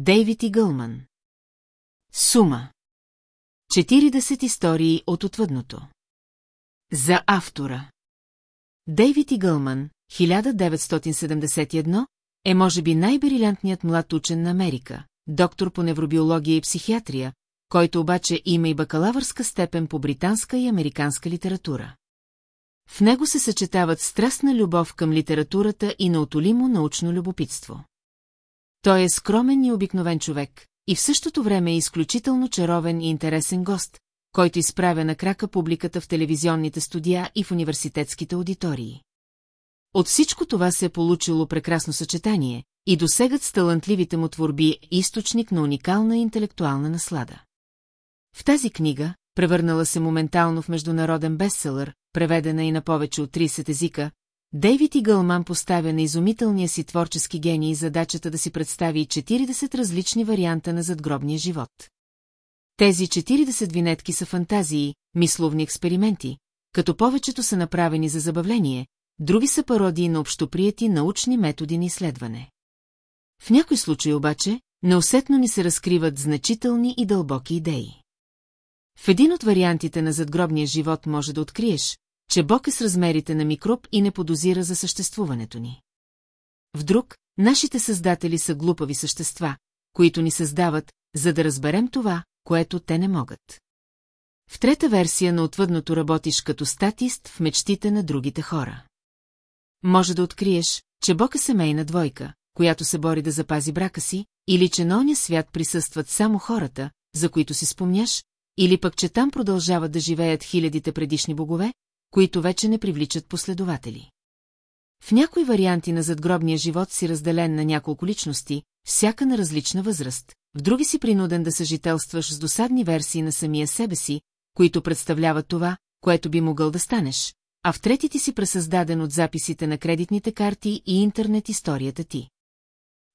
Дейвид и Гълман. Сума. 40 истории от отвъдното. За автора. Дейвид и Гълман, 1971, е може би най-брилянтният млад учен на Америка, доктор по невробиология и психиатрия, който обаче има и бакалавърска степен по британска и американска литература. В него се съчетават страстна любов към литературата и неотолимо научно любопитство. Той е скромен и обикновен човек, и в същото време е изключително чаровен и интересен гост, който изправя на крака публиката в телевизионните студия и в университетските аудитории. От всичко това се е получило прекрасно съчетание и досегат с талантливите му творби източник на уникална интелектуална наслада. В тази книга, превърнала се моментално в международен бестселър, преведена и на повече от 30 езика, Дейвид и Гълман поставя на изумителния си творчески гений задачата да си представи 40 различни варианта на задгробния живот. Тези 40 винетки са фантазии, мисловни експерименти, като повечето са направени за забавление, други са пародии на общоприяти научни методи на изследване. В някои случаи обаче, неусетно ни се разкриват значителни и дълбоки идеи. В един от вариантите на задгробния живот може да откриеш, че Бог е с размерите на микроб и не подозира за съществуването ни. В друг, нашите създатели са глупави същества, които ни създават, за да разберем това, което те не могат. В трета версия на отвъдното работиш като статист в мечтите на другите хора. Може да откриеш, че Бог е семейна двойка, която се бори да запази брака си, или че на оня свят присъстват само хората, за които си спомняш, или пък че там продължават да живеят хилядите предишни богове, които вече не привличат последователи. В някои варианти на задгробния живот си разделен на няколко личности, всяка на различна възраст, в други си принуден да съжителстваш с досадни версии на самия себе си, които представляват това, което би могъл да станеш, а в трети ти си пресъздаден от записите на кредитните карти и интернет историята ти.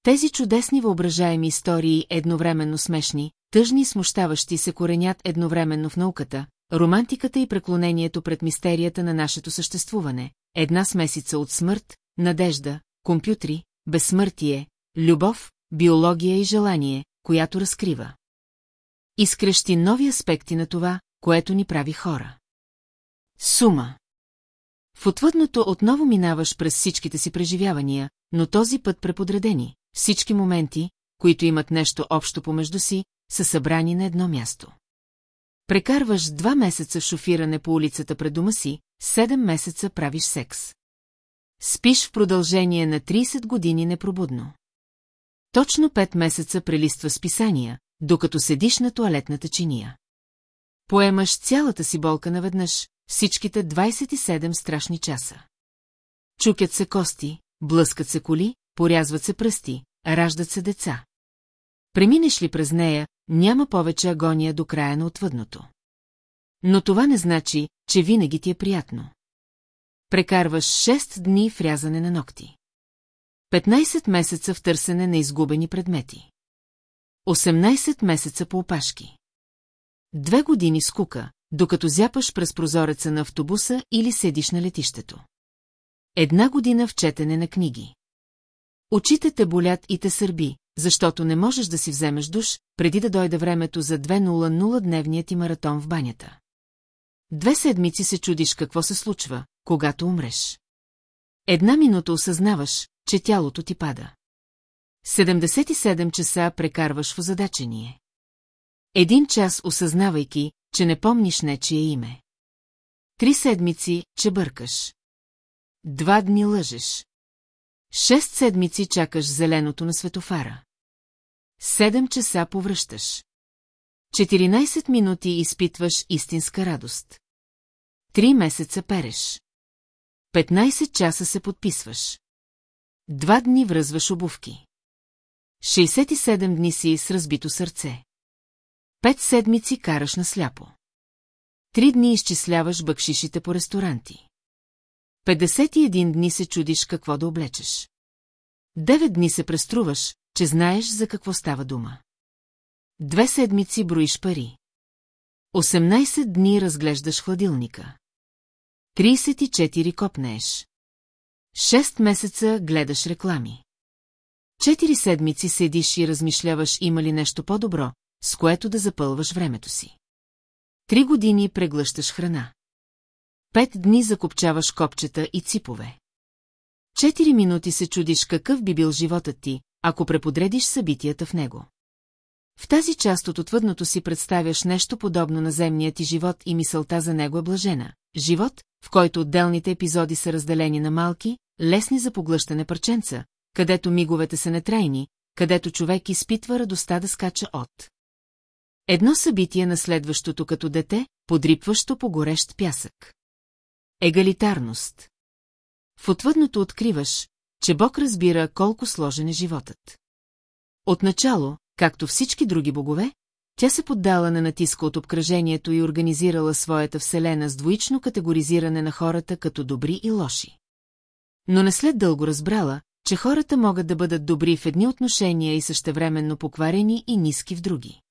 Тези чудесни въображаеми истории едновременно смешни, тъжни и смущаващи се коренят едновременно в науката, романтиката и преклонението пред мистерията на нашето съществуване, една смесица от смърт, надежда, компютри, безсмъртие, любов, биология и желание, която разкрива. Изкрещи нови аспекти на това, което ни прави хора. Сума В отвъдното отново минаваш през всичките си преживявания, но този път преподредени, всички моменти, които имат нещо общо помежду си, са събрани на едно място. Прекарваш два месеца шофиране по улицата пред дома си, седем месеца правиш секс. Спиш в продължение на 30 години непробудно. Точно пет месеца прелиства списания, докато седиш на туалетната чиния. Поемаш цялата си болка наведнъж, всичките 27 страшни часа. Чукят се кости, блъскат се коли, порязват се пръсти, раждат се деца. Преминеш ли през нея, няма повече агония до края на отвъдното. Но това не значи, че винаги ти е приятно. Прекарваш 6 дни в рязане на ногти. 15 месеца в търсене на изгубени предмети. 18 месеца по опашки. Две години скука, докато зяпаш през прозореца на автобуса или седиш на летището. Една година в четене на книги. Очите те болят и те сърби, защото не можеш да си вземеш душ, преди да дойде времето за 2.00 дневният ти маратон в банята. Две седмици се чудиш какво се случва, когато умреш. Една минута осъзнаваш, че тялото ти пада. 77 часа прекарваш в озадачение. Един час осъзнавайки, че не помниш нечие име. Три седмици, че бъркаш. Два дни лъжеш. Шест седмици чакаш зеленото на светофара. Седем часа повръщаш. 14 минути изпитваш истинска радост. Три месеца переш. 15 часа се подписваш. Два дни връзваш обувки. 67 дни си с разбито сърце. Пет седмици караш на сляпо. Три дни изчисляваш бъкшишите по ресторанти. 51 дни се чудиш какво да облечеш. Девет дни се преструваш, че знаеш за какво става дума. Две седмици броиш пари. 18 дни разглеждаш хладилника. 34 копнееш. Шест месеца гледаш реклами. Четири седмици седиш и размишляваш има ли нещо по-добро, с което да запълваш времето си. Три години преглъщаш храна. Пет дни закопчаваш копчета и ципове. Четири минути се чудиш какъв би бил животът ти, ако преподредиш събитията в него. В тази част от отвъдното си представяш нещо подобно на земния ти живот и мисълта за него е блажена. Живот, в който отделните епизоди са разделени на малки, лесни за поглъщане парченца, където миговете са нетрайни, където човек изпитва радостта да скача от. Едно събитие на следващото като дете, подрипващо по горещ пясък. Егалитарност. В отвъдното откриваш, че Бог разбира колко сложен е животът. Отначало, както всички други богове, тя се поддала на натиска от обкръжението и организирала своята вселена с двоично категоризиране на хората като добри и лоши. Но не след дълго разбрала, че хората могат да бъдат добри в едни отношения и същевременно покварени и ниски в други.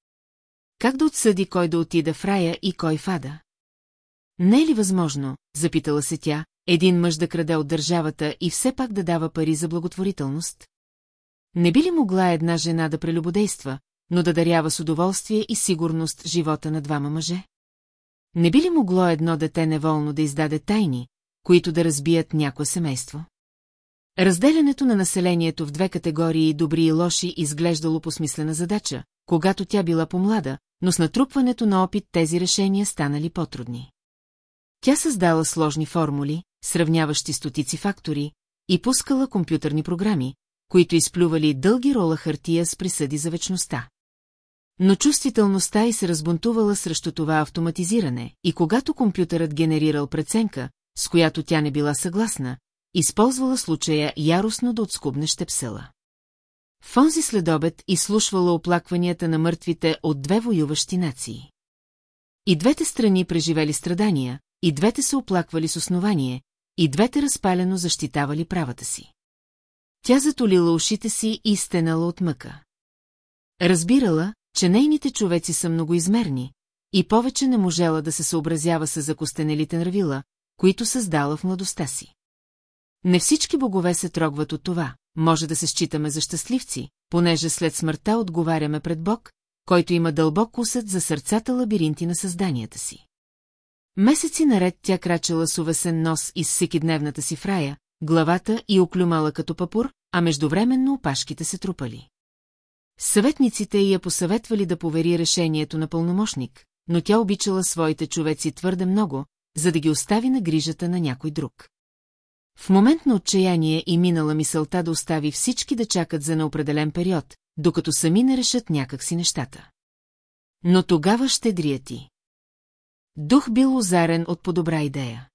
Как да отсъди кой да отида в рая и кой в ада? Не е ли възможно, запитала се тя, един мъж да краде от държавата и все пак да дава пари за благотворителност? Не би ли могла една жена да прелюбодейства, но да дарява с удоволствие и сигурност живота на двама мъже? Не би ли могло едно дете неволно да издаде тайни, които да разбият някое семейство? Разделянето на населението в две категории добри и лоши изглеждало по смислена задача, когато тя била помлада, но с натрупването на опит тези решения станали по-трудни. Тя създала сложни формули, сравняващи стотици фактори, и пускала компютърни програми, които изплювали дълги рола хартия с присъди за вечността. Но чувствителността й се разбунтувала срещу това автоматизиране, и когато компютърът генерирал преценка, с която тя не била съгласна, използвала случая яростно да отскубне щепсела. В онзи следобед изслушвала оплакванията на мъртвите от две воюващи нации. И двете страни преживели страдания, и двете се оплаквали с основание, и двете разпалено защитавали правата си. Тя затолила ушите си и стенала от мъка. Разбирала, че нейните човеци са многоизмерни, и повече не можела да се съобразява с закостенелите нравила, които създала в младостта си. Не всички богове се трогват от това, може да се считаме за щастливци, понеже след смъртта отговаряме пред Бог, който има дълбок усет за сърцата лабиринти на създанията си. Месеци наред тя крачела с увесен нос из всекидневната си фрая, главата и оклюмала като папур, а междувременно опашките се трупали. Съветниците я посъветвали да повери решението на пълномощник, но тя обичала своите човеци твърде много, за да ги остави на грижата на някой друг. В момент на отчаяние и минала мисълта да остави всички да чакат за неопределен период, докато сами не решат някакси нещата. Но тогава ще ти. Дух бил озарен от подобра идея.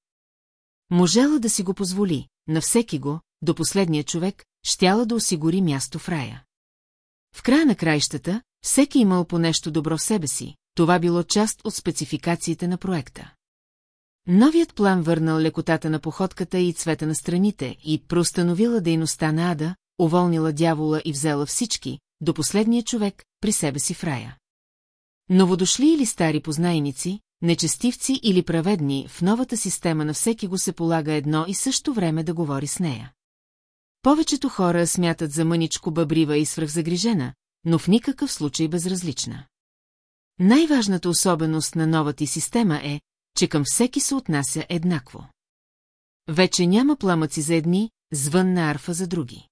Можела да си го позволи, на всеки го, до последния човек, щяла да осигури място в рая. В края на краищата, всеки имал по нещо добро в себе си, това било част от спецификациите на проекта. Новият план върнал лекотата на походката и цвета на страните и проустановила дейността на Ада, уволнила дявола и взела всички, до последния човек, при себе си в рая. Новодошли или стари познайници, нечестивци или праведни, в новата система на всеки го се полага едно и също време да говори с нея. Повечето хора смятат за мъничко бъбрива и свръхзагрижена, но в никакъв случай безразлична. Най-важната особеност на новата система е, че към всеки се отнася еднакво. Вече няма пламъци за едни, звънна арфа за други.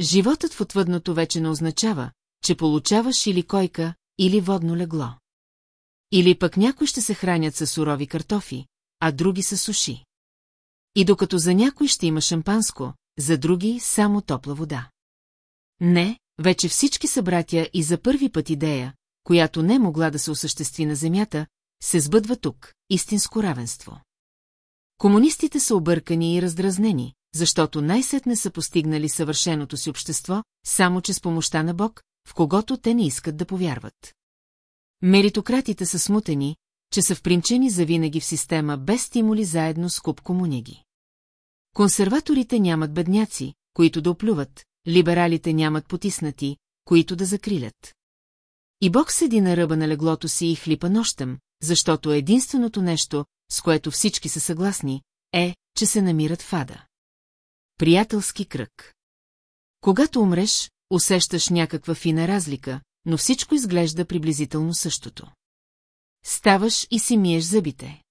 Животът в отвъдното вече не означава, че получаваш или койка, или водно легло. Или пък някои ще се хранят с сурови картофи, а други с суши. И докато за някой ще има шампанско, за други само топла вода. Не, вече всички са братя и за първи път идея, която не могла да се осъществи на земята, се сбъдва тук, истинско равенство. Комунистите са объркани и раздразнени, защото най-сетне са постигнали съвършеното си общество, само че с помощта на Бог, в когото те не искат да повярват. Меритократите са смутени, че са впринчени завинаги в система без стимули заедно с куп комуниги. Консерваторите нямат бедняци, които да оплюват, либералите нямат потиснати, които да закрилят. И Бог седи на ръба на леглото си и хлипа нощем, защото единственото нещо, с което всички са съгласни, е, че се намират в ада. Приятелски кръг. Когато умреш, усещаш някаква фина разлика, но всичко изглежда приблизително същото. Ставаш и си миеш зъбите.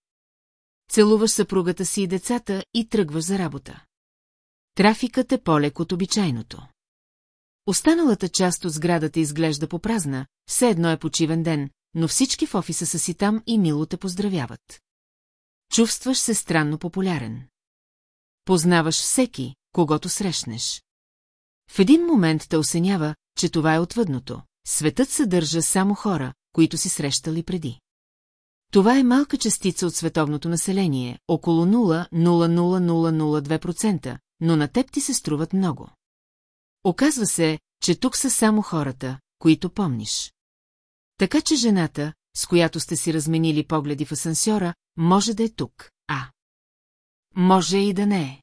Целуваш съпругата си и децата и тръгваш за работа. Трафикът е по-лек от обичайното. Останалата част от сградата изглежда попразна, все едно е почивен ден, но всички в офиса са си там и мило те поздравяват. Чувстваш се странно популярен. Познаваш всеки, когато срещнеш. В един момент те осенява, че това е отвъдното. Светът съдържа само хора, които си срещали преди. Това е малка частица от световното население, около 0,00002%, но на теб ти се струват много. Оказва се, че тук са само хората, които помниш. Така че жената, с която сте си разменили погледи в асансьора, може да е тук, а. Може и да не е.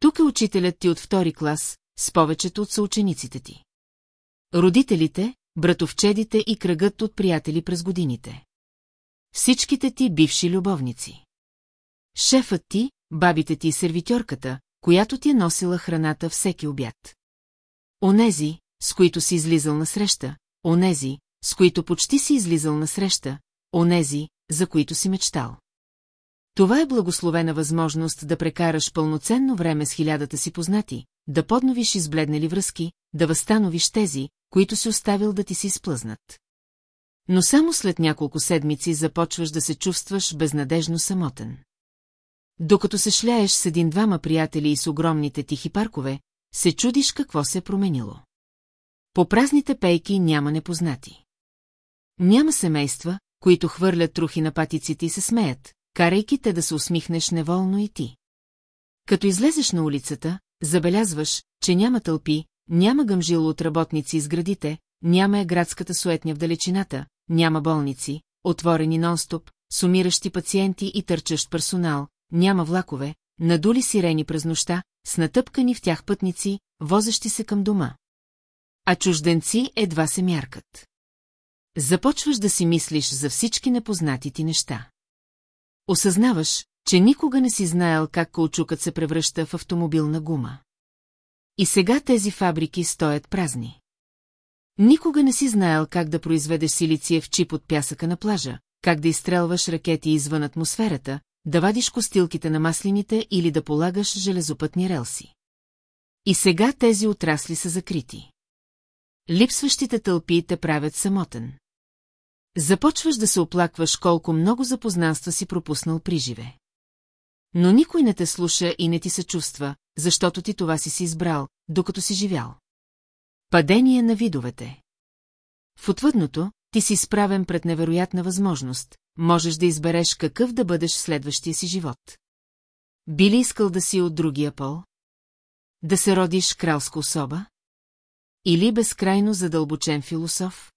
Тук е учителят ти от втори клас, с повечето от съучениците ти. Родителите, братовчедите и кръгът от приятели през годините. Всичките ти бивши любовници. Шефът ти, бабите ти и сервитьорката, която ти е носила храната всеки обяд. Онези, с които си излизал на среща, онези, с които почти си излизал на среща, онези, за които си мечтал. Това е благословена възможност да прекараш пълноценно време с хилядата си познати, да подновиш избледнели връзки, да възстановиш тези, които си оставил да ти си изплъзнат. Но само след няколко седмици започваш да се чувстваш безнадежно самотен. Докато се шляеш с един-двама приятели и с огромните тихи паркове, се чудиш какво се е променило. По празните пейки няма непознати. Няма семейства, които хвърлят трухи на патиците и се смеят, карайки те да се усмихнеш неволно и ти. Като излезеш на улицата, забелязваш, че няма тълпи, няма гъмжило от работници из градите, няма е градската суетня в далечината, няма болници, отворени нон-стоп, сумиращи пациенти и търчащ персонал, няма влакове, надули сирени през нощта, с натъпкани в тях пътници, возещи се към дома. А чужденци едва се мяркат. Започваш да си мислиш за всички непознати ти неща. Осъзнаваш, че никога не си знаел как каучукът се превръща в автомобилна гума. И сега тези фабрики стоят празни. Никога не си знаел как да произведеш силиция в чип от пясъка на плажа, как да изстрелваш ракети извън атмосферата, да вадиш костилките на маслините или да полагаш железопътни релси. И сега тези отрасли са закрити. Липсващите тълпи те правят самотен. Започваш да се оплакваш колко много запознанства си пропуснал при живе. Но никой не те слуша и не ти се чувства, защото ти това си си избрал, докато си живял. Падение на видовете. В отвъдното, ти си справен пред невероятна възможност, можеш да избереш какъв да бъдеш в следващия си живот. Би ли искал да си от другия пол? Да се родиш кралска особа? Или безкрайно задълбочен философ?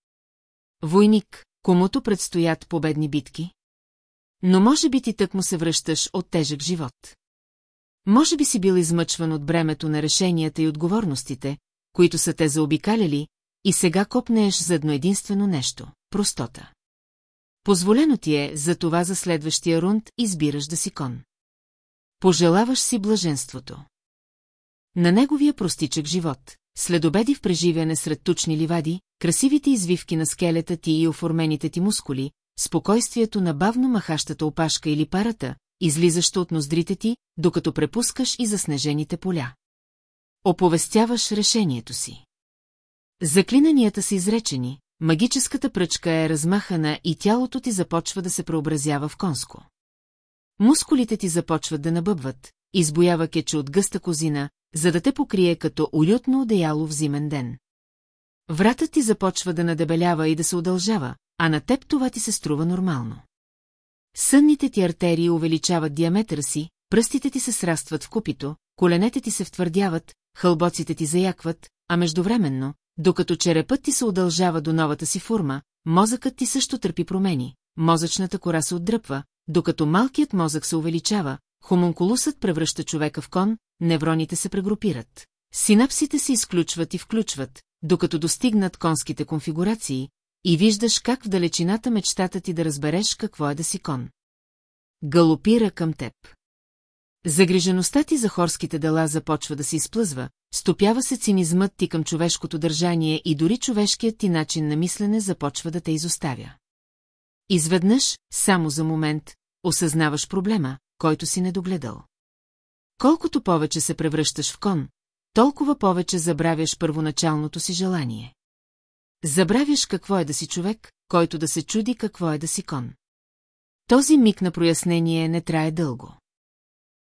Войник, комуто предстоят победни битки? Но може би ти тък му се връщаш от тежък живот. Може би си бил измъчван от бремето на решенията и отговорностите, които са те заобикаляли, и сега копнееш за едно единствено нещо – простота. Позволено ти е, за това за следващия рунд избираш да си кон. Пожелаваш си блаженството. На неговия простичък живот, следобеди в преживяне сред тучни ливади, красивите извивки на скелета ти и оформените ти мускули, спокойствието на бавно махащата опашка или парата, излизаща от ноздрите ти, докато препускаш и заснежените поля. Оповестяваш решението си. Заклинанията са изречени, магическата пръчка е размахана и тялото ти започва да се преобразява в конско. Мускулите ти започват да набъбват, избоява кече от гъста козина, за да те покрие като уютно одеяло в зимен ден. Вратът ти започва да надебелява и да се удължава, а на теб това ти се струва нормално. Сънните ти артерии увеличават диаметъра си, пръстите ти се срастват в купито, коленете ти се втвърдяват, хълбоците ти заякват, а междувременно, докато черепът ти се удължава до новата си форма, мозъкът ти също търпи промени, мозъчната кора се отдръпва, докато малкият мозък се увеличава, хомункулусът превръща човека в кон, невроните се прегрупират. Синапсите се изключват и включват, докато достигнат конските конфигурации, и виждаш как в далечината мечтата ти да разбереш какво е да си кон. Галопира към теб. Загрижеността ти за хорските дела започва да се изплъзва, стопява се цинизмът ти към човешкото държание и дори човешкият ти начин на мислене започва да те изоставя. Изведнъж, само за момент, осъзнаваш проблема, който си недогледал. Колкото повече се превръщаш в кон, толкова повече забравяш първоначалното си желание. Забравяш какво е да си човек, който да се чуди какво е да си кон. Този миг на прояснение не трае дълго.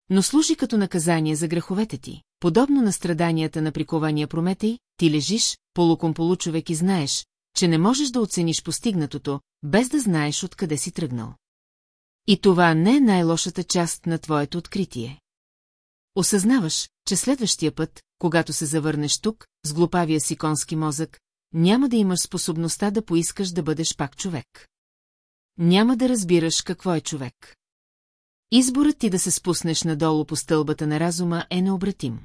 Но служи като наказание за греховете ти. Подобно на страданията на прикования Прометей, ти лежиш, полуком получовек и знаеш, че не можеш да оцениш постигнатото, без да знаеш откъде си тръгнал. И това не е най-лошата част на твоето откритие. Осъзнаваш, че следващия път, когато се завърнеш тук, с глупавия си конски мозък, няма да имаш способността да поискаш да бъдеш пак човек. Няма да разбираш какво е човек. Изборът ти да се спуснеш надолу по стълбата на разума е необратим.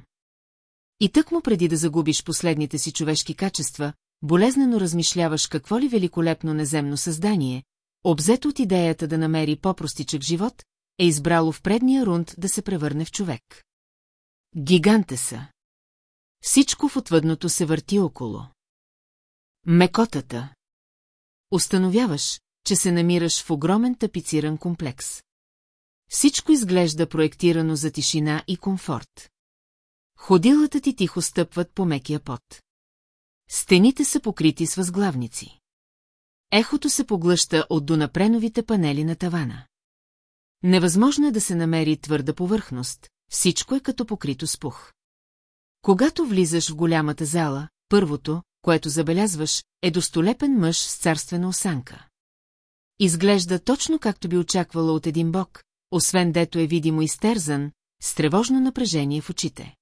И тък му преди да загубиш последните си човешки качества, болезнено размишляваш какво ли великолепно неземно създание, обзето от идеята да намери по-простичък живот, е избрало в предния рунд да се превърне в човек. Гиганте са. Всичко в отвъдното се върти около. Мекотата. Установяваш, че се намираш в огромен тапициран комплекс. Всичко изглежда проектирано за тишина и комфорт. Ходилата ти тихо стъпват по мекия пот. Стените са покрити с възглавници. Ехото се поглъща от донапреновите панели на тавана. Невъзможно е да се намери твърда повърхност, всичко е като покрито с пух. Когато влизаш в голямата зала, първото, което забелязваш, е достолепен мъж с царствена осанка. Изглежда точно както би очаквала от един бог, освен дето е видимо изтерзан, с тревожно напрежение в очите.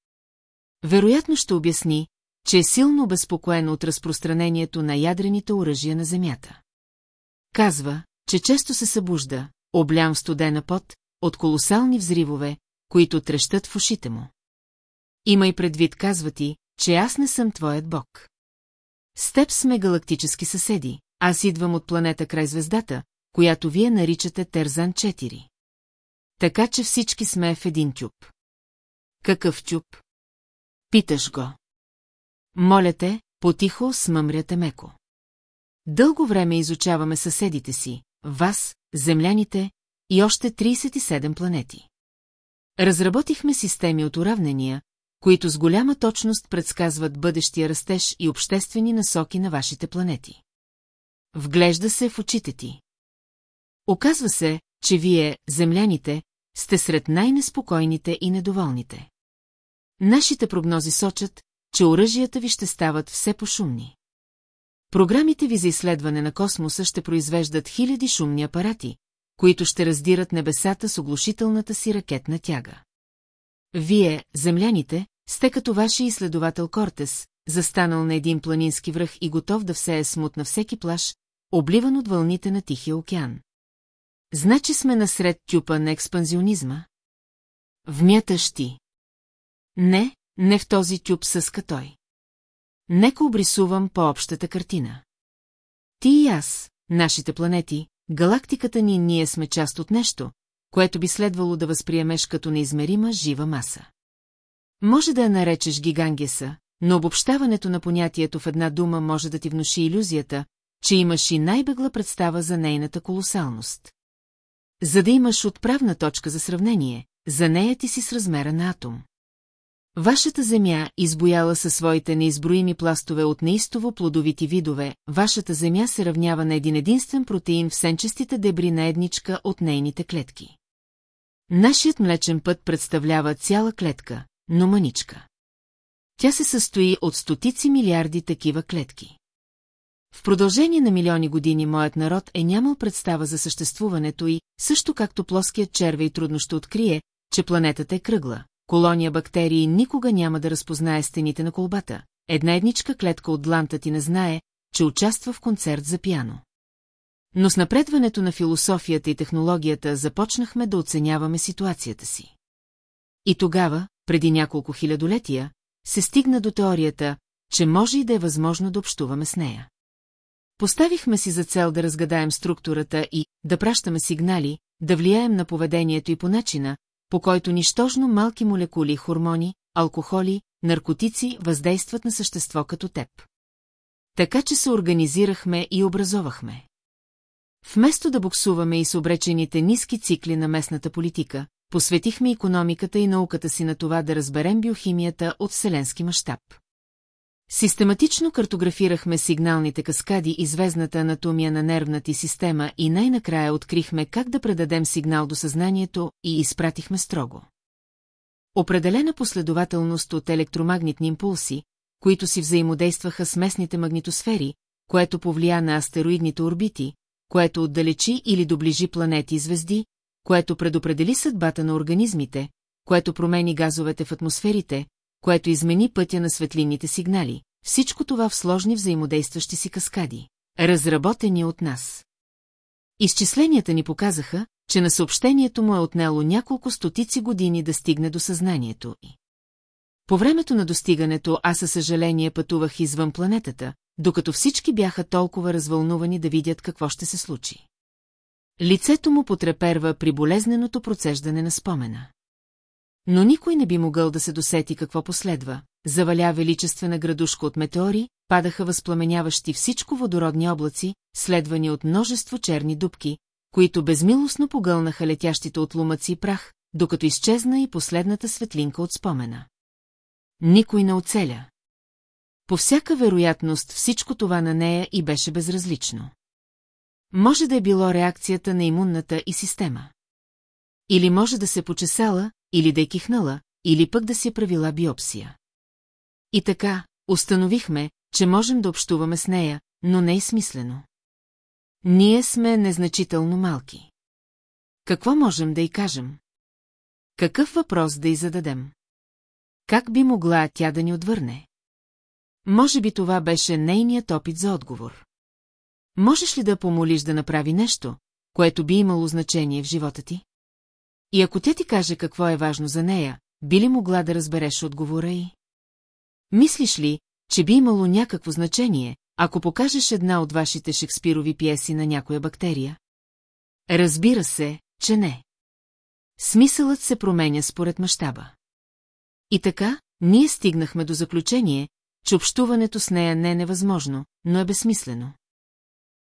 Вероятно ще обясни, че е силно обезпокоен от разпространението на ядрените оръжия на Земята. Казва, че често се събужда, облям в студена пот, от колосални взривове, които трещат в ушите му. Има и предвид, казва ти, че аз не съм твоят бог. С теб сме галактически съседи, аз идвам от планета край звездата, която вие наричате Терзан 4. Така че всички сме в един тюб. Какъв тюб? Питаш го. Моля те, потихо смъмряте меко. Дълго време изучаваме съседите си, вас, земляните и още 37 планети. Разработихме системи от уравнения, които с голяма точност предсказват бъдещия растеж и обществени насоки на вашите планети. Вглежда се в очите ти. Оказва се, че вие, земляните, сте сред най-неспокойните и недоволните. Нашите прогнози сочат, че оръжията ви ще стават все по-шумни. Програмите ви за изследване на космоса ще произвеждат хиляди шумни апарати, които ще раздират небесата с оглушителната си ракетна тяга. Вие, земляните, сте като вашия изследовател Кортес, застанал на един планински връх и готов да всее смут на всеки плаш, обливан от вълните на Тихия океан. Значи сме насред тюпа на експанзионизма? Вмяташ ти. Не, не в този тюб съска той. Нека обрисувам по-общата картина. Ти и аз, нашите планети, галактиката ни, ние сме част от нещо, което би следвало да възприемеш като неизмерима жива маса. Може да я наречеш гигангеса, но обобщаването на понятието в една дума може да ти внуши иллюзията, че имаш и най-бегла представа за нейната колосалност. За да имаш отправна точка за сравнение, за нея ти си с размера на атом. Вашата земя, избояла със своите неизброими пластове от неистово плодовити видове, вашата земя се равнява на един единствен протеин в сенчестите дебри на едничка от нейните клетки. Нашият млечен път представлява цяла клетка, но маничка. Тя се състои от стотици милиарди такива клетки. В продължение на милиони години моят народ е нямал представа за съществуването и, също както плоският червей трудно ще открие, че планетата е кръгла, колония бактерии никога няма да разпознае стените на колбата. Една едничка клетка от дланта ти не знае, че участва в концерт за пиано. Но с напредването на философията и технологията започнахме да оценяваме ситуацията си. И тогава, преди няколко хилядолетия, се стигна до теорията, че може и да е възможно да общуваме с нея. Поставихме си за цел да разгадаем структурата и да пращаме сигнали, да влияем на поведението и по начина, по който нищожно малки молекули, хормони, алкохоли, наркотици въздействат на същество като теб. Така че се организирахме и образовахме. Вместо да буксуваме и с обречените ниски цикли на местната политика, посветихме економиката и науката си на това да разберем биохимията от вселенски мащаб. Систематично картографирахме сигналните каскади и звездната анатомия на нервната система и най-накрая открихме как да предадем сигнал до съзнанието и изпратихме строго. Определена последователност от електромагнитни импулси, които си взаимодействаха с местните магнитосфери, което повлия на астероидните орбити, което отдалечи или доближи планети и звезди, което предопредели съдбата на организмите, което промени газовете в атмосферите, което измени пътя на светлинните сигнали, всичко това в сложни взаимодействащи си каскади, разработени от нас. Изчисленията ни показаха, че на съобщението му е отнело няколко стотици години да стигне до съзнанието и. По времето на достигането аз със съжаление пътувах извън планетата, докато всички бяха толкова развълнувани да видят какво ще се случи. Лицето му потреперва при болезненото процеждане на спомена. Но никой не би могъл да се досети какво последва. Заваля величествена градушка от метеори, падаха възпламеняващи всичко водородни облаци, следвани от множество черни дубки, които безмилостно погълнаха летящите от лумъци и прах, докато изчезна и последната светлинка от спомена. Никой не оцеля. По всяка вероятност всичко това на нея и беше безразлично. Може да е било реакцията на имунната и система. Или може да се почесала, или да е кихнала, или пък да си е правила биопсия. И така, установихме, че можем да общуваме с нея, но не и смислено. Ние сме незначително малки. Какво можем да й кажем? Какъв въпрос да й зададем? Как би могла тя да ни отвърне? Може би това беше нейният опит за отговор. Можеш ли да помолиш да направи нещо, което би имало значение в живота ти? И ако тя ти каже какво е важно за нея, би ли могла да разбереш отговора й? Мислиш ли, че би имало някакво значение, ако покажеш една от вашите Шекспирови пиеси на някоя бактерия? Разбира се, че не. Смисълът се променя според мащаба. И така, ние стигнахме до заключение, че общуването с нея не е невъзможно, но е безсмислено.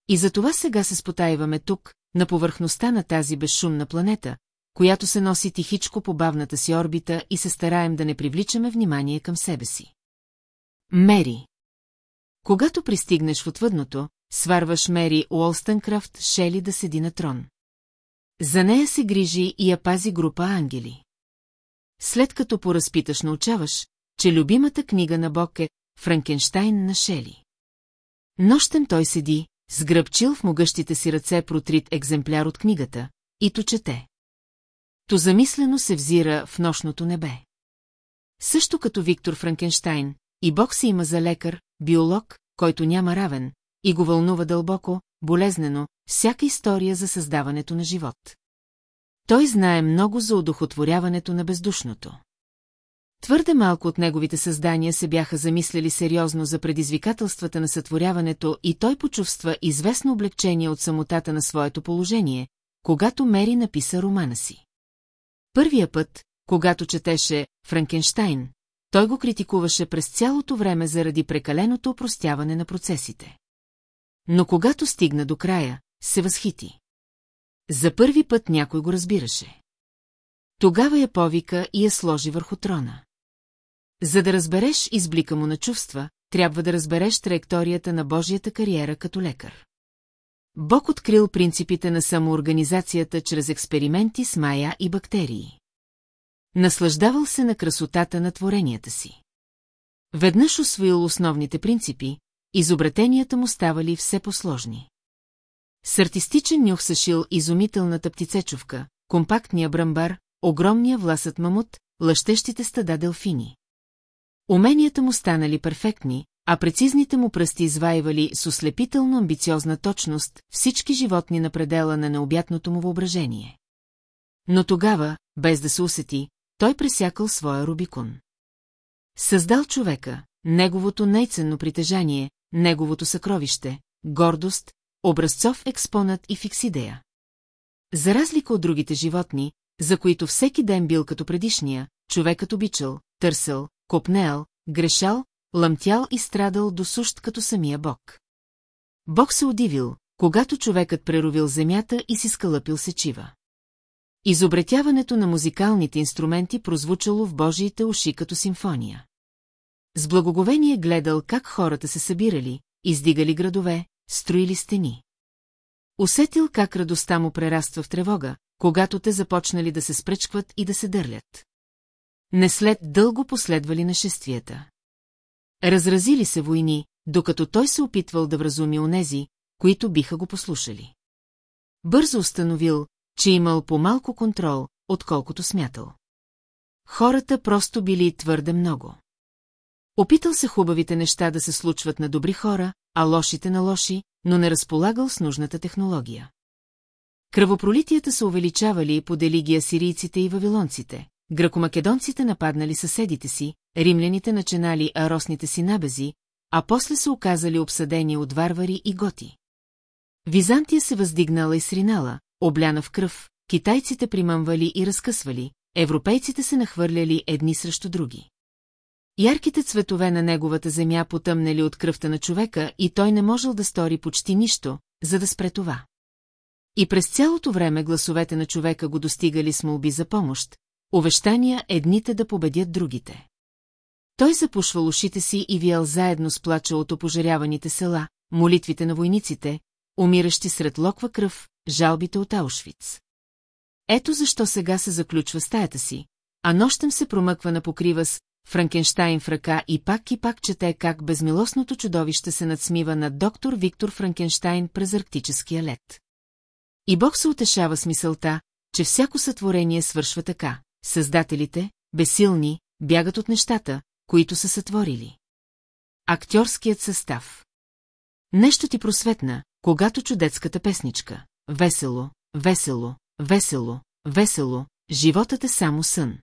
И затова сега се спотаиваме тук, на повърхността на тази безшумна планета, която се носи тихичко по бавната си орбита и се стараем да не привличаме внимание към себе си. Мери Когато пристигнеш в отвъдното, сварваш Мери Уолстънкрафт Шели да седи на трон. За нея се грижи и я пази група ангели. След като поразпиташ научаваш, че любимата книга на Бог е Франкенштайн на Шели. Нощем той седи, сгръбчил в могъщите си ръце протрит екземпляр от книгата, и то чете. То замислено се взира в нощното небе. Също като Виктор Франкенштайн, и Бог се има за лекар, биолог, който няма равен, и го вълнува дълбоко, болезнено, всяка история за създаването на живот. Той знае много за удохотворяването на бездушното. Твърде малко от неговите създания се бяха замислили сериозно за предизвикателствата на сътворяването и той почувства известно облегчение от самотата на своето положение, когато Мери написа романа си. Първия път, когато четеше Франкенштайн, той го критикуваше през цялото време заради прекаленото опростяване на процесите. Но когато стигна до края, се възхити. За първи път някой го разбираше. Тогава я повика и я сложи върху трона. За да разбереш изблика му на чувства, трябва да разбереш траекторията на Божията кариера като лекар. Бог открил принципите на самоорганизацията чрез експерименти с мая и бактерии. Наслаждавал се на красотата на творенията си. Веднъж освоил основните принципи, изобретенията му ставали все посложни. С артистичен нюх съшил изумителната птицечовка, компактния бръмбар, огромния власът мамут, лъщещите стада делфини. Уменията му станали перфектни, а прецизните му пръсти изваивали с ослепително амбициозна точност всички животни на предела на необятното му въображение. Но тогава, без да се усети, той пресякал своя Рубикон. Създал човека, неговото най-ценно притежание, неговото съкровище, гордост, образцов експонат и фиксидея. За разлика от другите животни, за които всеки ден бил като предишния, човекът обичал, търсел, копнел, грешал, лъмтял и страдал до сущ като самия Бог. Бог се удивил, когато човекът преровил земята и си скалъпил сечива. Изобретяването на музикалните инструменти прозвучало в Божиите уши като симфония. С благоговение гледал как хората се събирали, издигали градове, строили стени. Усетил как радостта му прераства в тревога, когато те започнали да се спречкват и да се дърлят. Не след дълго последвали нашествията. Разразили се войни, докато той се опитвал да вразуми онези, които биха го послушали. Бързо установил, че имал по-малко контрол, отколкото смятал. Хората просто били твърде много. Опитал се хубавите неща да се случват на добри хора, а лошите на лоши, но не разполагал с нужната технология. Кръвопролитията се увеличавали по делигия сирийците и вавилонците, гракомакедонците нападнали съседите си, римляните начинали аросните си набези, а после се оказали обсъдени от варвари и готи. Византия се въздигнала и сринала, обляна в кръв, китайците примамвали и разкъсвали, европейците се нахвърляли едни срещу други. Ярките цветове на неговата земя потъмнели от кръвта на човека и той не можел да стори почти нищо, за да спре това. И през цялото време гласовете на човека го достигали с молби за помощ, увещания едните да победят другите. Той запушвал ушите си и виял заедно с плача от опожаряваните села, молитвите на войниците, умиращи сред локва кръв, жалбите от Аушвиц. Ето защо сега се заключва стаята си, а нощем се промъква на покрива с Франкенштайн в ръка и пак и пак чете как безмилостното чудовище се надсмива на доктор Виктор Франкенштайн през арктическия лед. И Бог се утешава с мисълта, че всяко сътворение свършва така. Създателите, безсилни, бягат от нещата, които са сътворили. Актьорският състав Нещо ти просветна, когато чудетската песничка. Весело, весело, весело, весело, животът е само сън.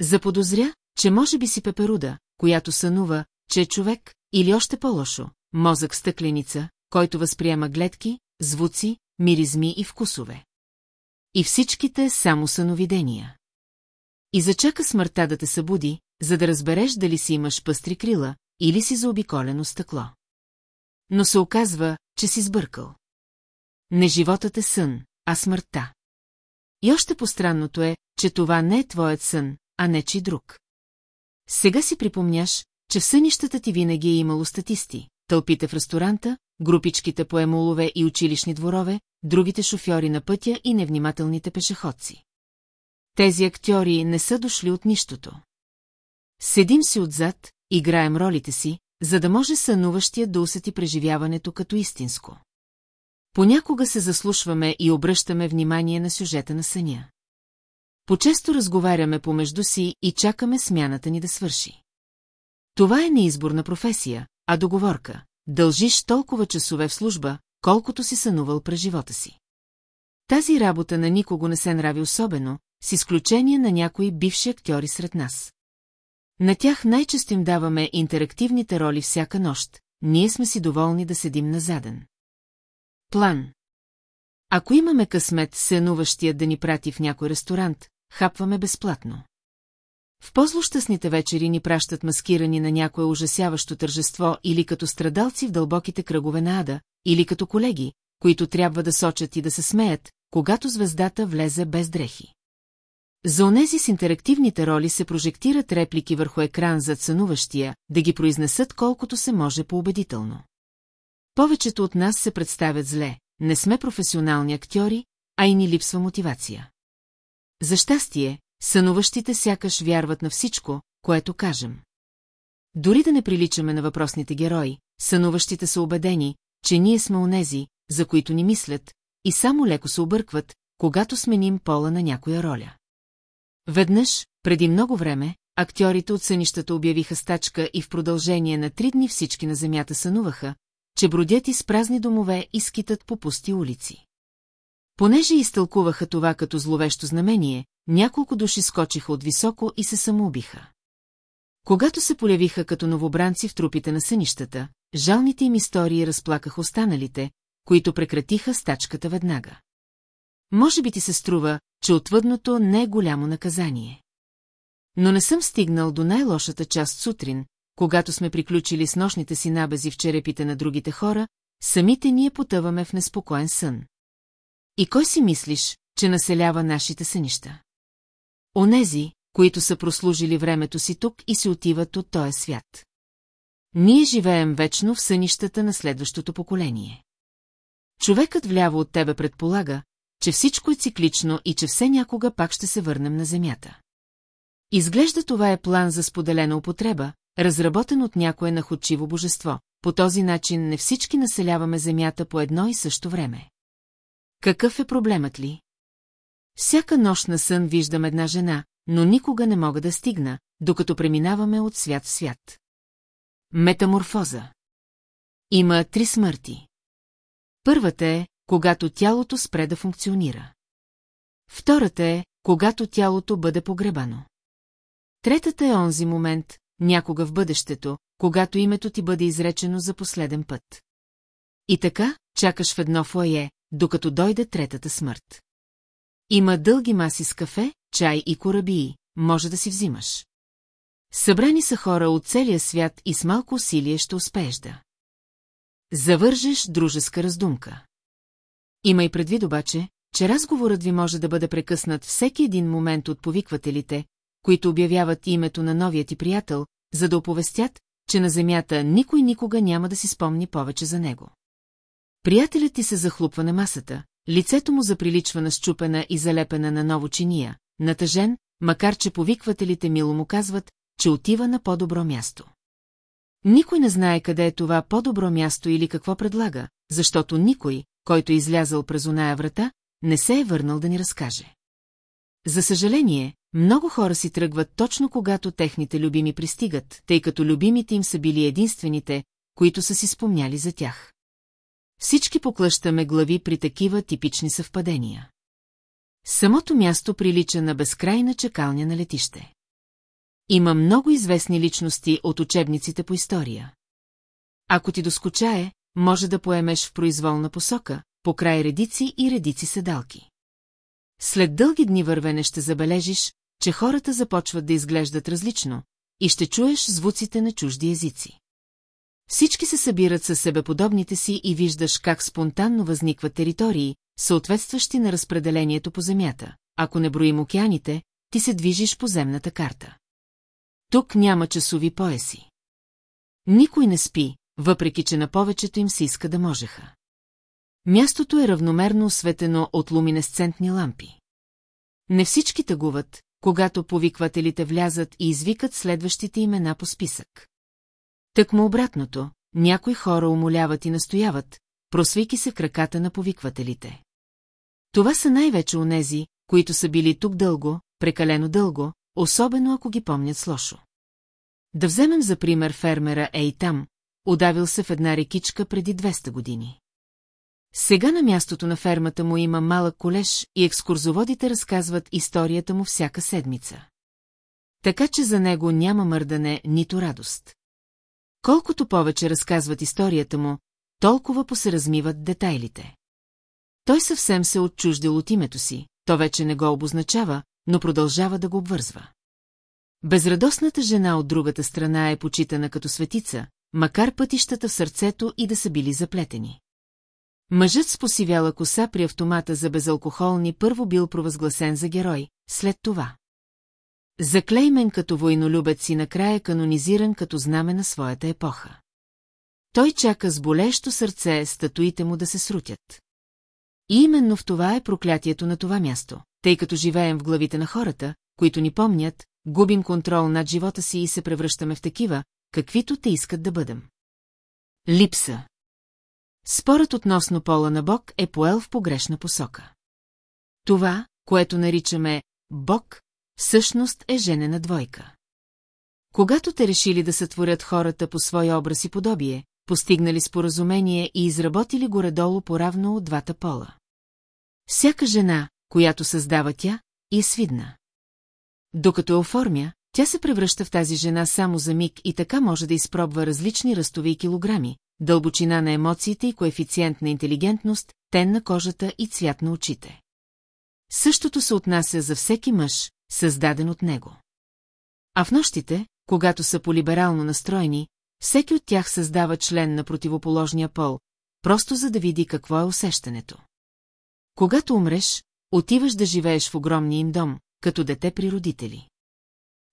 Заподозря, че може би си пеперуда, която сънува, че е човек, или още по-лошо, мозък стъкленица, който възприема гледки, звуци, миризми и вкусове. И всичките само съновидения. И зачака смъртта да те събуди, за да разбереш дали си имаш пъстри крила или си заобиколено стъкло. Но се оказва, че си сбъркал. Не животът е сън, а смъртта. И още постранното е, че това не е твоят сън, а не чи друг. Сега си припомняш, че в сънищата ти винаги е имало статисти, тълпите в ресторанта, групичките по емулове и училищни дворове, другите шофьори на пътя и невнимателните пешеходци. Тези актьори не са дошли от нищото. Седим си отзад, играем ролите си, за да може сънуващия да усети преживяването като истинско. Понякога се заслушваме и обръщаме внимание на сюжета на съня. Почесто разговаряме помежду си и чакаме смяната ни да свърши. Това е неизборна професия, а договорка. Дължиш толкова часове в служба, колкото си сънувал през живота си. Тази работа на никого не се нрави особено, с изключение на някои бивши актьори сред нас. На тях най-често им даваме интерактивните роли всяка нощ, ние сме си доволни да седим на заден. План Ако имаме късмет, сънуващия да ни прати в някой ресторант, хапваме безплатно. В по-злощастните вечери ни пращат маскирани на някое ужасяващо тържество или като страдалци в дълбоките кръгове на ада, или като колеги, които трябва да сочат и да се смеят, когато звездата влезе без дрехи. За онези с интерактивните роли се прожектират реплики върху екран зад сънуващия, да ги произнесат колкото се може поубедително. Повечето от нас се представят зле, не сме професионални актьори, а и ни липсва мотивация. За щастие, сънуващите сякаш вярват на всичко, което кажем. Дори да не приличаме на въпросните герои, сънуващите са убедени, че ние сме онези, за които ни мислят, и само леко се объркват, когато сменим пола на някоя роля. Веднъж, преди много време, актьорите от сънищата обявиха стачка и в продължение на три дни всички на земята сънуваха, че бродят из празни домове и скитат по пусти улици. Понеже изтълкуваха това като зловещо знамение, няколко души скочиха от високо и се самоубиха. Когато се полявиха като новобранци в трупите на сънищата, жалните им истории разплакаха останалите, които прекратиха стачката веднага. Може би ти се струва, че отвъдното не е голямо наказание. Но не съм стигнал до най-лошата част сутрин, когато сме приключили с нощните си набези в черепите на другите хора, самите ние потъваме в неспокоен сън. И кой си мислиш, че населява нашите сънища? Онези, които са прослужили времето си тук и се отиват от този свят. Ние живеем вечно в сънищата на следващото поколение. Човекът вляво от тебе предполага, че всичко е циклично и че все някога пак ще се върнем на Земята. Изглежда това е план за споделена употреба, разработен от някое находчиво божество. По този начин не всички населяваме Земята по едно и също време. Какъв е проблемът ли? Всяка нощ на сън виждам една жена, но никога не мога да стигна, докато преминаваме от свят в свят. Метаморфоза Има три смърти. Първата е, когато тялото спре да функционира. Втората е, когато тялото бъде погребано. Третата е онзи момент, някога в бъдещето, когато името ти бъде изречено за последен път. И така, чакаш в едно фойе, докато дойде третата смърт. Има дълги маси с кафе, чай и корабии, може да си взимаш. Събрани са хора от целия свят и с малко усилие ще успееш да. Завържеш дружеска раздумка. Има и предвид обаче, че разговорът ви може да бъде прекъснат всеки един момент от повиквателите, които обявяват името на новия ти приятел, за да оповестят, че на земята никой никога няма да си спомни повече за него. Приятелят ти се захлупва на масата, лицето му заприличва на щупена и залепена на ново чиния, натъжен, макар че повиквателите мило му казват, че отива на по-добро място. Никой не знае къде е това по-добро място или какво предлага, защото никой, който е излязъл през оная врата, не се е върнал да ни разкаже. За съжаление, много хора си тръгват точно когато техните любими пристигат, тъй като любимите им са били единствените, които са си спомняли за тях. Всички поклъщаме глави при такива типични съвпадения. Самото място прилича на безкрайна чекалня на летище. Има много известни личности от учебниците по история. Ако ти доскочае, може да поемеш в произволна посока, по край редици и редици седалки. След дълги дни вървене ще забележиш, че хората започват да изглеждат различно и ще чуеш звуците на чужди езици. Всички се събират със себеподобните си и виждаш как спонтанно възникват територии, съответстващи на разпределението по земята. Ако не броим океаните, ти се движиш по земната карта. Тук няма часови пояси. Никой не спи, въпреки че на повечето им се иска да можеха. Мястото е равномерно осветено от луминесцентни лампи. Не всички тъгуват, когато повиквателите влязат и извикат следващите имена по списък. Тъкмо обратното, някои хора умоляват и настояват, просвики се краката на повиквателите. Това са най-вече онези, които са били тук дълго, прекалено дълго, особено ако ги помнят с лошо. Да вземем за пример фермера Ей там, удавил се в една рекичка преди 200 години. Сега на мястото на фермата му има малък колеж и екскурзоводите разказват историята му всяка седмица. Така че за него няма мърдане, нито радост. Колкото повече разказват историята му, толкова се размиват детайлите. Той съвсем се отчуждил от името си, то вече не го обозначава, но продължава да го обвързва. Безрадостната жена от другата страна е почитана като светица, макар пътищата в сърцето и да са били заплетени. Мъжът с посивяла коса при автомата за безалкохолни първо бил провъзгласен за герой, след това. Заклеймен като войнолюбец и накрая канонизиран като знаме на своята епоха. Той чака с болещо сърце статуите му да се срутят. И именно в това е проклятието на това място, тъй като живеем в главите на хората, които ни помнят, губим контрол над живота си и се превръщаме в такива, каквито те искат да бъдем. Липса Спорът относно пола на Бог е поел в погрешна посока. Това, което наричаме Бог, всъщност е женена двойка. Когато те решили да сътворят хората по своя образ и подобие, постигнали споразумение и изработили горе-долу поравно от двата пола. Всяка жена, която създава тя, е свидна. Докато оформя, тя се превръща в тази жена само за миг и така може да изпробва различни ръстови и килограми, дълбочина на емоциите и коефициент на интелигентност, тен на кожата и цвят на очите. Същото се отнася за всеки мъж, създаден от него. А в нощите, когато са полиберално настроени, всеки от тях създава член на противоположния пол, просто за да види какво е усещането. Когато умреш, отиваш да живееш в огромния им дом, като дете при родители.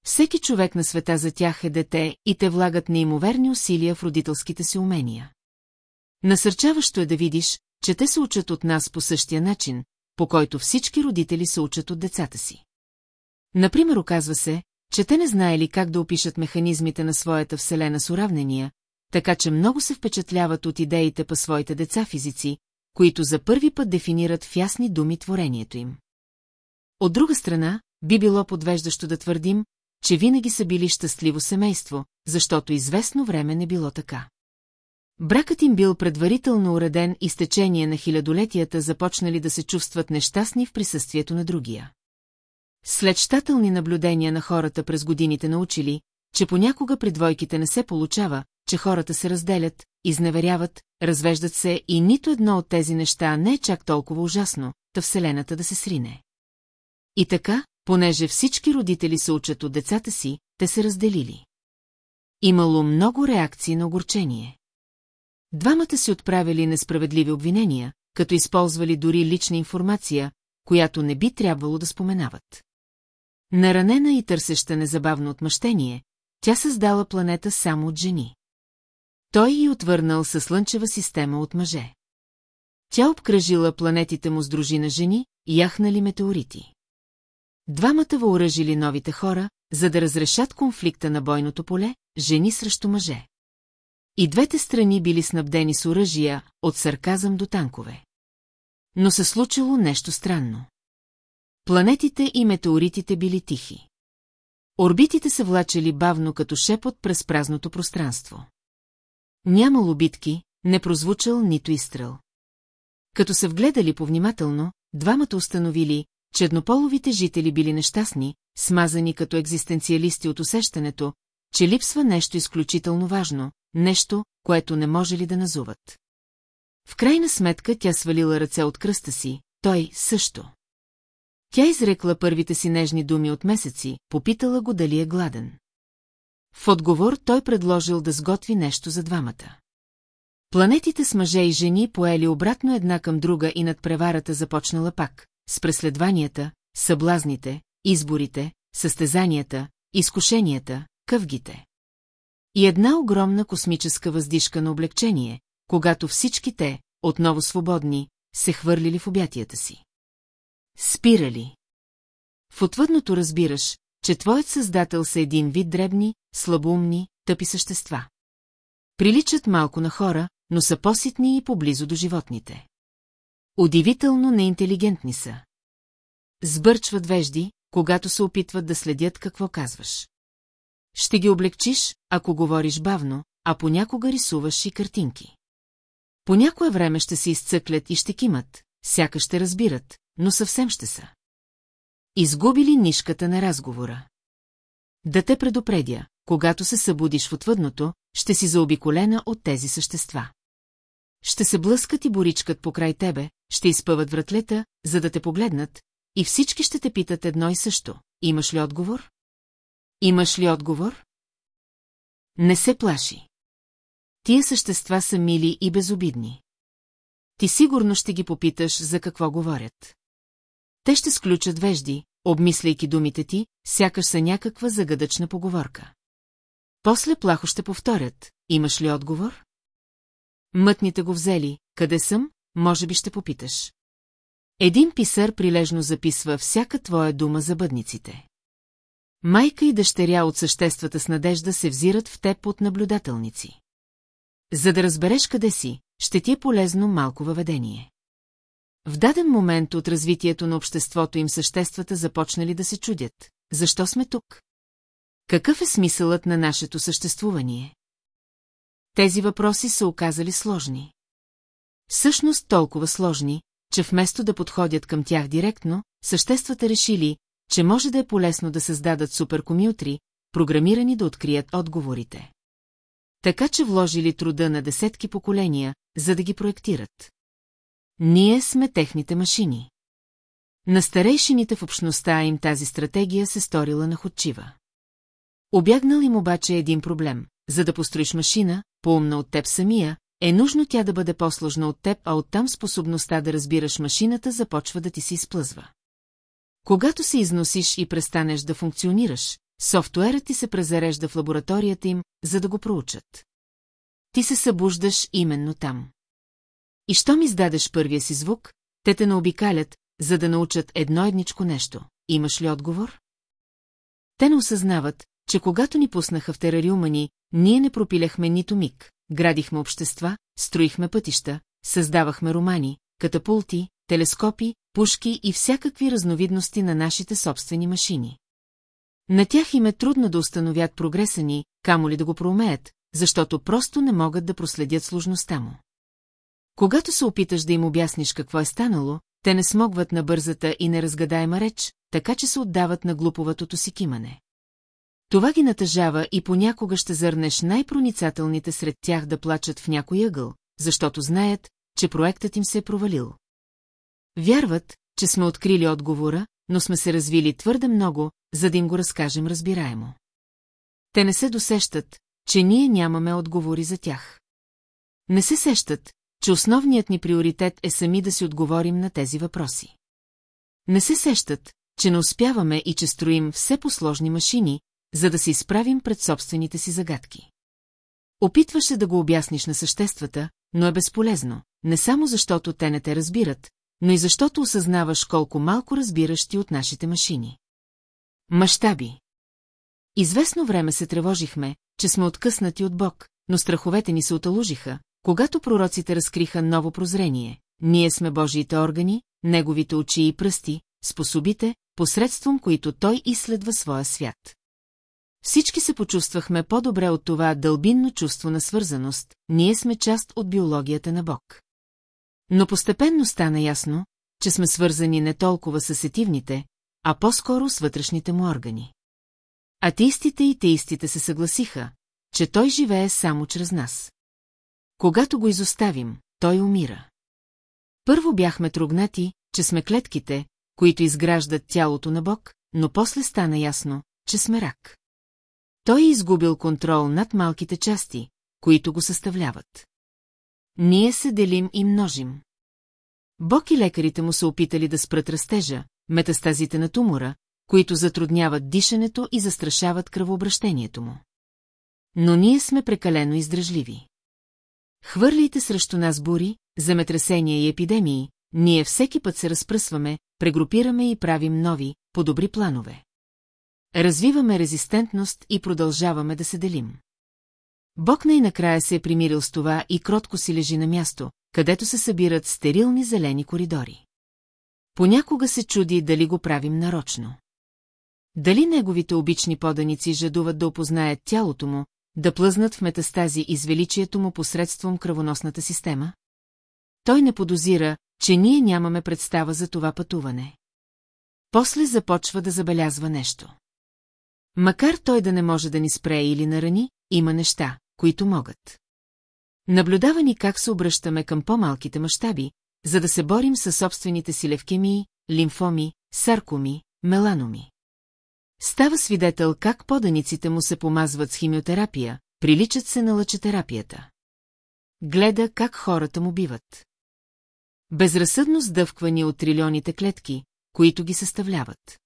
Всеки човек на света за тях е дете и те влагат неимоверни усилия в родителските си умения. Насърчаващо е да видиш, че те се учат от нас по същия начин, по който всички родители се учат от децата си. Например, оказва се, че те не знаели как да опишат механизмите на своята вселена с уравнения, така че много се впечатляват от идеите по своите деца физици, които за първи път дефинират в ясни думи творението им. От друга страна, би било подвеждащо да твърдим, че винаги са били щастливо семейство, защото известно време не било така. Бракът им бил предварително уреден и с течение на хилядолетията започнали да се чувстват нещастни в присъствието на другия. След щателни наблюдения на хората през годините научили, че понякога при двойките не се получава, че хората се разделят, изневеряват, развеждат се и нито едно от тези неща не е чак толкова ужасно, та Вселената да се срине. И така, понеже всички родители се учат от децата си, те се разделили. Имало много реакции на огорчение. Двамата си отправили несправедливи обвинения, като използвали дори лична информация, която не би трябвало да споменават. Наранена и търсеща незабавно отмъщение, тя създала планета само от жени. Той и отвърнал със слънчева система от мъже. Тя обкръжила планетите му с дружина жени, яхнали метеорити. Двамата въоръжили новите хора, за да разрешат конфликта на бойното поле, жени срещу мъже. И двете страни били снабдени с оръжия, от сарказъм до танкове. Но се случило нещо странно. Планетите и метеоритите били тихи. Орбитите се влачели бавно като шепот през празното пространство. Нямало битки, не прозвучал нито изстрел. Като се вгледали повнимателно, двамата установили, че еднополовите жители били нещастни, смазани като екзистенциалисти от усещането, че липсва нещо изключително важно, нещо, което не може ли да назуват. В крайна сметка тя свалила ръце от кръста си, той също. Тя изрекла първите си нежни думи от месеци, попитала го дали е гладен. В отговор той предложил да сготви нещо за двамата. Планетите с мъже и жени поели обратно една към друга и над преварата започнала пак, с преследванията, съблазните, изборите, състезанията, изкушенията, къвгите. И една огромна космическа въздишка на облегчение, когато всички те, отново свободни, се хвърлили в обятията си. Спирали. В отвъдното разбираш, че твоят създател са един вид дребни, слабоумни, тъпи същества. Приличат малко на хора, но са поситни и поблизо до животните. Удивително неинтелигентни са. Сбърчват вежди, когато се опитват да следят какво казваш. Ще ги облегчиш, ако говориш бавно, а понякога рисуваш и картинки. По някое време ще се изцъклят и ще кимат, сякаш ще разбират, но съвсем ще са. Изгубили нишката на разговора. Да те предупредя, когато се събудиш в отвъдното, ще си заобиколена от тези същества. Ще се блъскат и боричкат покрай тебе, ще изпъват вратлета, за да те погледнат, и всички ще те питат едно и също. Имаш ли отговор? Имаш ли отговор? Не се плаши. Тия същества са мили и безобидни. Ти сигурно ще ги попиташ за какво говорят. Те ще сключат вежди, обмисляйки думите ти, сякаш са някаква загадъчна поговорка. После плахо ще повторят, имаш ли отговор? Мътните го взели, къде съм, може би ще попиташ. Един писар прилежно записва всяка твоя дума за бъдниците. Майка и дъщеря от съществата с надежда се взират в теб от наблюдателници. За да разбереш къде си, ще ти е полезно малко въведение. В даден момент от развитието на обществото им съществата започнали да се чудят. Защо сме тук? Какъв е смисълът на нашето съществувание? Тези въпроси са оказали сложни. Всъщност толкова сложни, че вместо да подходят към тях директно, съществата решили, че може да е полезно да създадат суперкомютри, програмирани да открият отговорите. Така че вложили труда на десетки поколения, за да ги проектират. Ние сме техните машини. На старейшините в общността им тази стратегия се сторила находчива. Обягнал им обаче един проблем. За да построиш машина, по-умна от теб самия, е нужно тя да бъде по-сложна от теб, а оттам способността да разбираш машината започва да ти се изплъзва. Когато се износиш и престанеш да функционираш, софтуерът ти се презарежда в лабораторията им, за да го проучат. Ти се събуждаш именно там. И щом издадеш първия си звук, те те наобикалят, за да научат едно едничко нещо. Имаш ли отговор? Те не осъзнават, че когато ни пуснаха в терариума ни, ние не пропиляхме нито миг, градихме общества, строихме пътища, създавахме романи, катапулти, телескопи, пушки и всякакви разновидности на нашите собствени машини. На тях им е трудно да установят прогреса ни, камо ли да го проумеят, защото просто не могат да проследят сложността му. Когато се опиташ да им обясниш какво е станало, те не смогват на бързата и неразгадаема реч, така че се отдават на глуповатото си кимане. Това ги натъжава и понякога ще зърнеш най-проницателните сред тях да плачат в някой ъгъл, защото знаят, че проектът им се е провалил. Вярват, че сме открили отговора, но сме се развили твърде много, за да им го разкажем разбираемо. Те не се досещат, че ние нямаме отговори за тях. Не се сещат, че основният ни приоритет е сами да си отговорим на тези въпроси. Не се сещат, че не успяваме и че строим все посложни машини, за да се изправим пред собствените си загадки. Опитваше да го обясниш на съществата, но е безполезно, не само защото те не те разбират, но и защото осъзнаваш колко малко разбираш ти от нашите машини. Мащаби Известно време се тревожихме, че сме откъснати от Бог, но страховете ни се оталужиха, когато пророците разкриха ново прозрение. Ние сме Божиите органи, неговите очи и пръсти, способите, посредством които той изследва своя свят. Всички се почувствахме по-добре от това дълбинно чувство на свързаност, ние сме част от биологията на Бог. Но постепенно стана ясно, че сме свързани не толкова с сетивните, а по-скоро с вътрешните му органи. Атеистите и теистите се съгласиха, че той живее само чрез нас. Когато го изоставим, той умира. Първо бяхме трогнати, че сме клетките, които изграждат тялото на Бог, но после стана ясно, че сме рак. Той е изгубил контрол над малките части, които го съставляват. Ние се делим и множим. Бог и лекарите му са опитали да спрат растежа, метастазите на тумора, които затрудняват дишането и застрашават кръвообращението му. Но ние сме прекалено издръжливи. Хвърляйте срещу нас бури, земетресения и епидемии, ние всеки път се разпръсваме, прегрупираме и правим нови, по-добри планове. Развиваме резистентност и продължаваме да се делим. Бог най-накрая се е примирил с това и кротко си лежи на място, където се събират стерилни зелени коридори. Понякога се чуди дали го правим нарочно. Дали неговите обични поданици жадуват да опознаят тялото му, да плъзнат в метастази из величието му посредством кръвоносната система? Той не подозира, че ние нямаме представа за това пътуване. После започва да забелязва нещо. Макар той да не може да ни спре или нарани, има неща, които могат. Наблюдава ни как се обръщаме към по-малките мащаби, за да се борим със собствените си левкемии, лимфоми, саркоми, меланоми. Става свидетел как поданиците му се помазват с химиотерапия, приличат се на лъчетерапията. Гледа как хората му биват. Безразсъдно сдъвквани от трилионите клетки, които ги съставляват.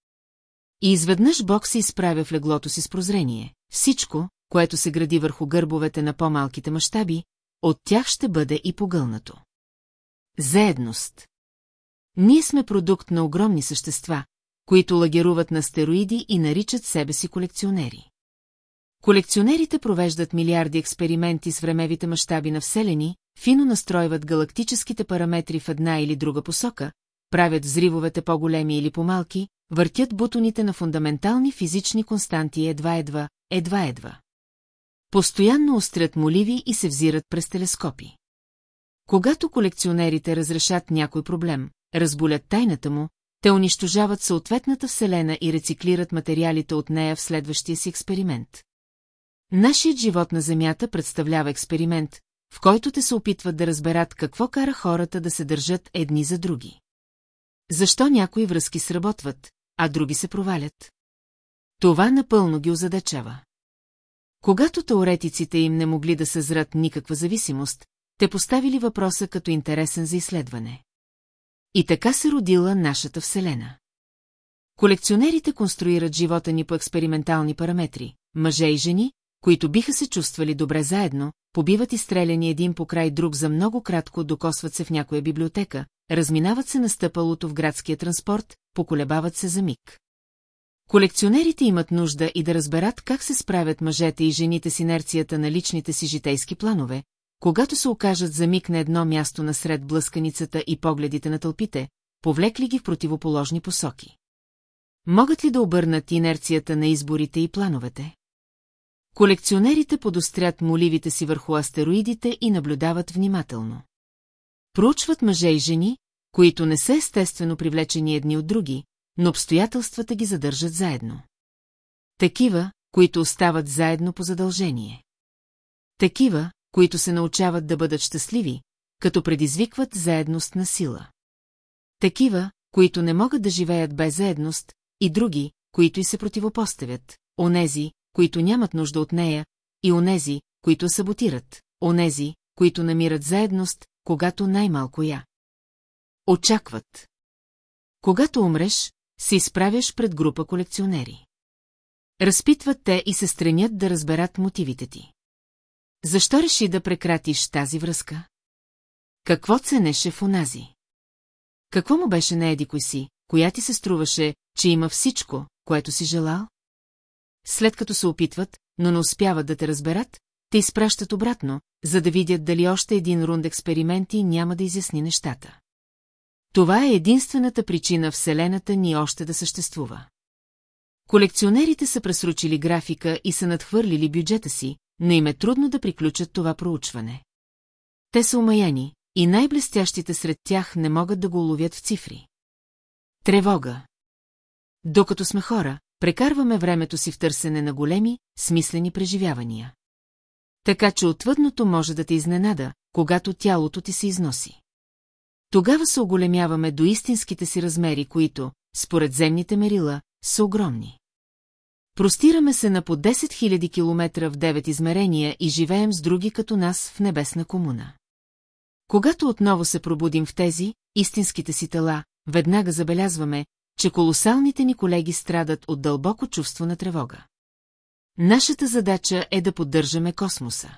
И изведнъж Бог се изправя в леглото си с прозрение. Всичко, което се гради върху гърбовете на по-малките мащаби, от тях ще бъде и погълнато. Заедност. Ние сме продукт на огромни същества, които лагеруват на стероиди и наричат себе си колекционери. Колекционерите провеждат милиарди експерименти с времевите мащаби на Вселени, фино настройват галактическите параметри в една или друга посока, правят взривовете по-големи или по-малки, въртят бутоните на фундаментални физични константи едва-едва, едва-едва. Постоянно острят моливи и се взират през телескопи. Когато колекционерите разрешат някой проблем, разболят тайната му, те унищожават съответната вселена и рециклират материалите от нея в следващия си експеримент. Нашият живот на Земята представлява експеримент, в който те се опитват да разберат какво кара хората да се държат едни за други. Защо някои връзки сработват, а други се провалят? Това напълно ги озадачава. Когато теоретиците им не могли да съзрат никаква зависимост, те поставили въпроса като интересен за изследване. И така се родила нашата Вселена. Колекционерите конструират живота ни по експериментални параметри, мъже и жени, които биха се чувствали добре заедно, побиват изстреляни един по край друг за много кратко, докосват се в някоя библиотека, разминават се на стъпалото в градския транспорт, поколебават се за миг. Колекционерите имат нужда и да разберат как се справят мъжете и жените с инерцията на личните си житейски планове, когато се окажат за миг на едно място насред блъсканицата и погледите на тълпите, повлекли ги в противоположни посоки. Могат ли да обърнат инерцията на изборите и плановете? Колекционерите подострят моливите си върху астероидите и наблюдават внимателно. Проучват мъже и жени, които не са естествено привлечени едни от други, но обстоятелствата ги задържат заедно. Такива, които остават заедно по задължение. Такива, които се научават да бъдат щастливи, като предизвикват заедност на сила. Такива, които не могат да живеят без заедност, и други, които и се противопоставят, онези, които нямат нужда от нея, и онези, които саботират, онези, които намират заедност, когато най-малко я. Очакват. Когато умреш, се изправяш пред група колекционери. Разпитват те и се стремят да разберат мотивите ти. Защо реши да прекратиш тази връзка? Какво ценеше в онази? Какво му беше на еди кой си, коя ти се струваше, че има всичко, което си желал? След като се опитват, но не успяват да те разберат, те изпращат обратно, за да видят дали още един рунд експерименти няма да изясни нещата. Това е единствената причина Вселената ни още да съществува. Колекционерите са пресручили графика и са надхвърлили бюджета си, но им е трудно да приключат това проучване. Те са умаяни, и най-блестящите сред тях не могат да го уловят в цифри. Тревога. Докато сме хора, прекарваме времето си в търсене на големи, смислени преживявания. Така че отвъдното може да те изненада, когато тялото ти се износи. Тогава се оголемяваме до истинските си размери, които, според земните мерила, са огромни. Простираме се на по 10 000 км в 9 измерения и живеем с други като нас в небесна комуна. Когато отново се пробудим в тези, истинските си тела, веднага забелязваме, че колосалните ни колеги страдат от дълбоко чувство на тревога. Нашата задача е да поддържаме космоса.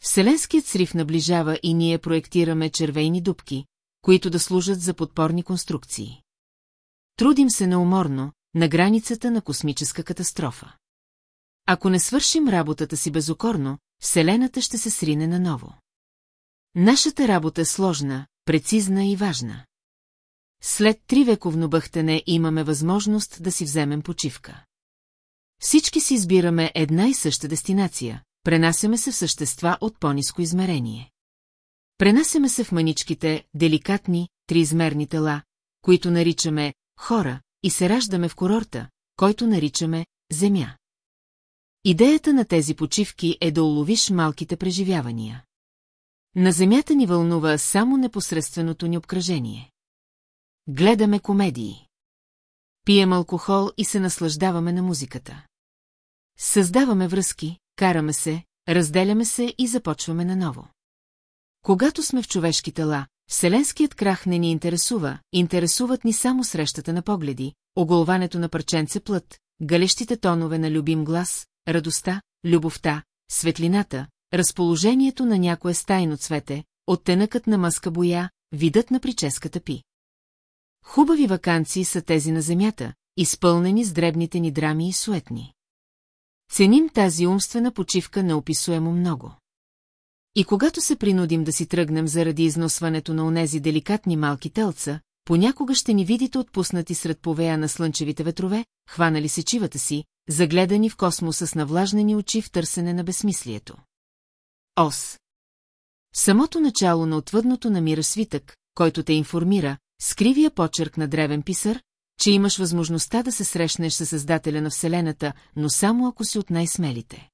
Вселенският срив наближава и ние проектираме червейни дубки, които да служат за подпорни конструкции. Трудим се неуморно, на границата на космическа катастрофа. Ако не свършим работата си безокорно, Вселената ще се срине наново. Нашата работа е сложна, прецизна и важна. След три вековно бъхтане имаме възможност да си вземем почивка. Всички си избираме една и съща дестинация, пренасяме се в същества от по-низко измерение. Пренасяме се в маничките, деликатни, триизмерни тела, които наричаме хора, и се раждаме в курорта, който наричаме Земя. Идеята на тези почивки е да уловиш малките преживявания. На Земята ни вълнува само непосредственото ни обкръжение. Гледаме комедии. Пием алкохол и се наслаждаваме на музиката. Създаваме връзки, караме се, разделяме се и започваме наново. Когато сме в човешки тела, вселенският крах не ни интересува, интересуват ни само срещата на погледи, оголването на парченце плът, галещите тонове на любим глас, радостта, любовта, светлината, разположението на някое стайно цвете, оттенъкът на мъска боя, видът на прическата пи. Хубави вакансии са тези на земята, изпълнени с дребните ни драми и суетни. Ценим тази умствена почивка неописуемо много. И когато се принудим да си тръгнем заради износването на онези деликатни малки телца, понякога ще ни видите отпуснати сред повея на слънчевите ветрове, хванали се чивата си, загледани в космоса с навлажнени очи в търсене на безсмислието. Ос. В самото начало на отвъдното намира свитък, който те информира, с кривия почерк на древен писар, че имаш възможността да се срещнеш със Създателя на Вселената, но само ако си от най-смелите.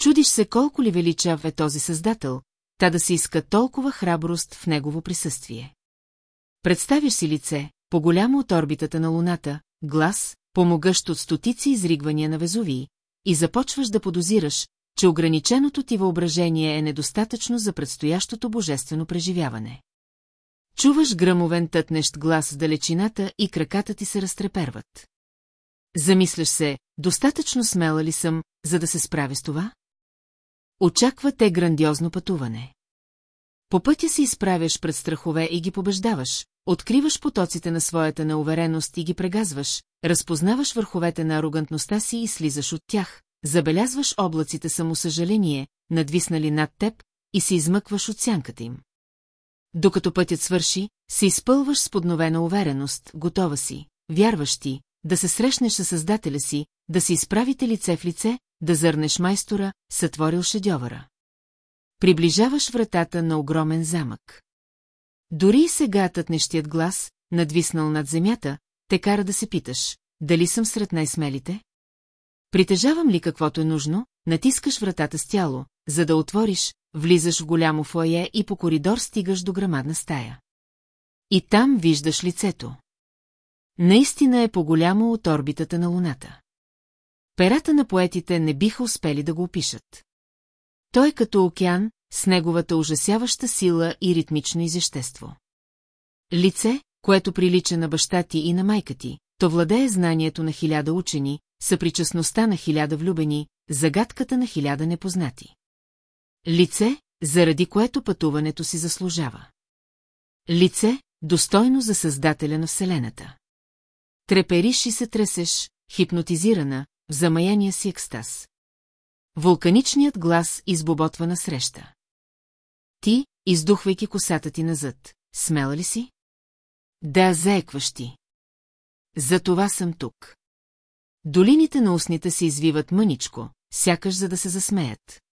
Чудиш се колко ли величав е този Създател, та да се иска толкова храброст в негово присъствие. Представяш си лице, по-голямо от орбитата на Луната, глас, помогъщ от стотици изригвания на Везувии, и започваш да подозираш, че ограниченото ти въображение е недостатъчно за предстоящото божествено преживяване. Чуваш гръмовен тътнещ глас в далечината и краката ти се разтреперват. Замисляш се, достатъчно смела ли съм, за да се справя с това? Очаква те грандиозно пътуване. По пътя си изправяш пред страхове и ги побеждаваш, откриваш потоците на своята неувереност и ги прегазваш, разпознаваш върховете на арогантността си и слизаш от тях, забелязваш облаците самосъжаление, надвиснали над теб, и се измъкваш от сянката им. Докато пътят свърши, се изпълваш с подновена увереност, готова си, вярваш ти, да се срещнеш със Създателя си, да си изправите лице в лице, да зърнеш майстора, сътворил шедьовъра. Приближаваш вратата на огромен замък. Дори и сега тътнещият глас, надвиснал над земята, те кара да се питаш, дали съм сред най-смелите? Притежавам ли каквото е нужно, натискаш вратата с тяло, за да отвориш, влизаш в голямо фойе и по коридор стигаш до грамадна стая. И там виждаш лицето. Наистина е по-голямо от орбитата на Луната. Перата на поетите не биха успели да го опишат. Той е като океан, с неговата ужасяваща сила и ритмично изящество. Лице, което прилича на баща ти и на майка ти, то владее знанието на хиляда учени, съпричастността на хиляда влюбени, загадката на хиляда непознати. Лице, заради което пътуването си заслужава. Лице, достойно за създателя на Вселената. Трепериш и се тресеш, хипнотизирана, в замаяния си екстаз. Вулканичният глас избоботва на среща. Ти, издухвайки косата ти назад, смела ли си? Да, заекваш ти. За това съм тук. Долините на устните се извиват мъничко, сякаш за да се засмеят.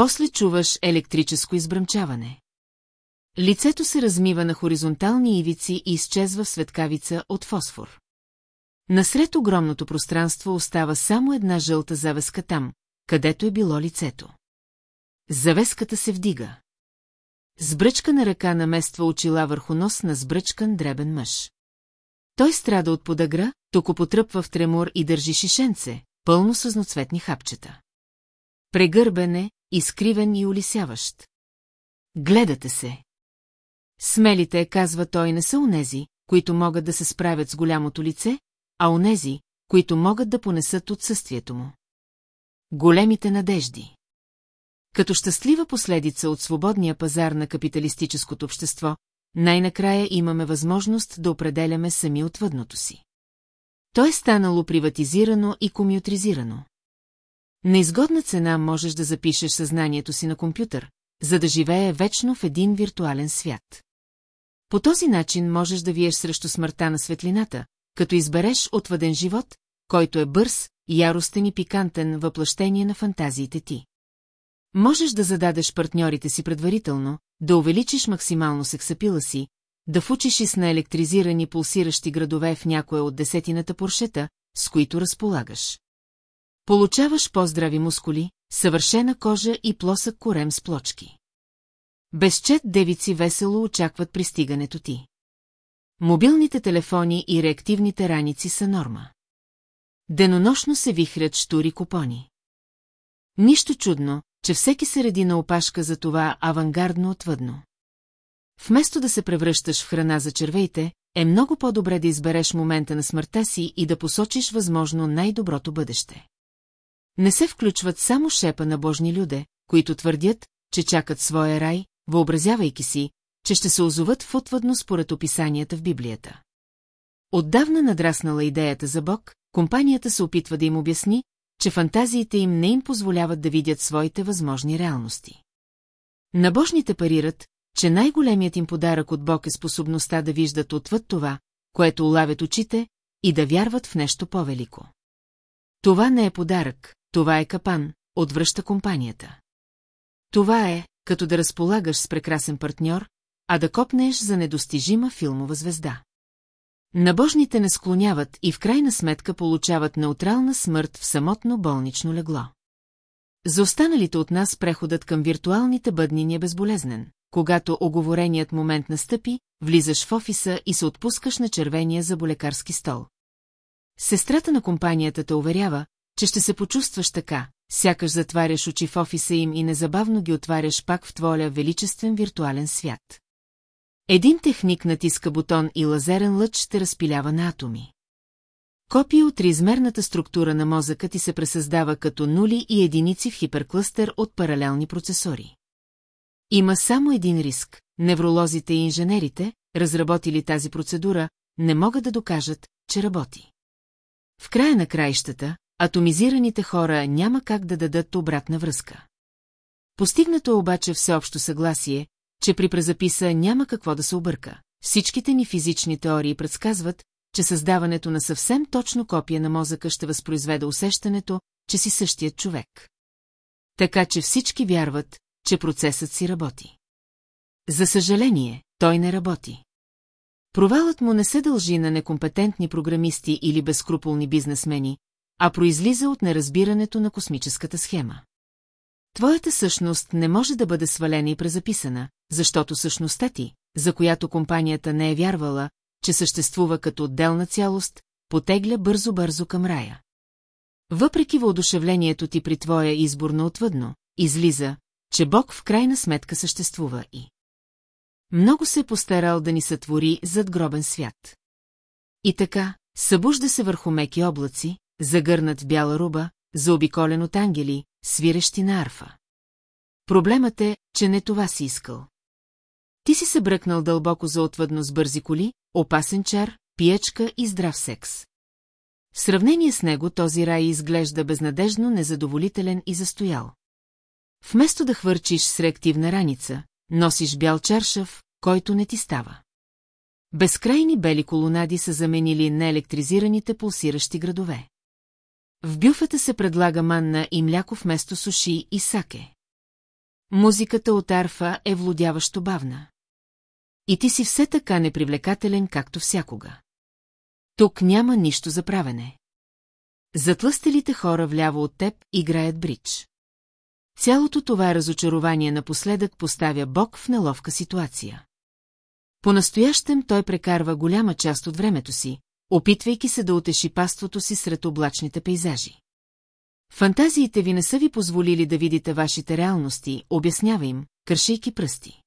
После чуваш електрическо избръмчаване. Лицето се размива на хоризонтални ивици и изчезва в светкавица от фосфор. Насред огромното пространство остава само една жълта завеска там, където е било лицето. Завеската се вдига. Сбръчкана ръка намества очила върху нос на сбръчкан дребен мъж. Той страда от подагра, токо потръпва в тремор и държи шишенце, пълно с разноцветни хапчета. Прегърбене, изкривен и улисяващ. Гледате се. Смелите, казва той, не са онези, които могат да се справят с голямото лице, а онези, които могат да понесат отсъствието му. Големите надежди. Като щастлива последица от свободния пазар на капиталистическото общество, най-накрая имаме възможност да определяме сами отвъдното си. То е станало приватизирано и комютризирано. На изгодна цена можеш да запишеш съзнанието си на компютър, за да живее вечно в един виртуален свят. По този начин можеш да виеш срещу смъртта на светлината, като избереш отвъден живот, който е бърз, яростен и пикантен въплъщение на фантазиите ти. Можеш да зададеш партньорите си предварително, да увеличиш максимално сексапила си, да фучиш и с наелектризирани пулсиращи градове в някоя от десетината поршета, с които разполагаш. Получаваш по-здрави мускули, съвършена кожа и плосък корем с плочки. Безчет девици весело очакват пристигането ти. Мобилните телефони и реактивните раници са норма. Денонощно се вихрят штури купони. Нищо чудно, че всеки се реди на опашка за това авангардно отвъдно. Вместо да се превръщаш в храна за червеите, е много по-добре да избереш момента на смъртта си и да посочиш възможно най-доброто бъдеще. Не се включват само шепа на божни люде, които твърдят, че чакат своя рай, въобразявайки си, че ще се озоват в отвъдно според описанията в Библията. Отдавна надраснала идеята за Бог, компанията се опитва да им обясни, че фантазиите им не им позволяват да видят своите възможни реалности. Набожните парират, че най-големият им подарък от Бог е способността да виждат отвъд това, което улавят очите, и да вярват в нещо по-велико. Това не е подарък, това е капан, отвръща компанията. Това е, като да разполагаш с прекрасен партньор, а да копнеш за недостижима филмова звезда. Набожните не склоняват и в крайна сметка получават неутрална смърт в самотно болнично легло. За останалите от нас преходът към виртуалните бъднини е безболезнен. когато оговореният момент настъпи, влизаш в офиса и се отпускаш на червения заболекарски стол. Сестрата на компанията те уверява, че ще се почувстваш така, сякаш затваряш очи в офиса им и незабавно ги отваряш пак в твоя величествен виртуален свят. Един техник натиска бутон и лазерен лъч ще разпилява на атоми. Копия от триизмерната структура на мозъка ти се пресъздава като нули и единици в хиперклъстър от паралелни процесори. Има само един риск. Невролозите и инженерите, разработили тази процедура, не могат да докажат, че работи. В края на краищата, атомизираните хора няма как да дадат обратна връзка. Постигнато обаче всеобщо съгласие, че при презаписа няма какво да се обърка. Всичките ни физични теории предсказват, че създаването на съвсем точно копия на мозъка ще възпроизведе усещането, че си същият човек. Така че всички вярват, че процесът си работи. За съжаление, той не работи. Провалът му не се дължи на некомпетентни програмисти или безкруполни бизнесмени, а произлиза от неразбирането на космическата схема. Твоята същност не може да бъде свалена и презаписана, защото същността ти, за която компанията не е вярвала, че съществува като отделна цялост, потегля бързо-бързо към рая. Въпреки въодушевлението ти при твоя избор на отвъдно, излиза, че Бог в крайна сметка съществува и. Много се е постарал да ни сътвори зад гробен свят. И така, събужда се върху меки облаци, загърнат в бяла руба, заобиколен от ангели, свирещи на арфа. Проблемът е, че не това си искал. Ти си се бръкнал дълбоко за отвъдно с бързи коли, опасен чар, пиечка и здрав секс. В сравнение с него този рай изглежда безнадежно незадоволителен и застоял. Вместо да хвърчиш с реактивна раница, носиш бял чаршав, който не ти става. Безкрайни бели колонади са заменили неелектризираните пулсиращи градове. В бюфета се предлага манна и мляко вместо суши и саке. Музиката от арфа е влудяващо бавна. И ти си все така непривлекателен, както всякога. Тук няма нищо за правене. Затлъстелите хора вляво от теб играят бридж. Цялото това разочарование напоследък поставя Бог в неловка ситуация. По-настоящем той прекарва голяма част от времето си, опитвайки се да утеши паството си сред облачните пейзажи. Фантазиите ви не са ви позволили да видите вашите реалности, обяснява им, кършейки пръсти.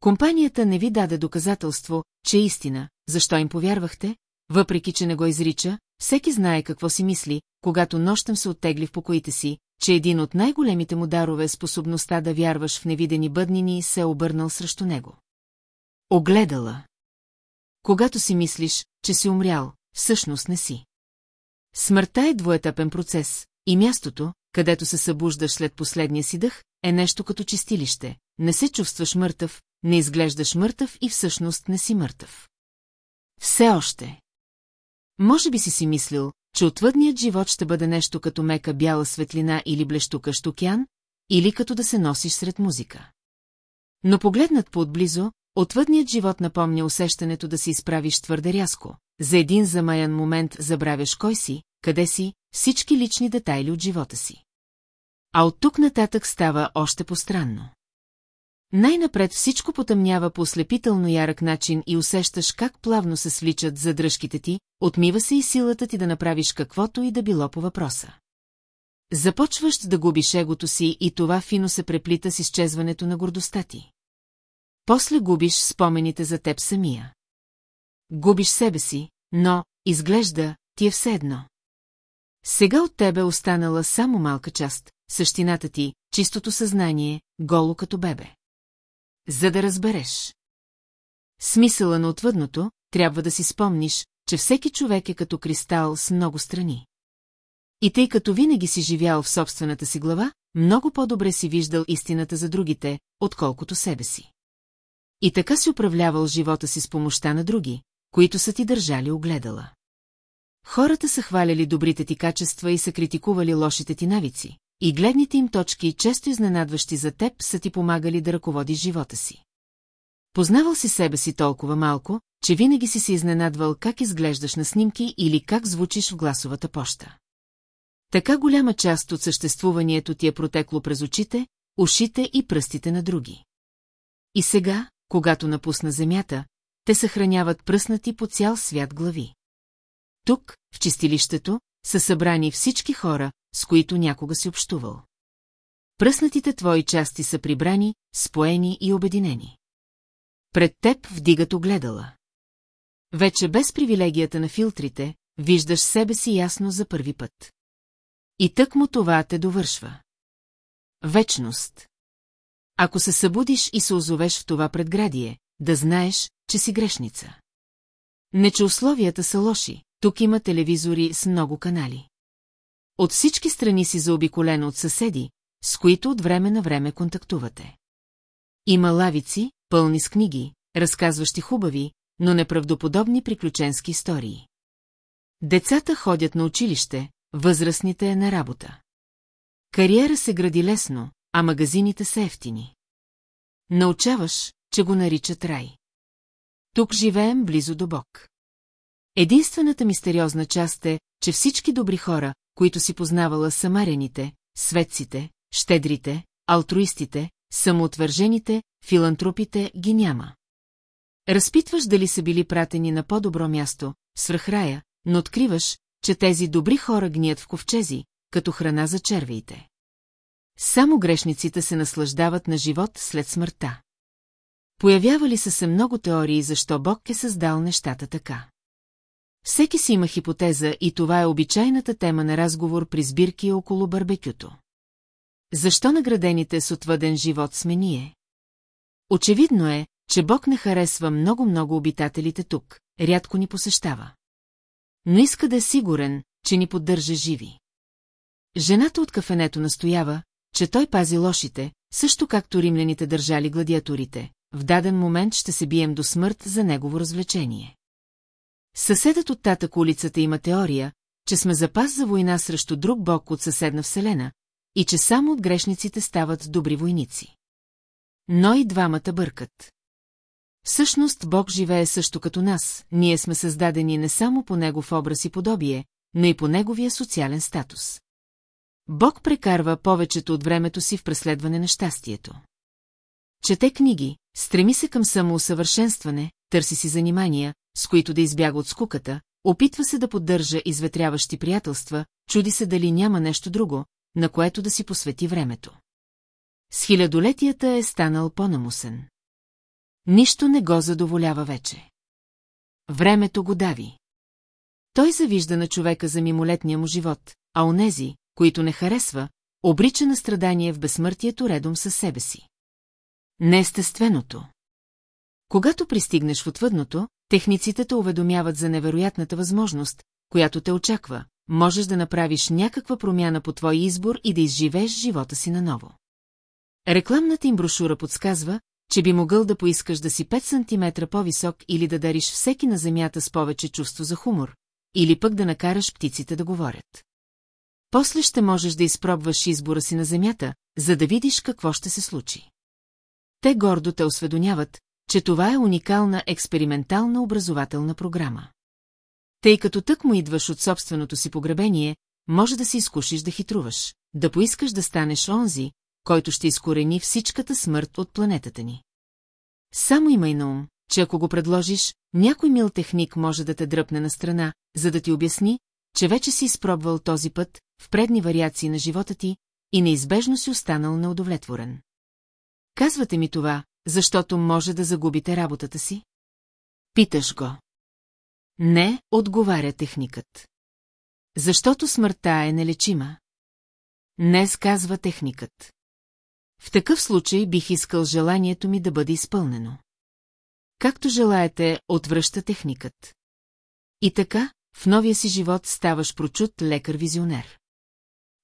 Компанията не ви даде доказателство, че е истина, защо им повярвахте, въпреки че не го изрича, всеки знае какво си мисли, когато нощем се оттегли в покоите си, че един от най-големите му дарове е способността да вярваш в невидени бъднини се е обърнал срещу него. Огледала. Когато си мислиш, че си умрял, всъщност не си. Смъртта е двуетапен процес, и мястото, където се събуждаш след последния си дъх, е нещо като чистилище. Не се чувстваш мъртъв, не изглеждаш мъртъв и всъщност не си мъртъв. Все още. Може би си си мислил, че отвъдният живот ще бъде нещо като мека бяла светлина или блещукащ океан, или като да се носиш сред музика. Но погледнат по-отблизо, отвъдният живот напомня усещането да се изправиш твърде рязко. За един замаян момент забравяш кой си, къде си, всички лични детайли от живота си. А от тук нататък става още постранно. Най-напред всичко потъмнява по ослепително ярък начин и усещаш как плавно се свличат задръжките ти, отмива се и силата ти да направиш каквото и да било по въпроса. Започваш да губиш егото си и това фино се преплита с изчезването на гордостта ти. После губиш спомените за теб самия. Губиш себе си, но, изглежда, ти е все едно. Сега от тебе останала само малка част, същината ти, чистото съзнание, голо като бебе. За да разбереш. Смисъла на отвъдното, трябва да си спомниш, че всеки човек е като кристал с много страни. И тъй като винаги си живял в собствената си глава, много по-добре си виждал истината за другите, отколкото себе си. И така си управлявал живота си с помощта на други, които са ти държали огледала. Хората са хваляли добрите ти качества и са критикували лошите ти навици, и гледните им точки, често изненадващи за теб, са ти помагали да ръководиш живота си. Познавал си себе си толкова малко, че винаги си се изненадвал как изглеждаш на снимки или как звучиш в гласовата поща. Така голяма част от съществуванието ти е протекло през очите, ушите и пръстите на други. И сега, когато напусна земята, те съхраняват пръснати по цял свят глави. Тук, в чистилището, са събрани всички хора, с които някога си общувал. Пръснатите твои части са прибрани, споени и обединени. Пред теб вдигат огледала. Вече без привилегията на филтрите, виждаш себе си ясно за първи път. И тък му това те довършва. Вечност. Ако се събудиш и се озовеш в това предградие, да знаеш, че си грешница. Не, че условията са лоши, тук има телевизори с много канали. От всички страни си заобиколено от съседи, с които от време на време контактувате. Има лавици, пълни с книги, разказващи хубави, но неправдоподобни приключенски истории. Децата ходят на училище, възрастните е на работа. Кариера се гради лесно, а магазините са ефтини. Научаваш, че го наричат рай. Тук живеем близо до Бог. Единствената мистериозна част е, че всички добри хора, които си познавала самарените, светците, щедрите, алтруистите, самоотвържените, филантропите ги няма. Разпитваш дали са били пратени на по-добро място, свръхрая, но откриваш, че тези добри хора гният в ковчези, като храна за червиите. Само грешниците се наслаждават на живот след смъртта. Появявали са се много теории, защо Бог е създал нещата така. Всеки си има хипотеза и това е обичайната тема на разговор при сбирки около барбекюто. Защо наградените с отвъден живот сме ние? Очевидно е, че Бог не харесва много-много обитателите тук, рядко ни посещава. Но иска да е сигурен, че ни поддържа живи. Жената от кафенето настоява, че той пази лошите, също както римляните държали гладиаторите. В даден момент ще се бием до смърт за негово развлечение. Съседът от татък улицата има теория, че сме запас за война срещу друг бог от съседна вселена и че само от грешниците стават добри войници. Но и двамата бъркат. Всъщност Бог живее също като нас, ние сме създадени не само по Негов образ и подобие, но и по Неговия социален статус. Бог прекарва повечето от времето си в преследване на щастието. Чете книги, стреми се към самоусъвършенстване, търси си занимания, с които да избяга от скуката, опитва се да поддържа изветряващи приятелства, чуди се дали няма нещо друго, на което да си посвети времето. С хилядолетията е станал по-намусен. Нищо не го задоволява вече. Времето го дави. Той завижда на човека за мимолетния му живот, а онези, които не харесва, обрича на страдание в безсмъртието редом със себе си. Неестественото. Когато пристигнеш в отвъдното, техниците те уведомяват за невероятната възможност, която те очаква, можеш да направиш някаква промяна по твой избор и да изживееш живота си наново. Рекламната им брошура подсказва, че би могъл да поискаш да си 5 см по-висок или да дариш всеки на земята с повече чувство за хумор, или пък да накараш птиците да говорят. После ще можеш да изпробваш избора си на земята, за да видиш какво ще се случи. Те гордо те осведомяват, че това е уникална експериментална образователна програма. Тъй като тък му идваш от собственото си погребение, може да си изкушиш да хитруваш, да поискаш да станеш онзи, който ще изкорени всичката смърт от планетата ни. Само имай на ум, че ако го предложиш, някой мил техник може да те дръпне на страна, за да ти обясни, че вече си изпробвал този път, в предни вариации на живота ти, и неизбежно си останал неудовлетворен. Казвате ми това, защото може да загубите работата си? Питаш го. Не, отговаря техникът. Защото смъртта е нелечима. Не, сказва техникът. В такъв случай бих искал желанието ми да бъде изпълнено. Както желаете, отвръща техникът. И така, в новия си живот ставаш прочут лекар-визионер.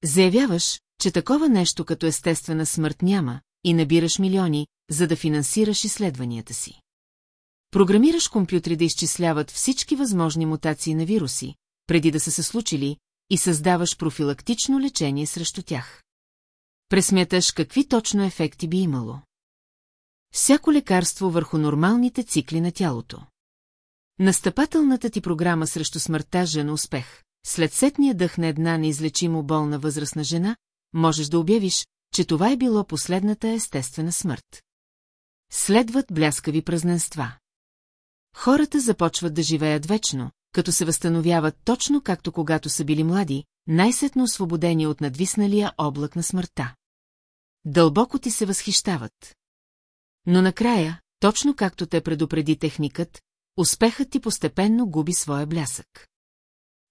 Заявяваш, че такова нещо като естествена смърт няма и набираш милиони, за да финансираш изследванията си. Програмираш компютри да изчисляват всички възможни мутации на вируси, преди да са се случили, и създаваш профилактично лечение срещу тях. Пресмяташ какви точно ефекти би имало. Всяко лекарство върху нормалните цикли на тялото. Настъпателната ти програма срещу смъртта жена успех. След сетния дъх на една неизлечимо болна възрастна жена, можеш да обявиш, че това е било последната естествена смърт. следват бляскави празненства. Хората започват да живеят вечно, като се възстановяват точно както когато са били млади, най-сетно освободени от надвисналия облак на смъртта. Дълбоко ти се възхищават. Но накрая, точно както те предупреди техникът, успехът ти постепенно губи своя блясък.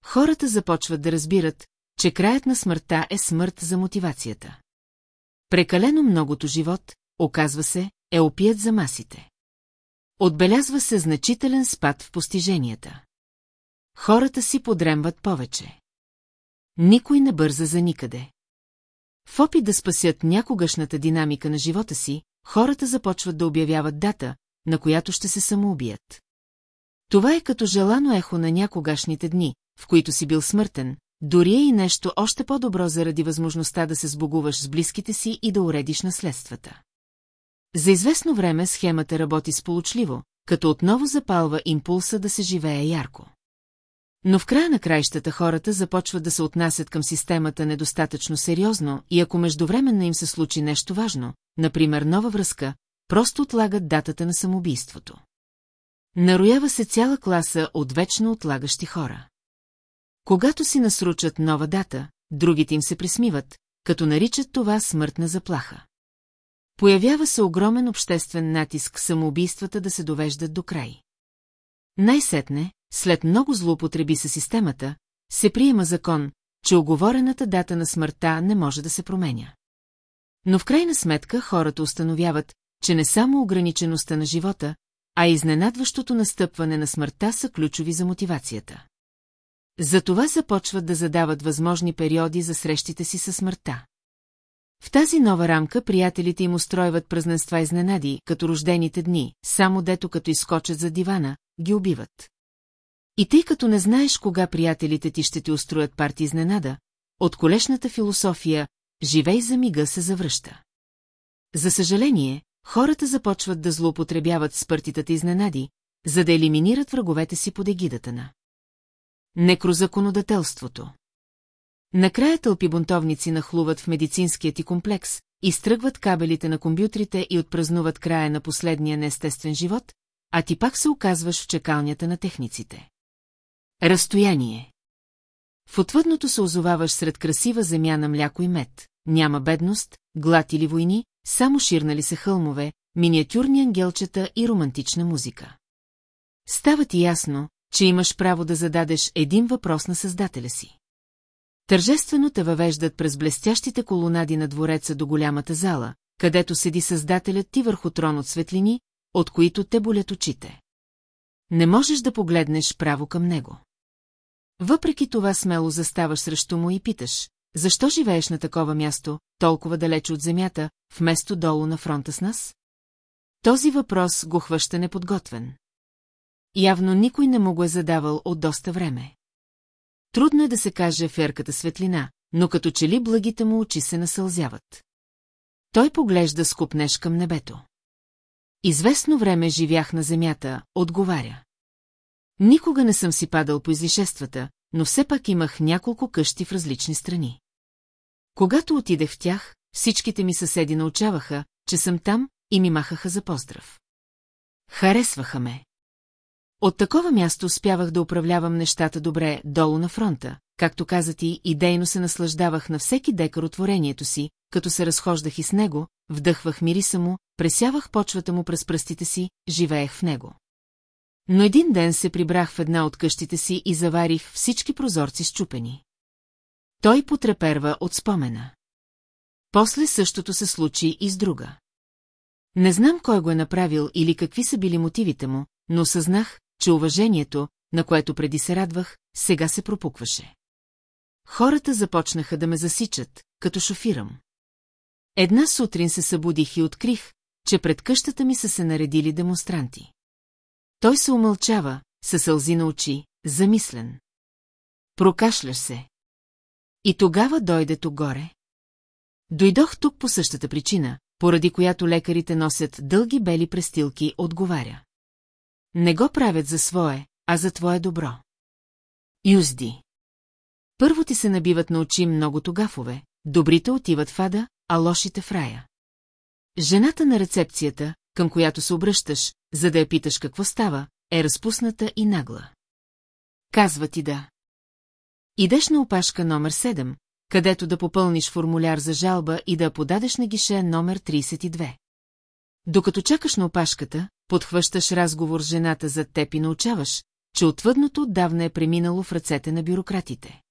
Хората започват да разбират, че краят на смъртта е смърт за мотивацията. Прекалено многото живот, оказва се, е опият за масите. Отбелязва се значителен спад в постиженията. Хората си подремват повече. Никой не бърза за никъде. В опит да спасят някогашната динамика на живота си, хората започват да обявяват дата, на която ще се самоубият. Това е като желано ехо на някогашните дни, в които си бил смъртен, дори е и нещо още по-добро заради възможността да се сбогуваш с близките си и да уредиш наследствата. За известно време схемата работи сполучливо, като отново запалва импулса да се живее ярко. Но в края на краищата хората започват да се отнасят към системата недостатъчно сериозно и ако междувременно им се случи нещо важно, например нова връзка, просто отлагат датата на самоубийството. Нароява се цяла класа от вечно отлагащи хора. Когато си насручат нова дата, другите им се присмиват, като наричат това смъртна заплаха. Появява се огромен обществен натиск самоубийствата да се довеждат до край. Най-сетне, след много злоупотреби със системата, се приема закон, че оговорената дата на смъртта не може да се променя. Но в крайна сметка хората установяват, че не само ограничеността на живота, а изненадващото настъпване на смъртта са ключови за мотивацията. Затова започват да задават възможни периоди за срещите си със смъртта. В тази нова рамка приятелите им устройват празненства изненади, като рождените дни, само дето като изкочат за дивана, ги убиват. И тъй като не знаеш кога приятелите ти ще ти устроят парти изненада, от колешната философия «Живей за мига» се завръща. За съжаление, хората започват да злоупотребяват с изненади, за да елиминират враговете си под егидата на. Некрозаконодателството. Накрая тълпи бунтовници нахлуват в медицинският ти комплекс, изтръгват кабелите на компютрите и отпразнуват края на последния неестествен живот, а ти пак се оказваш в чекалнята на техниците. Разстояние В отвъдното се озоваваш сред красива земя на мляко и мед, няма бедност, глад или войни, само ширнали се хълмове, миниатюрни ангелчета и романтична музика. Става ти ясно, че имаш право да зададеш един въпрос на създателя си. Тържествено те въвеждат през блестящите колонади на двореца до голямата зала, където седи създателят ти върху трон от светлини, от които те болят очите. Не можеш да погледнеш право към него. Въпреки това смело заставаш срещу му и питаш, защо живееш на такова място, толкова далече от земята, вместо долу на фронта с нас? Този въпрос го хваща неподготвен. Явно никой не му го е задавал от доста време. Трудно е да се каже в ярката светлина, но като че ли благите му очи се насълзяват. Той поглежда скупнеш към небето. Известно време живях на земята, отговаря. Никога не съм си падал по излишествата, но все пак имах няколко къщи в различни страни. Когато отидех в тях, всичките ми съседи научаваха, че съм там и ми махаха за поздрав. Харесваха ме. От такова място успявах да управлявам нещата добре долу на фронта, както каза ти, идейно се наслаждавах на всеки декар отворението си, като се разхождах и с него, вдъхвах мириса му, пресявах почвата му през пръстите си, живеех в него. Но един ден се прибрах в една от къщите си и заварих всички прозорци щупени. Той потреперва от спомена. После същото се случи и с друга. Не знам кой го е направил или какви са били мотивите му, но съзнах, че уважението, на което преди се радвах, сега се пропукваше. Хората започнаха да ме засичат, като шофирам. Една сутрин се събудих и открих, че пред къщата ми са се наредили демонстранти. Той се умълчава, със сълзи на очи, замислен. Прокашляш се. И тогава дойде тук горе. Дойдох тук по същата причина, поради която лекарите носят дълги бели престилки, отговаря. Не го правят за свое, а за твое добро. Юзди. Първо ти се набиват на очи многото гафове, добрите отиват в ада, а лошите в рая. Жената на рецепцията, към която се обръщаш, за да я питаш какво става, е разпусната и нагла. Казва ти да. Идеш на опашка номер 7, където да попълниш формуляр за жалба и да я подадеш на гише номер 32. Докато чакаш на опашката, подхващаш разговор с жената за теб и научаваш, че отвъдното отдавна е преминало в ръцете на бюрократите.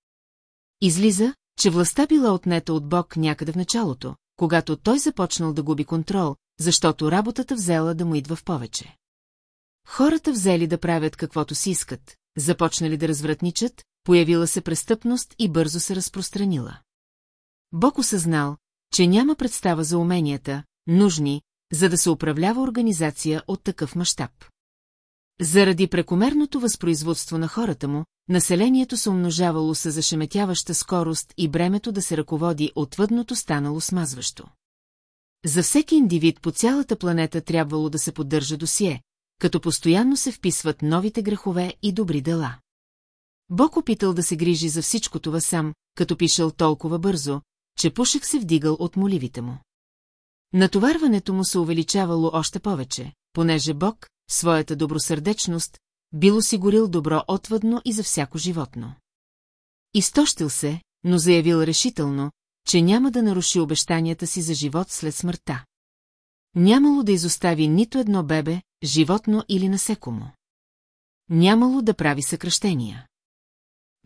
Излиза, че властта била отнета от Бог някъде в началото, когато той започнал да губи контрол, защото работата взела да му идва в повече. Хората взели да правят каквото си искат, започнали да развратничат, появила се престъпност и бързо се разпространила. Бог осъзнал, че няма представа за уменията, нужни, за да се управлява организация от такъв мащаб. Заради прекомерното възпроизводство на хората му, населението се умножавало с зашеметяваща скорост и бремето да се ръководи отвъдното станало смазващо. За всеки индивид по цялата планета трябвало да се поддържа досие, като постоянно се вписват новите грехове и добри дела. Бог опитал да се грижи за всичко това сам, като пишел толкова бързо, че пушек се вдигал от моливите му. Натоварването му се увеличавало още повече, понеже Бог, своята добросърдечност, бил осигурил добро отвъдно и за всяко животно. Изтощил се, но заявил решително, че няма да наруши обещанията си за живот след смъртта. Нямало да изостави нито едно бебе, животно или насекомо. Нямало да прави съкръщения.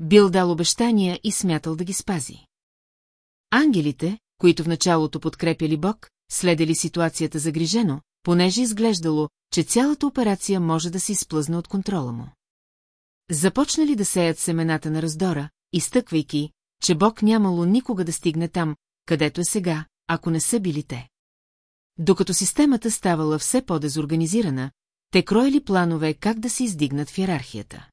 Бил дал обещания и смятал да ги спази. Ангелите, които в началото подкрепяли Бог, следели ситуацията загрижено, понеже изглеждало, че цялата операция може да се изплъзне от контрола му. Започнали да сеят семената на раздора, изтъквайки, че Бог нямало никога да стигне там, където е сега, ако не са били те. Докато системата ставала все по-дезорганизирана, те кроили планове как да се издигнат в иерархията.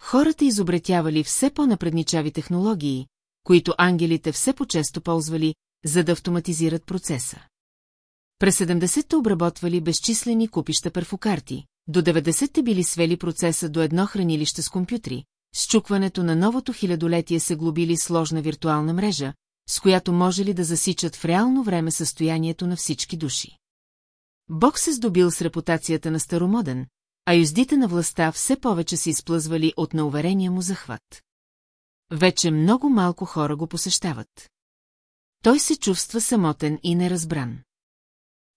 Хората изобретявали все по-напредничави технологии, които ангелите все по-често ползвали, за да автоматизират процеса. През 70-те обработвали безчислени купища перфокарти, до 90-те били свели процеса до едно хранилище с компютри, с чукването на новото хилядолетие се глобили сложна виртуална мрежа, с която може ли да засичат в реално време състоянието на всички души. Бог се здобил с репутацията на старомоден, а юздите на властта все повече се изплъзвали от науверения му захват. Вече много малко хора го посещават. Той се чувства самотен и неразбран.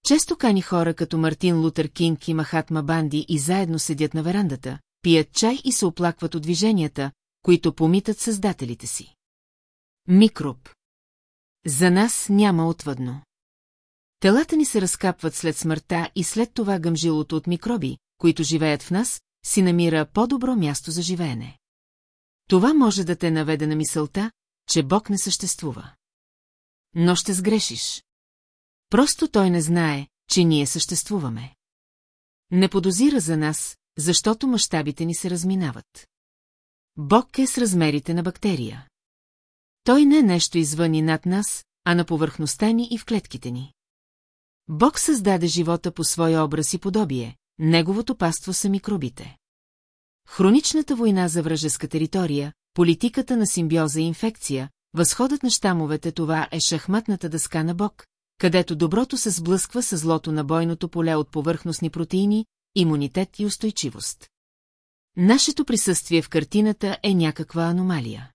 Често кани хора като Мартин Лутер Кинг и Махатма Банди и заедно седят на верандата, пият чай и се оплакват от движенията, които помитат създателите си. Микроб. За нас няма отвъдно. Телата ни се разкапват след смъртта и след това гъмжилото от микроби, които живеят в нас, си намира по-добро място за живеене. Това може да те наведе на мисълта, че Бог не съществува. Но ще сгрешиш. Просто той не знае, че ние съществуваме. Не подозира за нас, защото мащабите ни се разминават. Бог е с размерите на бактерия. Той не е нещо извън и над нас, а на повърхността ни и в клетките ни. Бог създаде живота по своя образ и подобие, неговото паство са микробите. Хроничната война за вражеска територия, политиката на симбиоза и инфекция, възходът на щамовете това е шахматната дъска на Бог, където доброто се сблъсква с злото на бойното поле от повърхностни протеини, имунитет и устойчивост. Нашето присъствие в картината е някаква аномалия.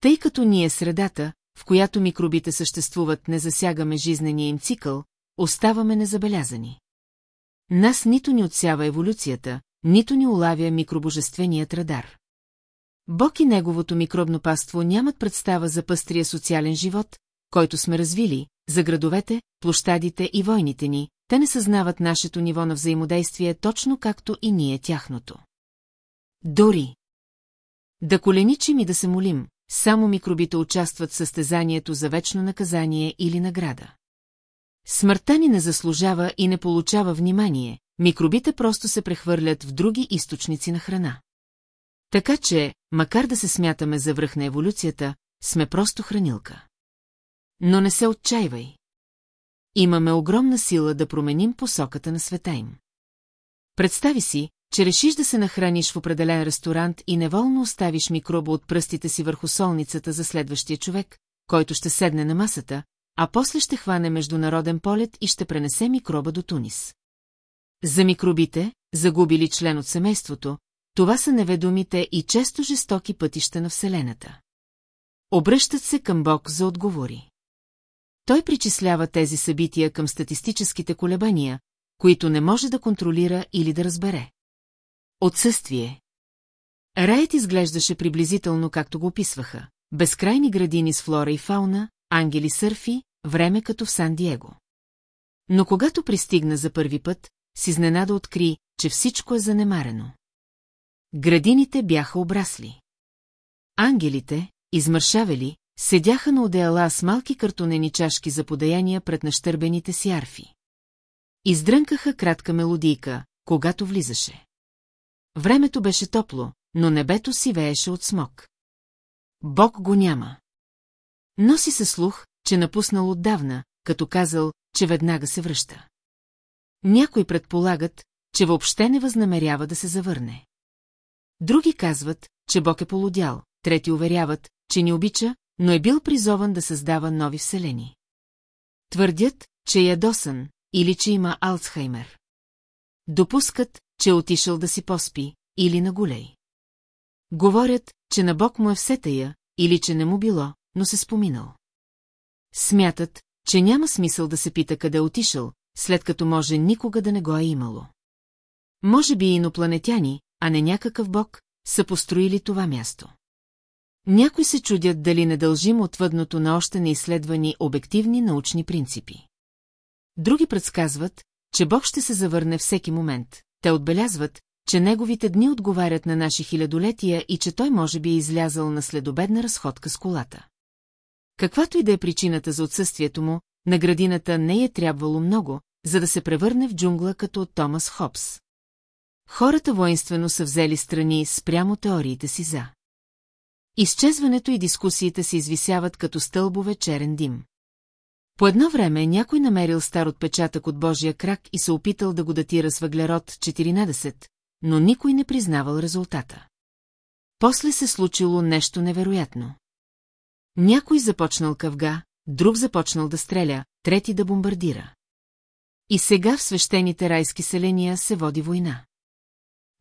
Тъй като ние средата, в която микробите съществуват, не засягаме жизнения им цикъл, оставаме незабелязани. Нас нито ни отсява еволюцията, нито ни улавя микробожественият радар. Бог и неговото микробно паство нямат представа за пъстрия социален живот, който сме развили, за градовете, площадите и войните ни, те не съзнават нашето ниво на взаимодействие точно както и ние тяхното. Дори. Да коленичим и да се молим, само микробите участват в състезанието за вечно наказание или награда. Смъртта ни не заслужава и не получава внимание, микробите просто се прехвърлят в други източници на храна. Така че, макар да се смятаме за връх на еволюцията, сме просто хранилка. Но не се отчаивай. Имаме огромна сила да променим посоката на света им. Представи си, че решиш да се нахраниш в определен ресторант и неволно оставиш микроба от пръстите си върху солницата за следващия човек, който ще седне на масата, а после ще хване международен полет и ще пренесе микроба до Тунис. За микробите, загубили член от семейството, това са неведомите и често жестоки пътища на Вселената. Обръщат се към Бог за отговори. Той причислява тези събития към статистическите колебания, които не може да контролира или да разбере. Отсъствие. Раят изглеждаше приблизително както го описваха. Безкрайни градини с флора и фауна, ангели сърфи, време като в Сан-Диего. Но когато пристигна за първи път, с изненада откри, че всичко е занемарено. Градините бяха обрасли. Ангелите, измършавели, седяха на одеяла с малки картонени чашки за подаяния пред нащърбените си арфи. Издрънкаха кратка мелодийка, когато влизаше. Времето беше топло, но небето си вееше от смок. Бог го няма. Носи се слух, че напуснал отдавна, като казал, че веднага се връща. Някои предполагат, че въобще не възнамерява да се завърне. Други казват, че Бог е полудял, трети уверяват, че ни обича, но е бил призован да създава нови вселени. Твърдят, че е ядосан или че има Алцхаймер. Допускат, че е отишъл да си поспи или на голей. Говорят, че на Бог му е все тая, или че не му било, но се споминал. Смятат, че няма смисъл да се пита къде е отишъл, след като може никога да не го е имало. Може би инопланетяни, а не някакъв бог, са построили това място. Някои се чудят дали не дължим отвъдното на още неизследвани обективни научни принципи. Други предсказват, че Бог ще се завърне всеки момент. Те отбелязват, че неговите дни отговарят на наши хилядолетия и че той може би е излязъл на следобедна разходка с колата. Каквато и да е причината за отсъствието му, на градината не е трябвало много, за да се превърне в джунгла като от Томас Хопс. Хората воинствено са взели страни спрямо теориите си за. Изчезването и дискусиите се извисяват като стълбове черен дим. По едно време някой намерил стар отпечатък от Божия крак и се опитал да го датира с въглерод 14, но никой не признавал резултата. После се случило нещо невероятно. Някой започнал къвга, друг започнал да стреля, трети да бомбардира. И сега в свещените райски селения се води война.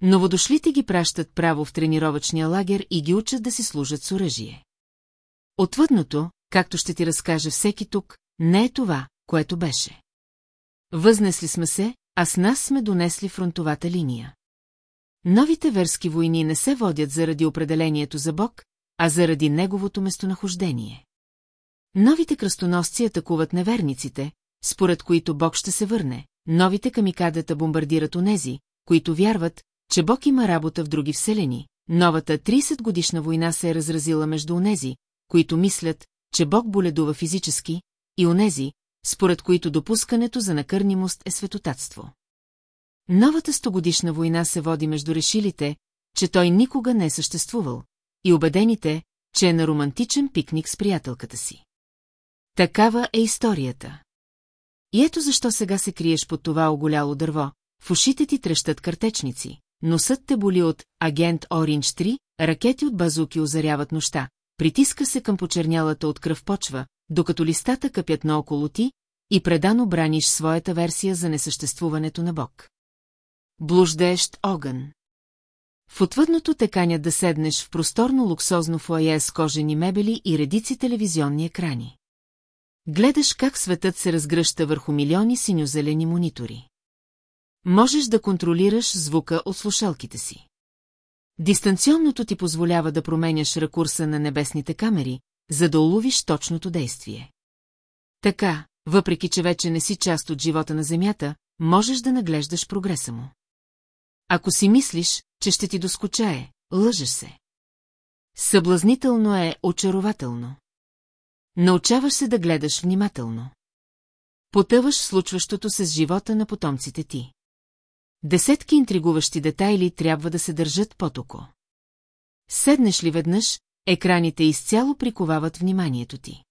Новодошлите ги пращат право в тренировъчния лагер и ги учат да си служат с оръжие. Отвъдното, както ще ти разкаже всеки тук, не е това, което беше. Възнесли сме се, а с нас сме донесли фронтовата линия. Новите верски войни не се водят заради определението за Бог, а заради неговото местонахождение. Новите кръстоносци атакуват неверниците, според които Бог ще се върне, новите камикадета бомбардират онези, които вярват, че Бог има работа в други вселени. Новата 30-годишна война се е разразила между онези, които мислят, че Бог боледува физически, и онези, според които допускането за накърнимост е светотатство. Новата стогодишна война се води между решилите, че той никога не е съществувал, и убедените, че е на романтичен пикник с приятелката си. Такава е историята. И ето защо сега се криеш под това оголяло дърво, в ушите ти трещат картечници, носът те боли от агент Ориндж 3, ракети от базуки озаряват нощта, притиска се към почернялата от кръв почва, докато листата къпят наоколо ти и предано браниш своята версия за несъществуването на Бог. Блуждещ огън. В отвъдното те канят да седнеш в просторно луксозно фойе с кожени мебели и редици телевизионни екрани. Гледаш как светът се разгръща върху милиони синьозелени монитори. Можеш да контролираш звука от слушалките си. Дистанционното ти позволява да променяш ракурса на небесните камери, за да уловиш точното действие. Така, въпреки че вече не си част от живота на Земята, можеш да наглеждаш прогреса му. Ако си мислиш, че ще ти доскочае, лъжеш се. Съблазнително е очарователно. Научаваш се да гледаш внимателно. Потъваш случващото се с живота на потомците ти. Десетки интригуващи детайли трябва да се държат потоко. Седнеш ли веднъж, екраните изцяло приковават вниманието ти.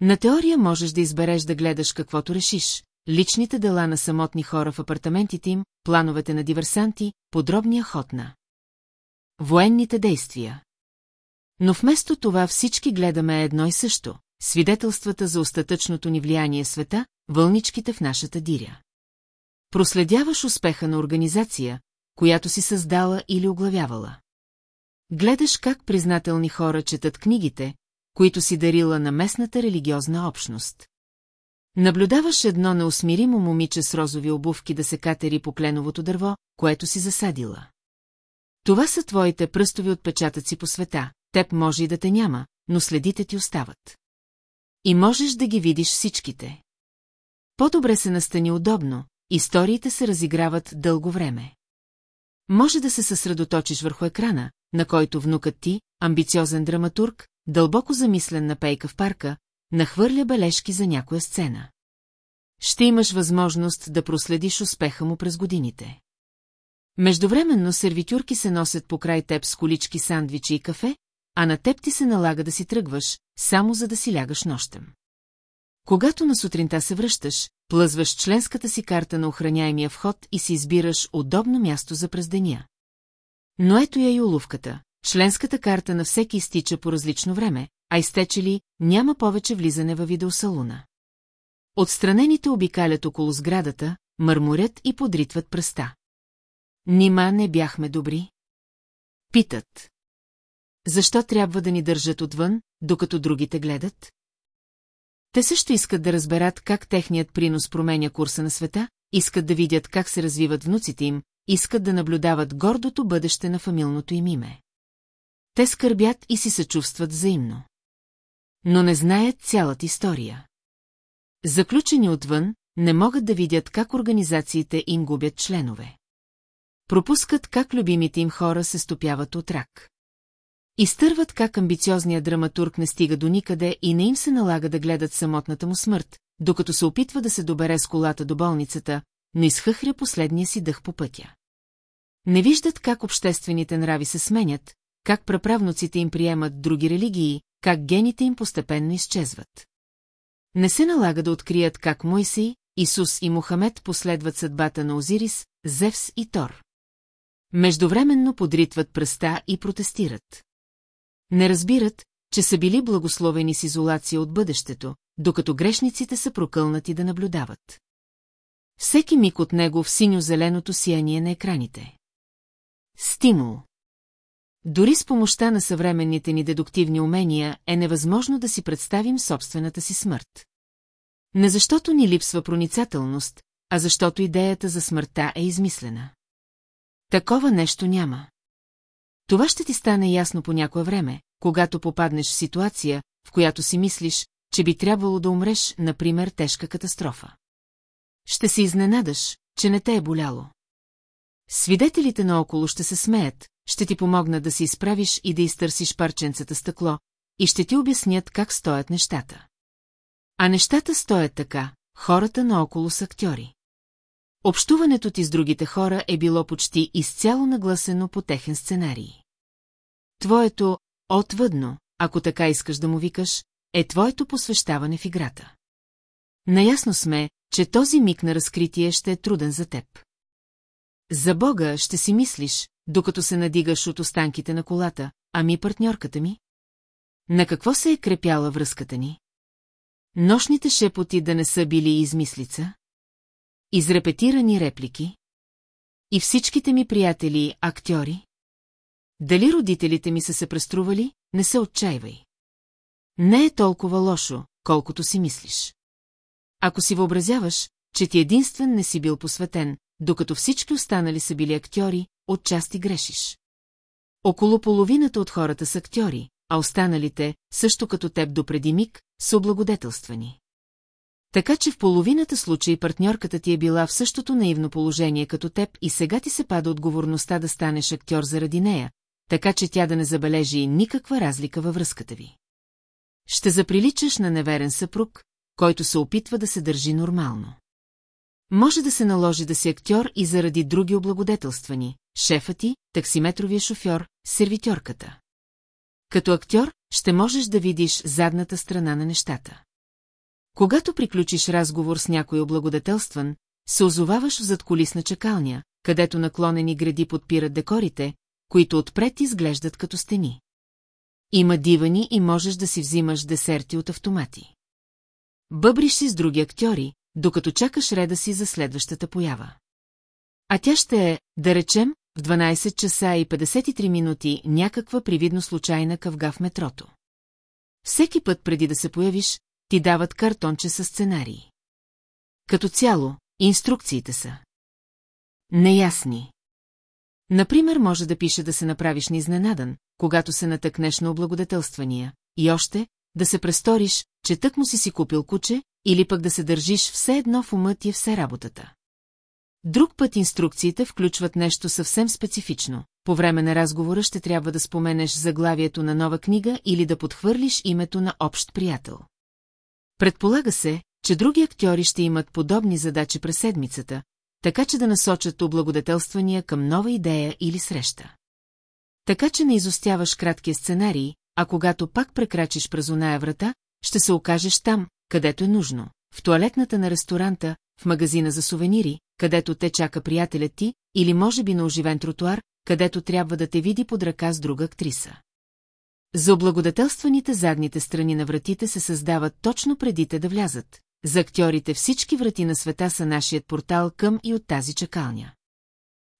На теория можеш да избереш да гледаш каквото решиш, личните дела на самотни хора в апартаментите им, плановете на диверсанти, подробния ход на военните действия. Но вместо това всички гледаме едно и също свидетелствата за остатъчното ни влияние света, вълничките в нашата диря. Проследяваш успеха на организация, която си създала или оглавявала. Гледаш как признателни хора четат книгите, които си дарила на местната религиозна общност. Наблюдаваш едно неусмиримо момиче с розови обувки да се катери по кленовото дърво, което си засадила. Това са твоите пръстови отпечатъци по света, теб може и да те няма, но следите ти остават. И можеш да ги видиш всичките. По-добре се настани удобно, историите се разиграват дълго време. Може да се съсредоточиш върху екрана, на който внукът ти, амбициозен драматург, дълбоко замислен на пейка в парка, нахвърля бележки за някоя сцена. Ще имаш възможност да проследиш успеха му през годините. Междувременно сервитюрки се носят по край теб с колички сандвичи и кафе, а на теб ти се налага да си тръгваш, само за да си лягаш нощем. Когато на сутринта се връщаш, плъзваш членската си карта на охраняемия вход и си избираш удобно място за през деня. Но ето я и уловката. Членската карта на всеки изтича по различно време, а изтече ли, няма повече влизане във видеосалуна. Отстранените обикалят около сградата, мърморят и подритват пръста. Нима не бяхме добри? Питат. Защо трябва да ни държат отвън, докато другите гледат? Те също искат да разберат как техният принос променя курса на света, искат да видят как се развиват внуците им, искат да наблюдават гордото бъдеще на фамилното им име. Те скърбят и си съчувстват взаимно. Но не знаят цялата история. Заключени отвън, не могат да видят как организациите им губят членове. Пропускат как любимите им хора се стопяват от рак. Изтърват как амбициозният драматург не стига до никъде и не им се налага да гледат самотната му смърт, докато се опитва да се добере с колата до болницата, но изхъхря последния си дъх по пътя. Не виждат как обществените нрави се сменят, как праправноците им приемат други религии, как гените им постепенно изчезват. Не се налага да открият как Мойсей, Исус и Мохамед последват съдбата на Озирис, Зевс и Тор. Междувременно подритват пръста и протестират. Не разбират, че са били благословени с изолация от бъдещето, докато грешниците са прокълнати да наблюдават. Всеки миг от него в синьо-зеленото сияние на екраните. Стимул Дори с помощта на съвременните ни дедуктивни умения е невъзможно да си представим собствената си смърт. Не защото ни липсва проницателност, а защото идеята за смъртта е измислена. Такова нещо няма. Това ще ти стане ясно по някое време, когато попаднеш в ситуация, в която си мислиш, че би трябвало да умреш, например, тежка катастрофа. Ще се изненадаш, че не те е боляло. Свидетелите наоколо ще се смеят, ще ти помогнат да се изправиш и да изтърсиш парченцата стъкло, и ще ти обяснят как стоят нещата. А нещата стоят така, хората наоколо са актьори. Общуването ти с другите хора е било почти изцяло нагласено по техен сценарий. Твоето отвъдно, ако така искаш да му викаш, е твоето посвещаване в играта. Наясно сме, че този миг на разкритие ще е труден за теб. За Бога ще си мислиш, докато се надигаш от останките на колата, ами партньорката ми? На какво се е крепяла връзката ни? Нощните шепоти да не са били измислица? Изрепетирани реплики? И всичките ми приятели актьори? Дали родителите ми са се престрували, не се отчаивай. Не е толкова лошо, колкото си мислиш. Ако си въобразяваш, че ти единствен не си бил посветен, докато всички останали са били актьори, отчасти грешиш. Около половината от хората са актьори, а останалите, също като теб допреди миг, са облагодетелствани. Така че в половината случаи партньорката ти е била в същото наивно положение като теб и сега ти се пада отговорността да станеш актьор заради нея, така че тя да не забележи никаква разлика във връзката ви. Ще заприличаш на неверен съпруг, който се опитва да се държи нормално. Може да се наложи да си актьор и заради други облагодетелствани, шефа ти, таксиметровия шофьор, сервитьорката. Като актьор ще можеш да видиш задната страна на нещата. Когато приключиш разговор с някой облагодетелстван, се озоваваш в задколисна чакалня, където наклонени гради подпират декорите, които отпред изглеждат като стени. има дивани и можеш да си взимаш десерти от автомати. Бъбриш си с други актьори, докато чакаш реда си за следващата поява. А тя ще е, да речем, в 12 часа и 53 минути някаква привидно случайна къвга в метрото. Всеки път преди да се появиш, ти дават картонче с сценарии. Като цяло, инструкциите са. Неясни. Например, може да пише да се направиш неизненадан, когато се натъкнеш на облагодетелствания, и още, да се престориш, че тък му си си купил куче, или пък да се държиш все едно в умът и все работата. Друг път инструкциите включват нещо съвсем специфично. По време на разговора ще трябва да споменеш заглавието на нова книга или да подхвърлиш името на общ приятел. Предполага се, че други актьори ще имат подобни задачи през седмицата, така че да насочат облагодетелствания към нова идея или среща. Така че не изостяваш краткия сценарий, а когато пак прекрачиш през оная врата, ще се окажеш там, където е нужно. В туалетната на ресторанта, в магазина за сувенири, където те чака приятелят ти, или може би на оживен тротуар, където трябва да те види под ръка с друга актриса. За облагодетелстваните задните страни на вратите се създават точно преди те да влязат. За актьорите всички врати на света са нашият портал към и от тази чакалня.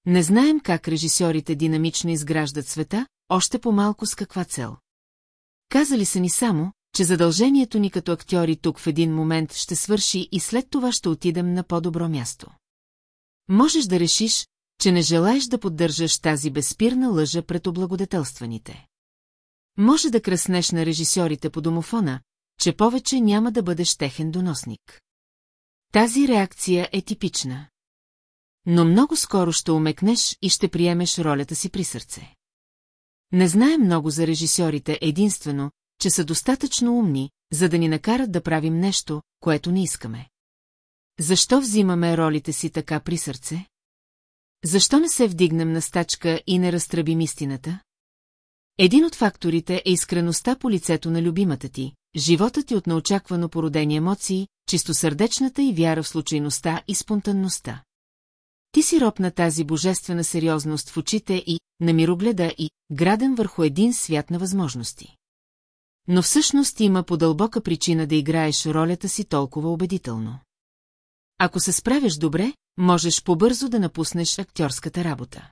Не знаем как режисьорите динамично изграждат света, още по-малко с каква цел. Казали са ни само, че задължението ни като актьори тук в един момент ще свърши и след това ще отидем на по-добро място. Можеш да решиш, че не желаеш да поддържаш тази безспирна лъжа пред облагодетелстваните. Може да кръснеш на режисьорите по домофона, че повече няма да бъдеш техен доносник. Тази реакция е типична. Но много скоро ще умекнеш и ще приемеш ролята си при сърце. Не знаем много за режисьорите единствено, че са достатъчно умни, за да ни накарат да правим нещо, което не искаме. Защо взимаме ролите си така при сърце? Защо не се вдигнем на стачка и не разтръбим истината? Един от факторите е искреността по лицето на любимата ти, животът ти от неочаквано породени емоции, чистосърдечната и вяра в случайността и спонтанността. Ти си роб на тази божествена сериозност в очите и, на мирогледа и, граден върху един свят на възможности. Но всъщност има по-дълбока причина да играеш ролята си толкова убедително. Ако се справяш добре, можеш по-бързо да напуснеш актьорската работа.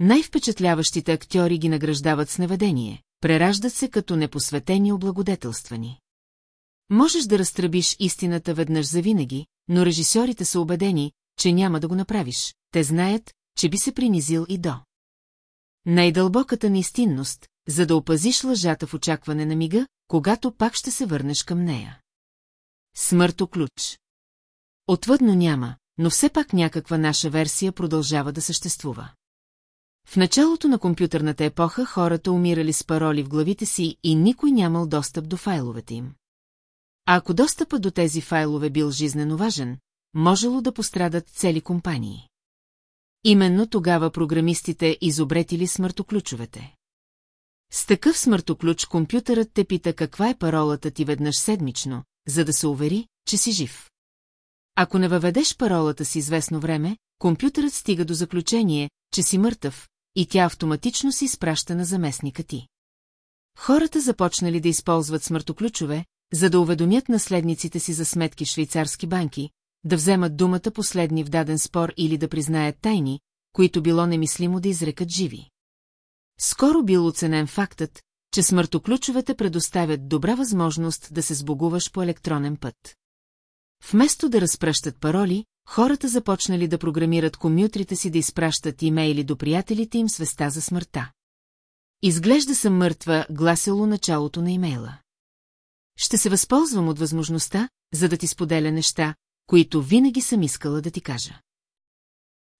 Най-впечатляващите актьори ги награждават с неведение, прераждат се като непосветени облагодетелствани. Можеш да разтръбиш истината веднъж завинаги, но режисьорите са убедени, че няма да го направиш. Те знаят, че би се принизил и до. Най-дълбоката неистинност, за да опазиш лъжата в очакване на мига, когато пак ще се върнеш към нея. Смърто ключ. Отвъдно няма, но все пак някаква наша версия продължава да съществува. В началото на компютърната епоха хората умирали с пароли в главите си и никой нямал достъп до файловете им. А ако достъпът до тези файлове бил жизнено важен, можело да пострадат цели компании. Именно тогава програмистите изобретили смъртоключовете. С такъв смъртоключ компютърът те пита каква е паролата ти веднъж седмично, за да се увери, че си жив. Ако не въведеш паролата си известно време, компютърът стига до заключение, че си мъртъв, и тя автоматично си изпраща на заместника ти. Хората започнали да използват смъртоключове, за да уведомят наследниците си за сметки швейцарски банки, да вземат думата последни в даден спор или да признаят тайни, които било немислимо да изрекат живи. Скоро бил оценен фактът, че смъртоключовете предоставят добра възможност да се сбогуваш по електронен път. Вместо да разпръщат пароли, хората започнали да програмират комютрите си да изпращат имейли до приятелите им свеста за смъртта. Изглежда съм мъртва, гласело началото на имейла. Ще се възползвам от възможността, за да ти споделя неща, които винаги съм искала да ти кажа.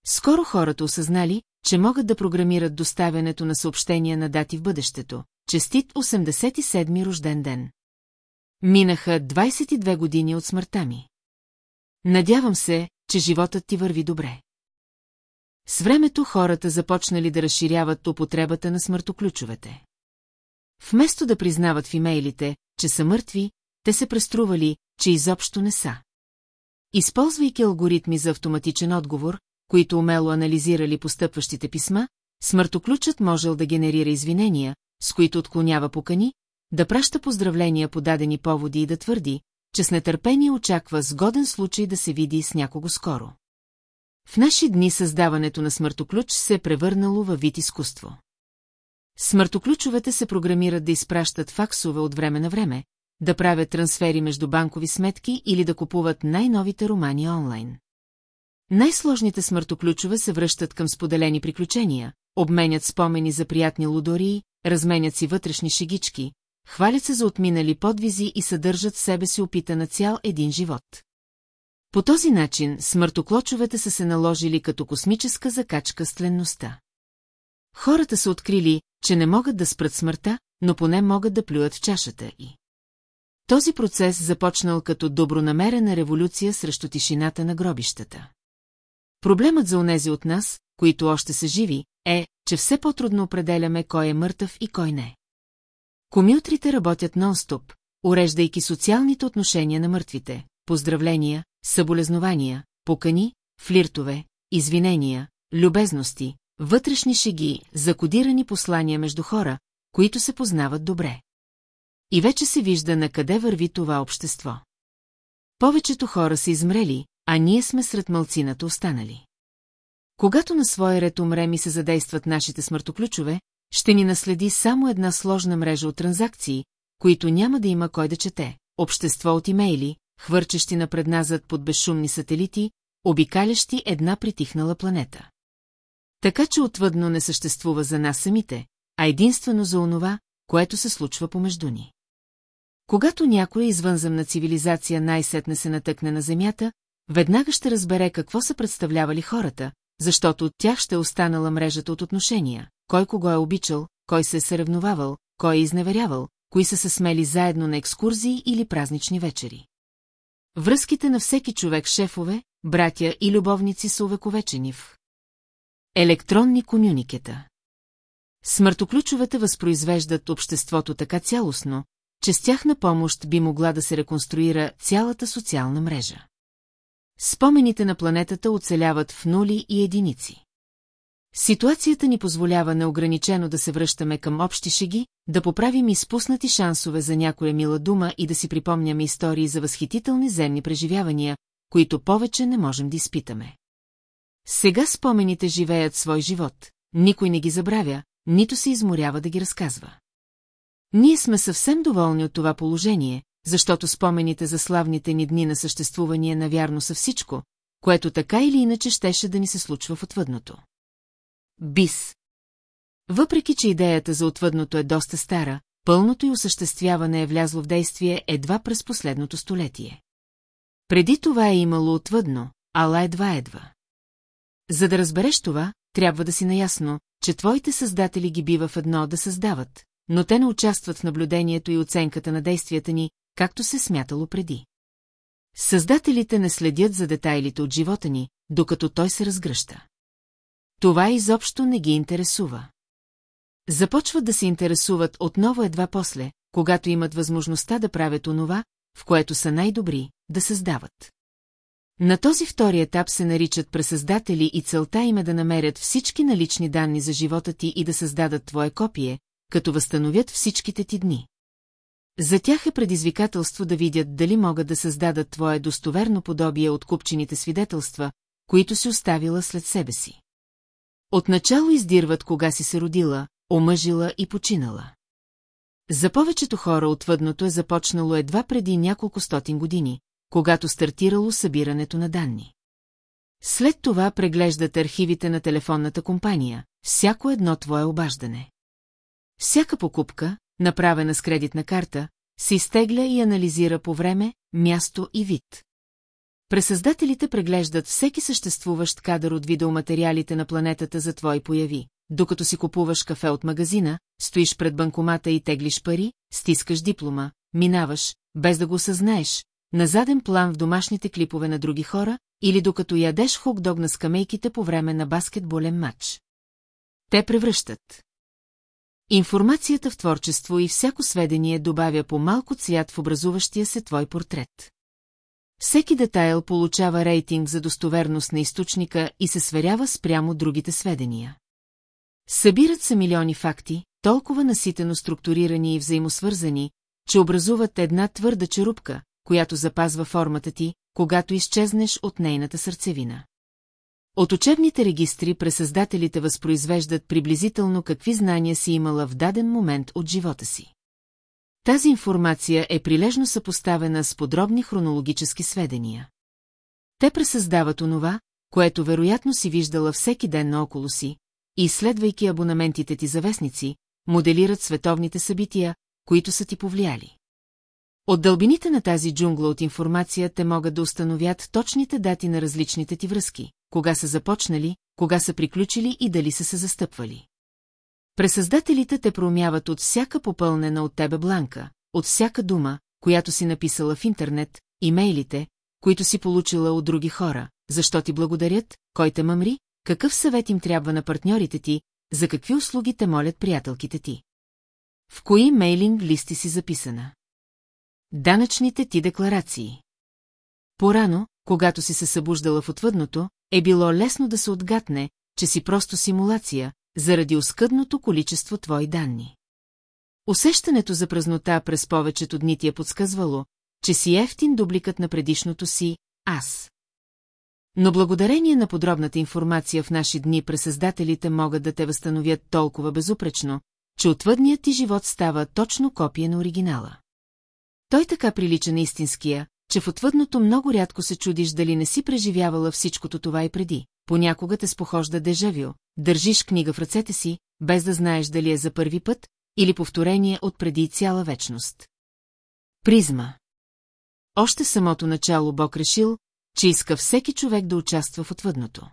Скоро хората осъзнали, че могат да програмират доставянето на съобщения на дати в бъдещето. Честит 87-ми рожден ден. Минаха 22 години от смъртта ми. Надявам се, че животът ти върви добре. С времето хората започнали да разширяват употребата на смъртоключовете. Вместо да признават в имейлите, че са мъртви, те се престрували, че изобщо не са. Използвайки алгоритми за автоматичен отговор, които умело анализирали постъпващите писма, смъртоключът можел да генерира извинения, с които отклонява покани, да праща поздравления по дадени поводи и да твърди, че с нетърпение очаква сгоден случай да се види с някого скоро. В наши дни създаването на смъртоключ се е превърнало във вид изкуство. Смъртоключовете се програмират да изпращат факсове от време на време, да правят трансфери между банкови сметки или да купуват най-новите романи онлайн. Най-сложните смъртоключове се връщат към споделени приключения, обменят спомени за приятни лудории, разменят си вътрешни шегички, хвалят се за отминали подвизи и съдържат в себе си опита на цял един живот. По този начин смъртоклочовете са се наложили като космическа закачка с тленността. Хората са открили, че не могат да спрат смъртта, но поне могат да плюят в чашата и. Този процес започнал като добронамерена революция срещу тишината на гробищата. Проблемът за онези от нас, които още са живи, е, че все по-трудно определяме кой е мъртъв и кой не. Комютрите работят нон-стоп, уреждайки социалните отношения на мъртвите, поздравления, съболезнования, покани, флиртове, извинения, любезности, вътрешни шеги, закодирани послания между хора, които се познават добре. И вече се вижда на къде върви това общество. Повечето хора са измрели, а ние сме сред мълцината останали. Когато на своя ред умрем и се задействат нашите смъртоключове, ще ни наследи само една сложна мрежа от транзакции, които няма да има кой да чете. Общество от имейли, хвърчещи напредназад под безшумни сателити, обикалящи една притихнала планета. Така че отвъдно не съществува за нас самите, а единствено за онова, което се случва помежду ни. Когато някоя извънземна цивилизация най-сетне се натъкне на Земята, веднага ще разбере какво са представлявали хората, защото от тях ще е останала мрежата от отношения, кой кого е обичал, кой се е съревновавал, кой е изневерявал, кои са се смели заедно на екскурзии или празнични вечери. Връзките на всеки човек шефове, братя и любовници са увековечени в електронни комюникета. Смъртоключовете възпроизвеждат обществото така цялостно, че с тяхна помощ би могла да се реконструира цялата социална мрежа. Спомените на планетата оцеляват в нули и единици. Ситуацията ни позволява неограничено да се връщаме към общи шеги, да поправим изпуснати шансове за някоя мила дума и да си припомняме истории за възхитителни земни преживявания, които повече не можем да изпитаме. Сега спомените живеят свой живот, никой не ги забравя, нито се изморява да ги разказва. Ние сме съвсем доволни от това положение, защото спомените за славните ни дни на съществувание навярно са всичко, което така или иначе щеше да ни се случва в отвъдното. Бис. Въпреки, че идеята за отвъдното е доста стара, пълното й осъществяване е влязло в действие едва през последното столетие. Преди това е имало отвъдно, ала едва-едва. За да разбереш това, трябва да си наясно, че твоите създатели ги бива в едно да създават, но те не участват в наблюдението и оценката на действията ни, както се смятало преди. Създателите не следят за детайлите от живота ни, докато той се разгръща. Това изобщо не ги интересува. Започват да се интересуват отново едва после, когато имат възможността да правят онова, в което са най-добри, да създават. На този втори етап се наричат пресъздатели и целта им е да намерят всички налични данни за живота ти и да създадат твое копие, като възстановят всичките ти дни. За тях е предизвикателство да видят дали могат да създадат твое достоверно подобие от купчените свидетелства, които си оставила след себе си. Отначало издирват кога си се родила, омъжила и починала. За повечето хора отвъдното е започнало едва преди няколко стотин години, когато стартирало събирането на данни. След това преглеждат архивите на телефонната компания, всяко едно твое обаждане. Всяка покупка, направена с кредитна карта, се изтегля и анализира по време, място и вид. Пресъздателите преглеждат всеки съществуващ кадър от видеоматериалите на планетата за твои появи. Докато си купуваш кафе от магазина, стоиш пред банкомата и теглиш пари, стискаш диплома, минаваш, без да го осъзнаеш, на заден план в домашните клипове на други хора или докато ядеш хок-дог на скамейките по време на баскетболен матч. Те превръщат. Информацията в творчество и всяко сведение добавя по малко цвят в образуващия се твой портрет. Всеки детайл получава рейтинг за достоверност на източника и се сверява спрямо другите сведения. Събират се милиони факти, толкова наситено структурирани и взаимосвързани, че образуват една твърда черупка, която запазва формата ти, когато изчезнеш от нейната сърцевина. От учебните регистри пресъздателите възпроизвеждат приблизително какви знания си имала в даден момент от живота си. Тази информация е прилежно съпоставена с подробни хронологически сведения. Те пресъздават онова, което вероятно си виждала всеки ден наоколо си, и изследвайки абонаментите ти за вестници, моделират световните събития, които са ти повлияли. От дълбините на тази джунгла от информация те могат да установят точните дати на различните ти връзки, кога са започнали, кога са приключили и дали са се застъпвали. Пресъздателите те проумяват от всяка попълнена от тебе бланка, от всяка дума, която си написала в интернет, имейлите, които си получила от други хора, защо ти благодарят, кой те мъмри, какъв съвет им трябва на партньорите ти, за какви услуги те молят приятелките ти. В кои мейлинг листи си записана? Данъчните ти декларации. Порано, когато си се събуждала в отвъдното, е било лесно да се отгатне, че си просто симулация, заради оскъдното количество твои данни. Усещането за празнота през повечето дни ти е подсказвало, че си ефтин дубликът на предишното си «аз». Но благодарение на подробната информация в наши дни пресъздателите могат да те възстановят толкова безупречно, че отвъдният ти живот става точно копия на оригинала. Той така прилича на истинския, че в отвъдното много рядко се чудиш дали не си преживявала всичкото това и преди. Понякога те спохожда дежавю, държиш книга в ръцете си, без да знаеш дали е за първи път, или повторение от преди цяла вечност. Призма Още самото начало Бог решил, че иска всеки човек да участва в отвъдното.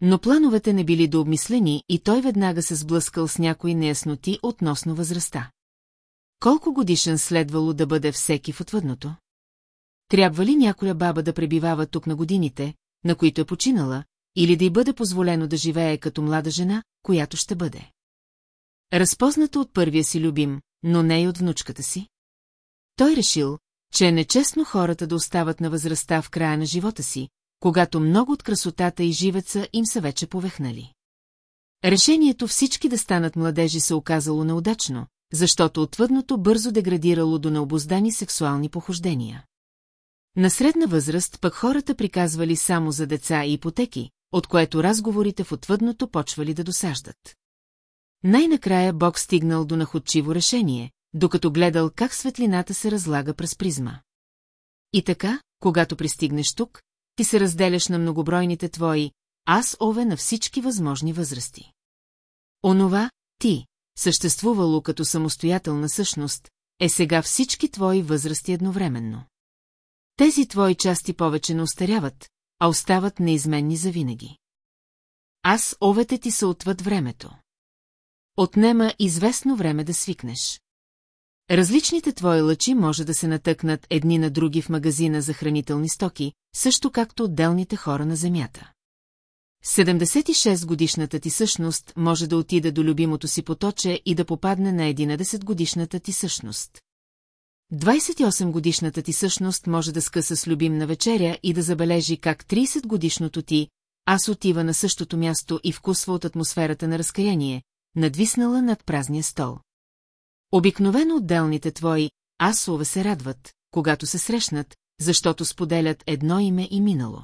Но плановете не били дообмислени и той веднага се сблъскал с някои неясноти относно възрастта. Колко годишен следвало да бъде всеки в отвъдното? Трябва ли някоя баба да пребивава тук на годините, на които е починала, или да й бъде позволено да живее като млада жена, която ще бъде? Разпозната от първия си любим, но не и от внучката си. Той решил, че е нечестно хората да остават на възрастта в края на живота си, когато много от красотата и живеца им са вече повехнали. Решението всички да станат младежи се оказало неудачно, защото отвъдното бързо деградирало до необоздани сексуални похождения. На средна възраст пък хората приказвали само за деца и ипотеки, от което разговорите в отвъдното почвали да досаждат. Най-накрая Бог стигнал до находчиво решение, докато гледал как светлината се разлага през призма. И така, когато пристигнеш тук, ти се разделяш на многобройните твои, аз ове на всички възможни възрасти. Онова, ти, съществувало като самостоятелна същност, е сега всички твои възрасти едновременно. Тези твои части повече не остаряват, а остават неизменни завинаги. Аз овете ти са отвъд времето. Отнема известно време да свикнеш. Различните твои лъчи може да се натъкнат едни на други в магазина за хранителни стоки, също както отделните хора на Земята. 76-годишната ти същност може да отида до любимото си поточе и да попадне на 11-годишната ти същност. 28-годишната ти същност може да скъса с любим на вечеря и да забележи как 30-годишното ти, аз отива на същото място и вкусва от атмосферата на разкаяние, надвиснала над празния стол. Обикновено отделните твои асове се радват, когато се срещнат, защото споделят едно име и минало.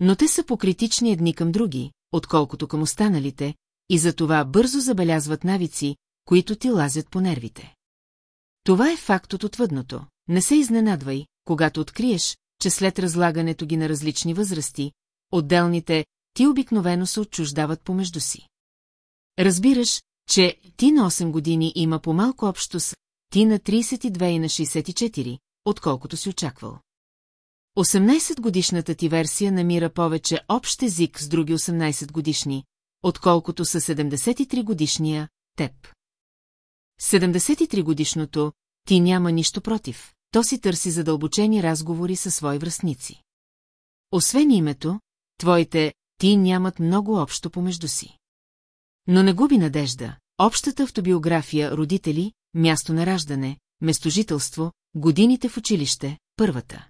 Но те са покритични едни към други, отколкото към останалите, и затова бързо забелязват навици, които ти лазят по нервите. Това е факт от отвъдното. Не се изненадвай, когато откриеш, че след разлагането ги на различни възрасти, отделните ти обикновено се отчуждават помежду си. Разбираш, че ти на 8 години има по-малко общо с ти на 32 и на 64, отколкото си очаквал. 18-годишната ти версия намира повече общ език с други 18-годишни, отколкото са 73-годишния теб. 73-годишното ти няма нищо против, то си търси задълбочени разговори със свои връзници. Освен името, твоите ти нямат много общо помежду си. Но не губи надежда, общата автобиография, родители, място на раждане, местожителство, годините в училище, първата.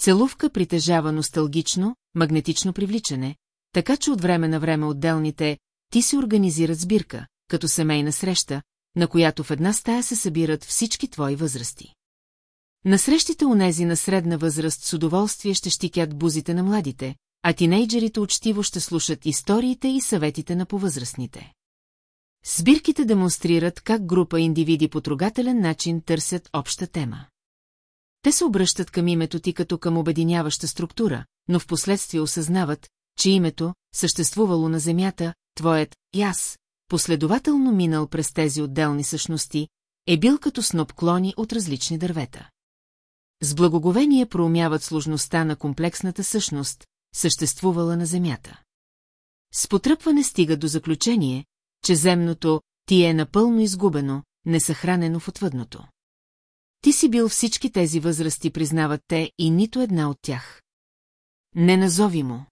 Целувка притежава носталгично, магнетично привличане, така че от време на време отделните ти се организират сбирка, като семейна среща, на която в една стая се събират всички твои възрасти. На срещите унези на средна възраст с удоволствие ще щикят бузите на младите, а тинейджерите учтиво ще слушат историите и съветите на повъзрастните. Сбирките демонстрират как група индивиди по трогателен начин търсят обща тема. Те се обръщат към името ти като към обединяваща структура, но в последствие осъзнават, че името, съществувало на Земята, твоят аз, последователно минал през тези отделни същности, е бил като сноп клони от различни дървета. С благоговение проумяват сложността на комплексната същност, съществувала на Земята. С потръпване стига до заключение, че земното ти е напълно изгубено, несъхранено в отвъдното. Ти си бил всички тези възрасти, признават те, и нито една от тях. Не назови му.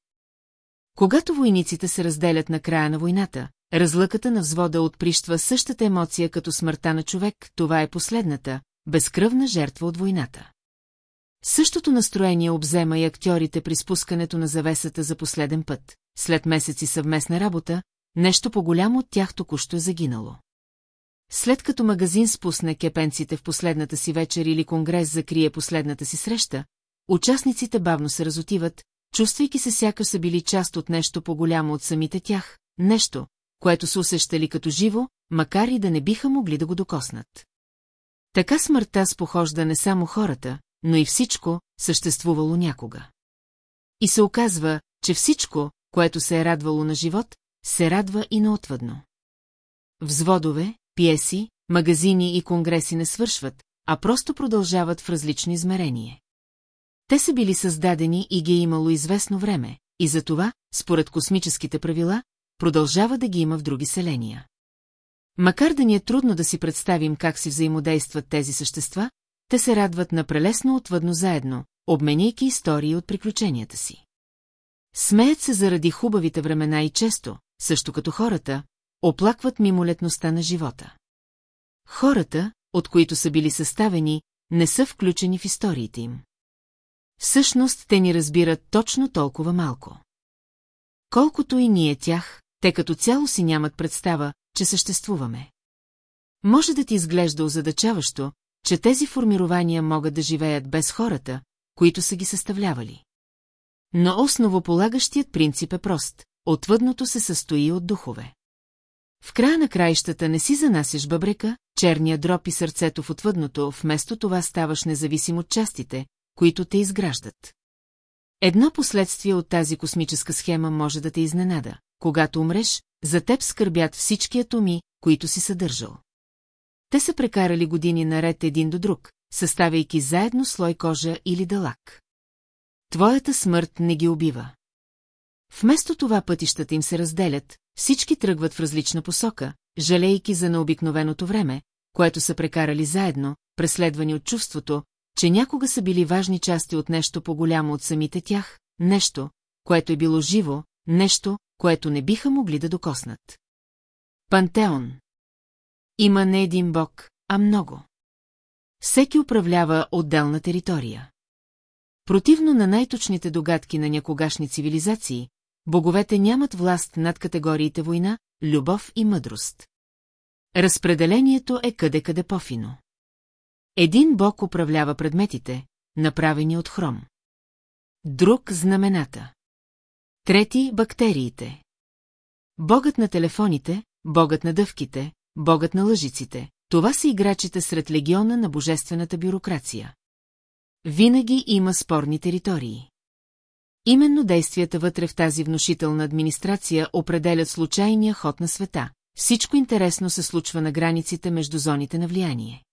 Когато войниците се разделят на края на войната, разлъката на взвода отприщва същата емоция като смъртта на човек, това е последната, безкръвна жертва от войната. Същото настроение обзема и актьорите при спускането на завесата за последен път. След месеци съвместна работа, нещо по-голямо от тях току-що е загинало. След като магазин спусне кепенците в последната си вечер или конгрес закрие последната си среща, участниците бавно се разотиват, чувствайки се сякаш са били част от нещо по-голямо от самите тях, нещо, което са усещали като живо, макар и да не биха могли да го докоснат. Така смъртта спохожда не само хората, но и всичко, съществувало някога. И се оказва, че всичко, което се е радвало на живот, се радва и на отвъдно. Взводове, пиеси, магазини и конгреси не свършват, а просто продължават в различно измерение. Те са били създадени и ги е имало известно време, и затова, според космическите правила, продължава да ги има в други селения. Макар да ни е трудно да си представим как си взаимодействат тези същества, те се радват на прелесно отвъдно заедно, обменяйки истории от приключенията си. Смеят се заради хубавите времена и често, също като хората, оплакват мимолетността на живота. Хората, от които са били съставени, не са включени в историите им. Всъщност те ни разбират точно толкова малко. Колкото и ние тях, те като цяло си нямат представа, че съществуваме. Може да ти изглежда озадачаващо, че тези формирования могат да живеят без хората, които са ги съставлявали. Но основополагащият принцип е прост – отвъдното се състои от духове. В края на краищата не си занасяш бъбрека, черния дроб и сърцето в отвъдното, вместо това ставаш независим от частите, които те изграждат. Едно последствие от тази космическа схема може да те изненада. Когато умреш, за теб скърбят всички атоми, които си съдържал. Те са прекарали години наред един до друг, съставяйки заедно слой кожа или дълак. Твоята смърт не ги убива. Вместо това пътищата им се разделят, всички тръгват в различна посока, жалейки за необикновеното време, което са прекарали заедно, преследвани от чувството, че някога са били важни части от нещо по-голямо от самите тях, нещо, което е било живо, нещо, което не биха могли да докоснат. Пантеон Има не един бог, а много. Всеки управлява отделна територия. Противно на най-точните догадки на някогашни цивилизации, боговете нямат власт над категориите война, любов и мъдрост. Разпределението е къде-къде по-фино. Един бог управлява предметите, направени от хром. Друг – знамената. Трети – бактериите. Богът на телефоните, богът на дъвките, богът на лъжиците. Това са играчите сред легиона на божествената бюрокрация. Винаги има спорни територии. Именно действията вътре в тази внушителна администрация определят случайния ход на света. Всичко интересно се случва на границите между зоните на влияние.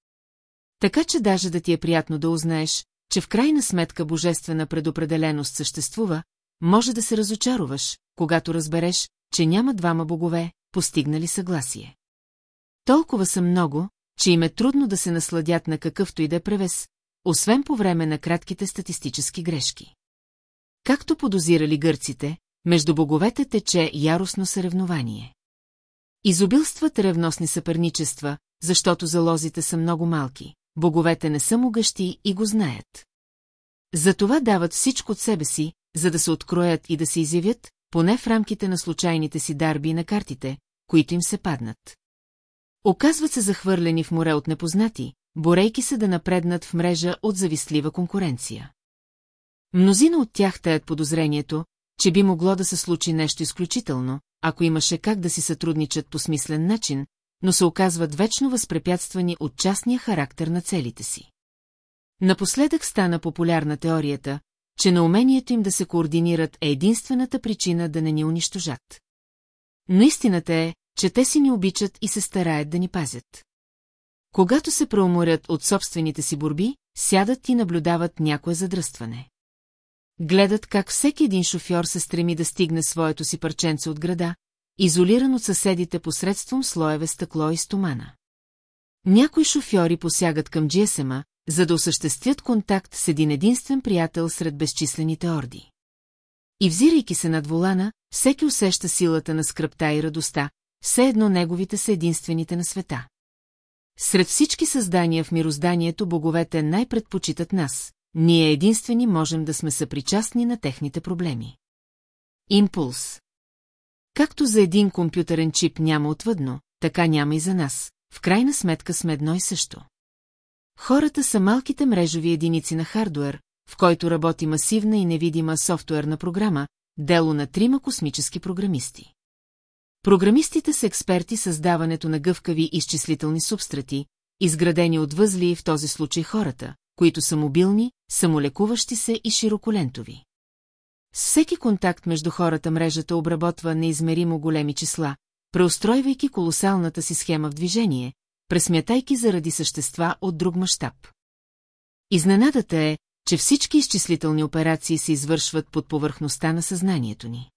Така че даже да ти е приятно да узнаеш, че в крайна сметка божествена предопределеност съществува, може да се разочаруваш, когато разбереш, че няма двама богове, постигнали съгласие. Толкова са много, че им е трудно да се насладят на какъвто и да е превес, освен по време на кратките статистически грешки. Както подозирали гърците, между боговете тече яростно съревнование. Изобилстват ревностни съперничества, защото залозите са много малки, боговете не са могъщи и го знаят. Затова дават всичко от себе си, за да се откроят и да се изявят, поне в рамките на случайните си дарби на картите, които им се паднат. Оказват се захвърлени в море от непознати, борейки се да напреднат в мрежа от завистлива конкуренция. Мнозина от тях таят подозрението, че би могло да се случи нещо изключително, ако имаше как да си сътрудничат по смислен начин, но се оказват вечно възпрепятствани от частния характер на целите си. Напоследък стана популярна теорията, че на умението им да се координират е единствената причина да не ни унищожат. Но истината е, че те си ни обичат и се стараят да ни пазят. Когато се преуморят от собствените си борби, сядат и наблюдават някое задръстване. Гледат как всеки един шофьор се стреми да стигне своето си парченце от града, изолиран от съседите посредством слоеве стъкло и стомана. Някои шофьори посягат към GSM, за да осъществят контакт с един единствен приятел сред безчислените орди. И взирайки се над волана, всеки усеща силата на скръпта и радостта, все едно неговите са единствените на света. Сред всички създания в мирозданието боговете най-предпочитат нас, ние единствени можем да сме съпричастни на техните проблеми. Импулс Както за един компютърен чип няма отвъдно, така няма и за нас, в крайна сметка сме едно и също. Хората са малките мрежови единици на хардуер, в който работи масивна и невидима софтуерна програма, дело на трима космически програмисти. Програмистите са експерти създаването на гъвкави изчислителни субстрати, изградени от възли в този случай хората, които са мобилни, самолекуващи се и широколентови. Всеки контакт между хората мрежата обработва неизмеримо големи числа, преустройвайки колосалната си схема в движение, пресмятайки заради същества от друг мащаб. Изненадата е, че всички изчислителни операции се извършват под повърхността на съзнанието ни.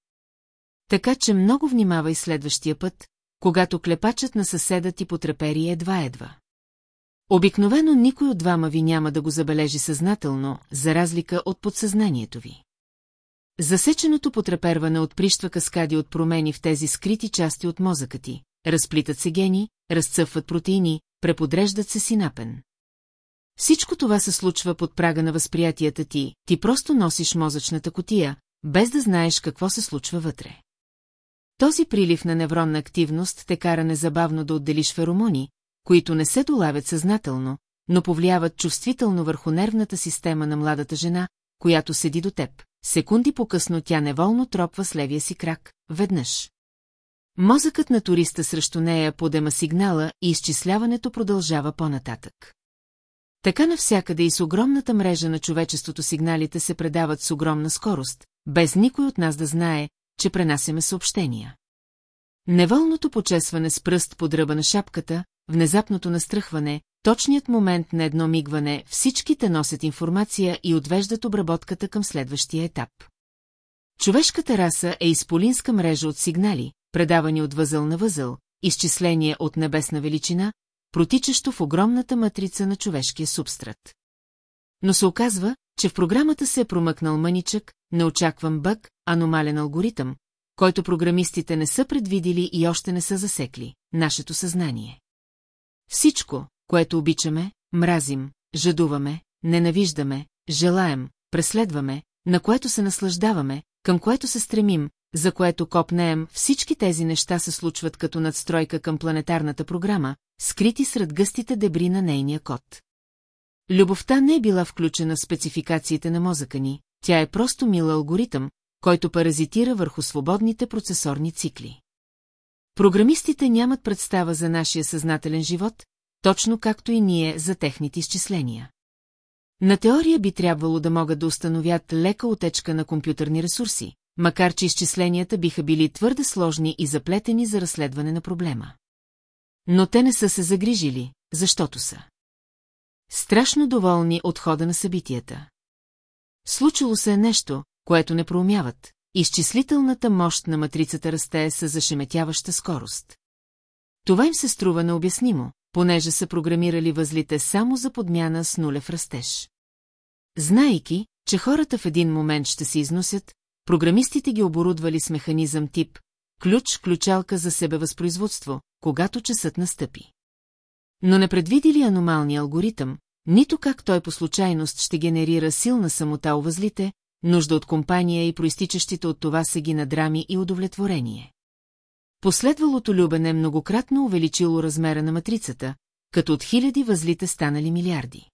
Така че много внимавай следващия път, когато клепачът на съседа ти потрепери едва-едва. Обикновено никой от двама ви няма да го забележи съзнателно, за разлика от подсъзнанието ви. Засеченото потреперване отприщва каскади от промени в тези скрити части от мозъка ти, разплитат се гени, разцъфват протеини, преподреждат се синапен. Всичко това се случва под прага на възприятията ти, ти просто носиш мозъчната котия, без да знаеш какво се случва вътре. Този прилив на невронна активност те кара незабавно да отделиш феромони, които не се долавят съзнателно, но повлияват чувствително върху нервната система на младата жена, която седи до теб. Секунди по-късно тя неволно тропва с левия си крак, веднъж. Мозъкът на туриста срещу нея подема сигнала и изчисляването продължава по-нататък. Така навсякъде и с огромната мрежа на човечеството сигналите се предават с огромна скорост, без никой от нас да знае, че пренасяме съобщения. Неволното почесване с пръст под ръба на шапката, внезапното настръхване, точният момент на едно мигване, всичките носят информация и отвеждат обработката към следващия етап. Човешката раса е изполинска мрежа от сигнали, предавани от възъл на възъл, изчисление от небесна величина, протичащо в огромната матрица на човешкия субстрат. Но се оказва, че в програмата се е промъкнал мъничък, неочакван бък, аномален алгоритъм, който програмистите не са предвидили и още не са засекли – нашето съзнание. Всичко, което обичаме, мразим, жадуваме, ненавиждаме, желаем, преследваме, на което се наслаждаваме, към което се стремим, за което копнеем, всички тези неща се случват като надстройка към планетарната програма, скрити сред гъстите дебри на нейния код. Любовта не е била включена в спецификациите на мозъка ни, тя е просто мил алгоритъм, който паразитира върху свободните процесорни цикли. Програмистите нямат представа за нашия съзнателен живот, точно както и ние за техните изчисления. На теория би трябвало да могат да установят лека отечка на компютърни ресурси, макар че изчисленията биха били твърде сложни и заплетени за разследване на проблема. Но те не са се загрижили, защото са. Страшно доволни от хода на събитията. Случило се е нещо, което не проумяват. Изчислителната мощ на матрицата расте с зашеметяваща скорост. Това им се струва необяснимо, понеже са програмирали възлите само за подмяна с нулев растеж. Знайки, че хората в един момент ще се износят, програмистите ги оборудвали с механизъм тип ключ-ключалка за себевъзпроизводство, когато часът настъпи. Но не предвидили аномалния алгоритъм, нито как той по случайност ще генерира силна самота у възлите, нужда от компания и проистичащите от това са ги на драми и удовлетворение. Последвалото любене многократно увеличило размера на матрицата, като от хиляди възлите станали милиарди.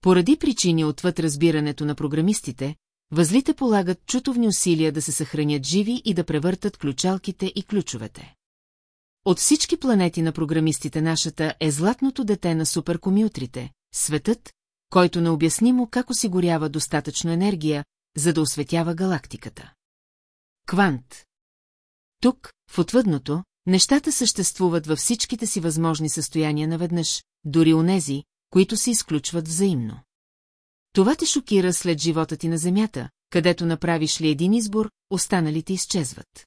Поради причини отвъд разбирането на програмистите, възлите полагат чутовни усилия да се съхранят живи и да превъртат ключалките и ключовете. От всички планети на програмистите нашата е златното дете на суперкомютрите, светът, който необяснимо как осигурява достатъчно енергия, за да осветява галактиката. Квант Тук, в отвъдното, нещата съществуват във всичките си възможни състояния наведнъж, дори онези, които се изключват взаимно. Това те шокира след живота ти на Земята, където направиш ли един избор, останалите изчезват.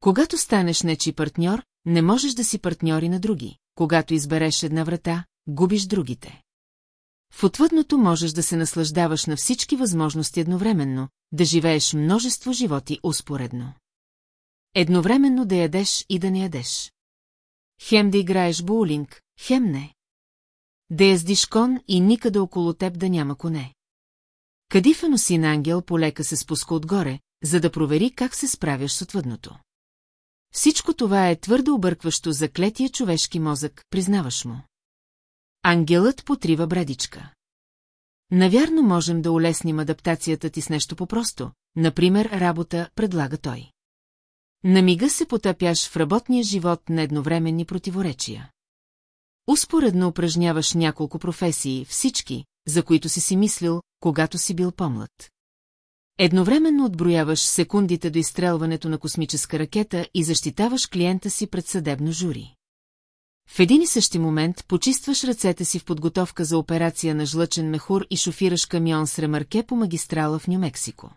Когато станеш нечи партньор, не можеш да си партньори на други. Когато избереш една врата, губиш другите. В отвъдното можеш да се наслаждаваш на всички възможности едновременно, да живееш множество животи успоредно. Едновременно да ядеш и да не ядеш. Хем да играеш боулинг, хем не. Да яздиш кон и никъде около теб да няма коне. Кадифено син ангел полека се спуска отгоре, за да провери как се справяш с отвъдното. Всичко това е твърде объркващо за клетия човешки мозък, признаваш му. Ангелът потрива бредичка. Навярно можем да улесним адаптацията ти с нещо по-просто, например работа, предлага той. На мига се потъпяш в работния живот на едновременни противоречия. Успоредно упражняваш няколко професии, всички, за които си си мислил, когато си бил по-млад. Едновременно отброяваш секундите до изстрелването на космическа ракета и защитаваш клиента си пред съдебно жури. В един и същи момент почистваш ръцете си в подготовка за операция на жлъчен мехур и шофираш камион с ремарке по магистрала в Нью-Мексико.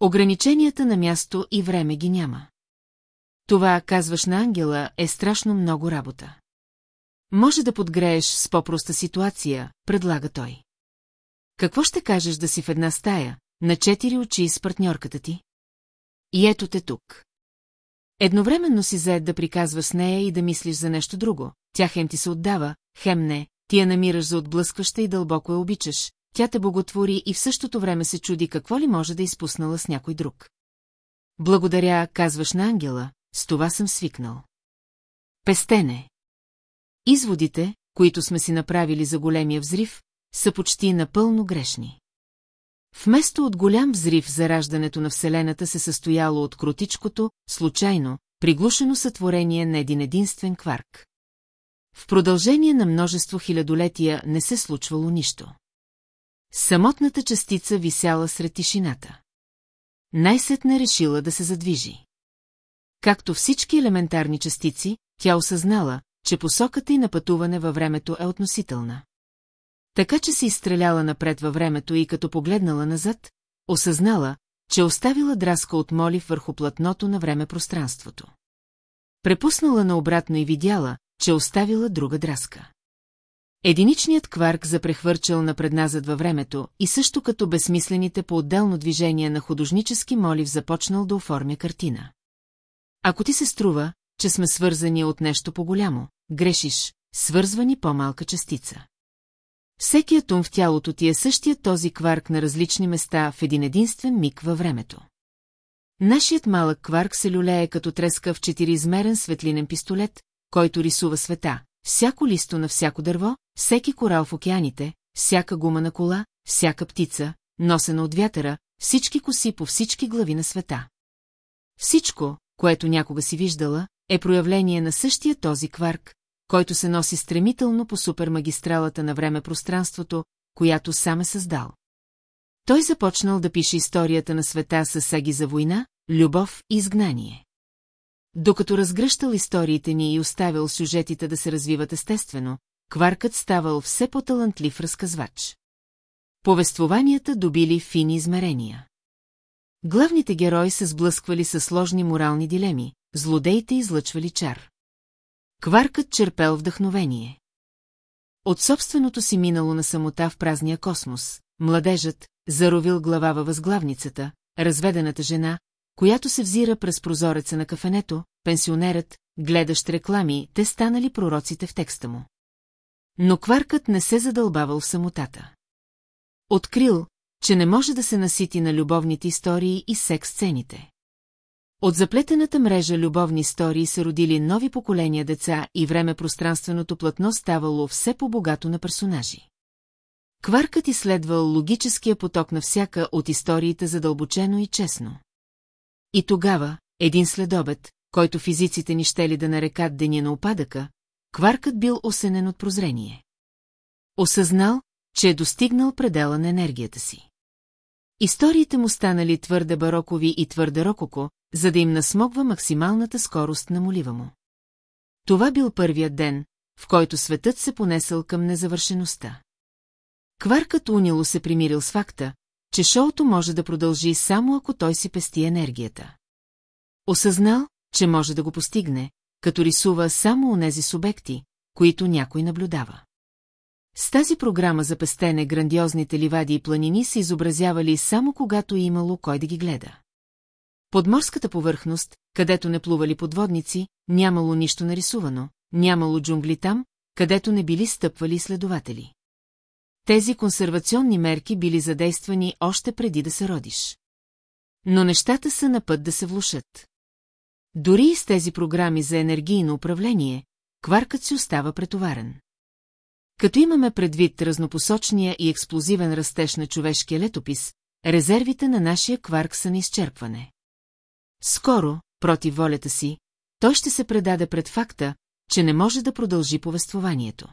Ограниченията на място и време ги няма. Това, казваш на Ангела, е страшно много работа. Може да подгрееш с по-проста ситуация, предлага той. Какво ще кажеш да си в една стая, на четири очи с партньорката ти? И ето те тук. Едновременно си заед да приказва с нея и да мислиш за нещо друго. Тя хем ти се отдава, хем не, ти я намираш за отблъскваща и дълбоко я обичаш, тя те боготвори и в същото време се чуди какво ли може да е изпуснала с някой друг. Благодаря, казваш на ангела, с това съм свикнал. Пестене. Изводите, които сме си направили за големия взрив, са почти напълно грешни. Вместо от голям взрив зараждането на Вселената се състояло от кротичкото, случайно, приглушено сътворение на един единствен кварк. В продължение на множество хилядолетия не се случвало нищо. Самотната частица висяла сред тишината. Най-сетне решила да се задвижи. Както всички елементарни частици, тя осъзнала, че посоката й на пътуване във времето е относителна. Така че се изстреляла напред във времето и като погледнала назад, осъзнала, че оставила драска от молив върху платното на време-пространството. Препуснала наобратно и видяла, че оставила друга драска. Единичният кварк запрехвърчал напредназад във времето и също като безсмислените по отделно движение на художнически молив започнал да оформя картина. Ако ти се струва, че сме свързани от нещо по-голямо, грешиш, свързвани по-малка частица. Всеки атом в тялото ти е същият този кварк на различни места в един единствен миг във времето. Нашият малък кварк се люлее като треска в четириизмерен светлинен пистолет, който рисува света, всяко листо на всяко дърво, всеки корал в океаните, всяка гума на кола, всяка птица, носена от вятъра, всички коси по всички глави на света. Всичко, което някога си виждала, е проявление на същия този кварк, който се носи стремително по супермагистралата на време-пространството, която сам е създал. Той започнал да пише историята на света с саги за война, любов и изгнание. Докато разгръщал историите ни и оставил сюжетите да се развиват естествено, кваркът ставал все по-талантлив разказвач. Повествованията добили фини измерения. Главните герои се сблъсквали с сложни морални дилеми, злодеите излъчвали чар. Кваркът черпел вдъхновение. От собственото си минало на самота в празния космос, младежът, заровил глава във възглавницата, разведената жена, която се взира през прозореца на кафенето, пенсионерът, гледащ реклами, те станали пророците в текста му. Но кваркът не се задълбавал в самотата. Открил, че не може да се насити на любовните истории и секс-сцените. От заплетената мрежа любовни истории се родили нови поколения деца и време-пространственото платно ставало все по-богато на персонажи. Кваркът изследвал логическия поток на всяка от историите задълбочено и честно. И тогава, един следобед, който физиците ни щели да нарекат деня на опадъка, кваркът бил осенен от прозрение. Осъзнал, че е достигнал предела на енергията си. Историите му станали твърде барокови и твърде рококо, за да им насмогва максималната скорост на молива му. Това бил първият ден, в който светът се понесъл към незавършеността. Кваркът унило се примирил с факта, че шоуто може да продължи само ако той си пести енергията. Осъзнал, че може да го постигне, като рисува само онези субекти, които някой наблюдава. С тази програма за пестене грандиозните ливади и планини се изобразявали само когато е имало кой да ги гледа. Под морската повърхност, където не плували подводници, нямало нищо нарисувано, нямало джунгли там, където не били стъпвали следователи. Тези консервационни мерки били задействани още преди да се родиш. Но нещата са на път да се влушат. Дори и с тези програми за енергийно управление, кваркът си остава претоварен. Като имаме предвид разнопосочния и експлозивен растеж на човешкия летопис, резервите на нашия кварк са на изчерпване. Скоро, против волята си, той ще се предаде пред факта, че не може да продължи повествованието.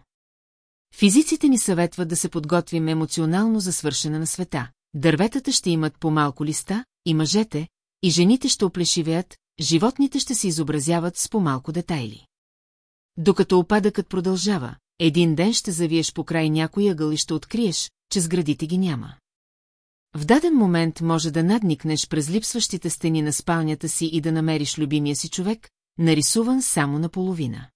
Физиците ни съветват да се подготвим емоционално за свършена на света. Дърветата ще имат по-малко листа, и мъжете, и жените ще оплешивеят, животните ще се изобразяват с по-малко детайли. Докато опадъкът продължава, един ден ще завиеш по край някой ъгъл и ще откриеш, че сградите ги няма. В даден момент може да надникнеш през липсващите стени на спалнята си и да намериш любимия си човек, нарисуван само наполовина.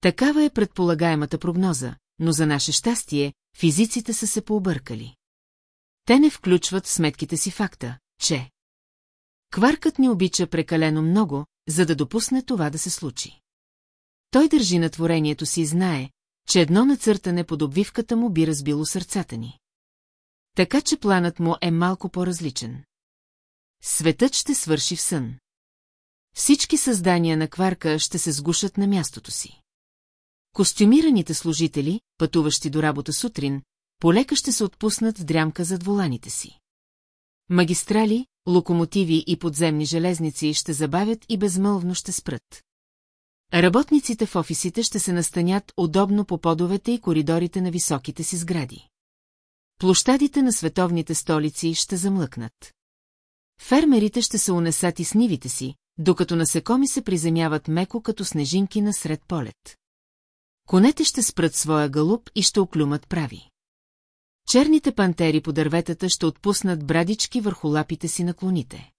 Такава е предполагаемата прогноза, но за наше щастие, физиците са се пообъркали. Те не включват в сметките си факта, че Кваркът ни обича прекалено много, за да допусне това да се случи. Той държи на творението си и знае, че едно нацъртане под обвивката му би разбило сърцата ни. Така че планът му е малко по-различен. Светът ще свърши в сън. Всички създания на кварка ще се сгушат на мястото си. Костюмираните служители, пътуващи до работа сутрин, полека ще се отпуснат в дрямка зад воланите си. Магистрали, локомотиви и подземни железници ще забавят и безмълвно ще спрат. Работниците в офисите ще се настанят удобно по подовете и коридорите на високите си сгради. Площадите на световните столици ще замлъкнат. Фермерите ще се унесат и с нивите си, докато насекоми се приземяват меко като снежинки насред полет. Конете ще спрат своя галуп и ще оклюмат прави. Черните пантери по дърветата ще отпуснат брадички върху лапите си на клоните.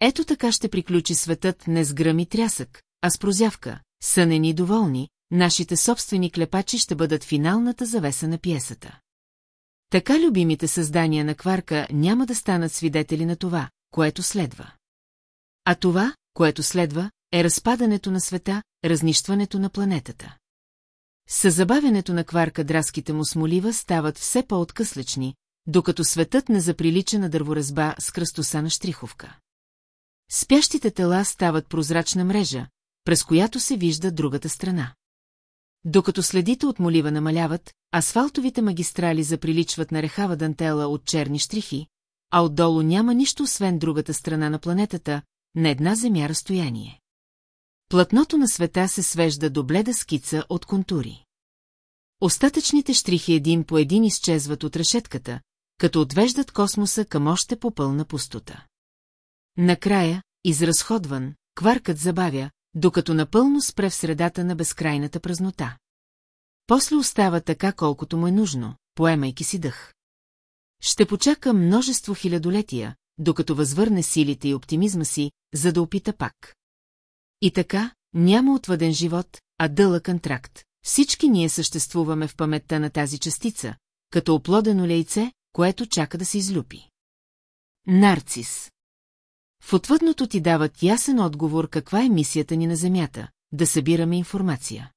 Ето така ще приключи светът не с гръм и трясък, а с прозявка, сънени и доволни, нашите собствени клепачи ще бъдат финалната завеса на пиесата. Така любимите създания на Кварка няма да станат свидетели на това, което следва. А това, което следва, е разпадането на света, разнищването на планетата. С забавянето на кварка драските му смолива стават все по-откъслечни, докато светът не заприлича на дърворезба с кръстоса на штриховка. Спящите тела стават прозрачна мрежа, през която се вижда другата страна. Докато следите от молива намаляват, асфалтовите магистрали заприличват на рехава дантела от черни штрихи, а отдолу няма нищо освен другата страна на планетата, на една земя разстояние. Платното на света се свежда до бледа скица от контури. Остатъчните штрихи един по един изчезват от решетката, като отвеждат космоса към още по-пълна пустота. Накрая, изразходван, кваркът забавя, докато напълно спре в средата на безкрайната празнота. После остава така колкото му е нужно, поемайки си дъх. Ще почака множество хилядолетия, докато възвърне силите и оптимизма си, за да опита пак. И така, няма отвъден живот, а дълъг антракт. Всички ние съществуваме в паметта на тази частица, като оплодено лейце, което чака да се излюпи. Нарцис В отвъдното ти дават ясен отговор каква е мисията ни на Земята – да събираме информация.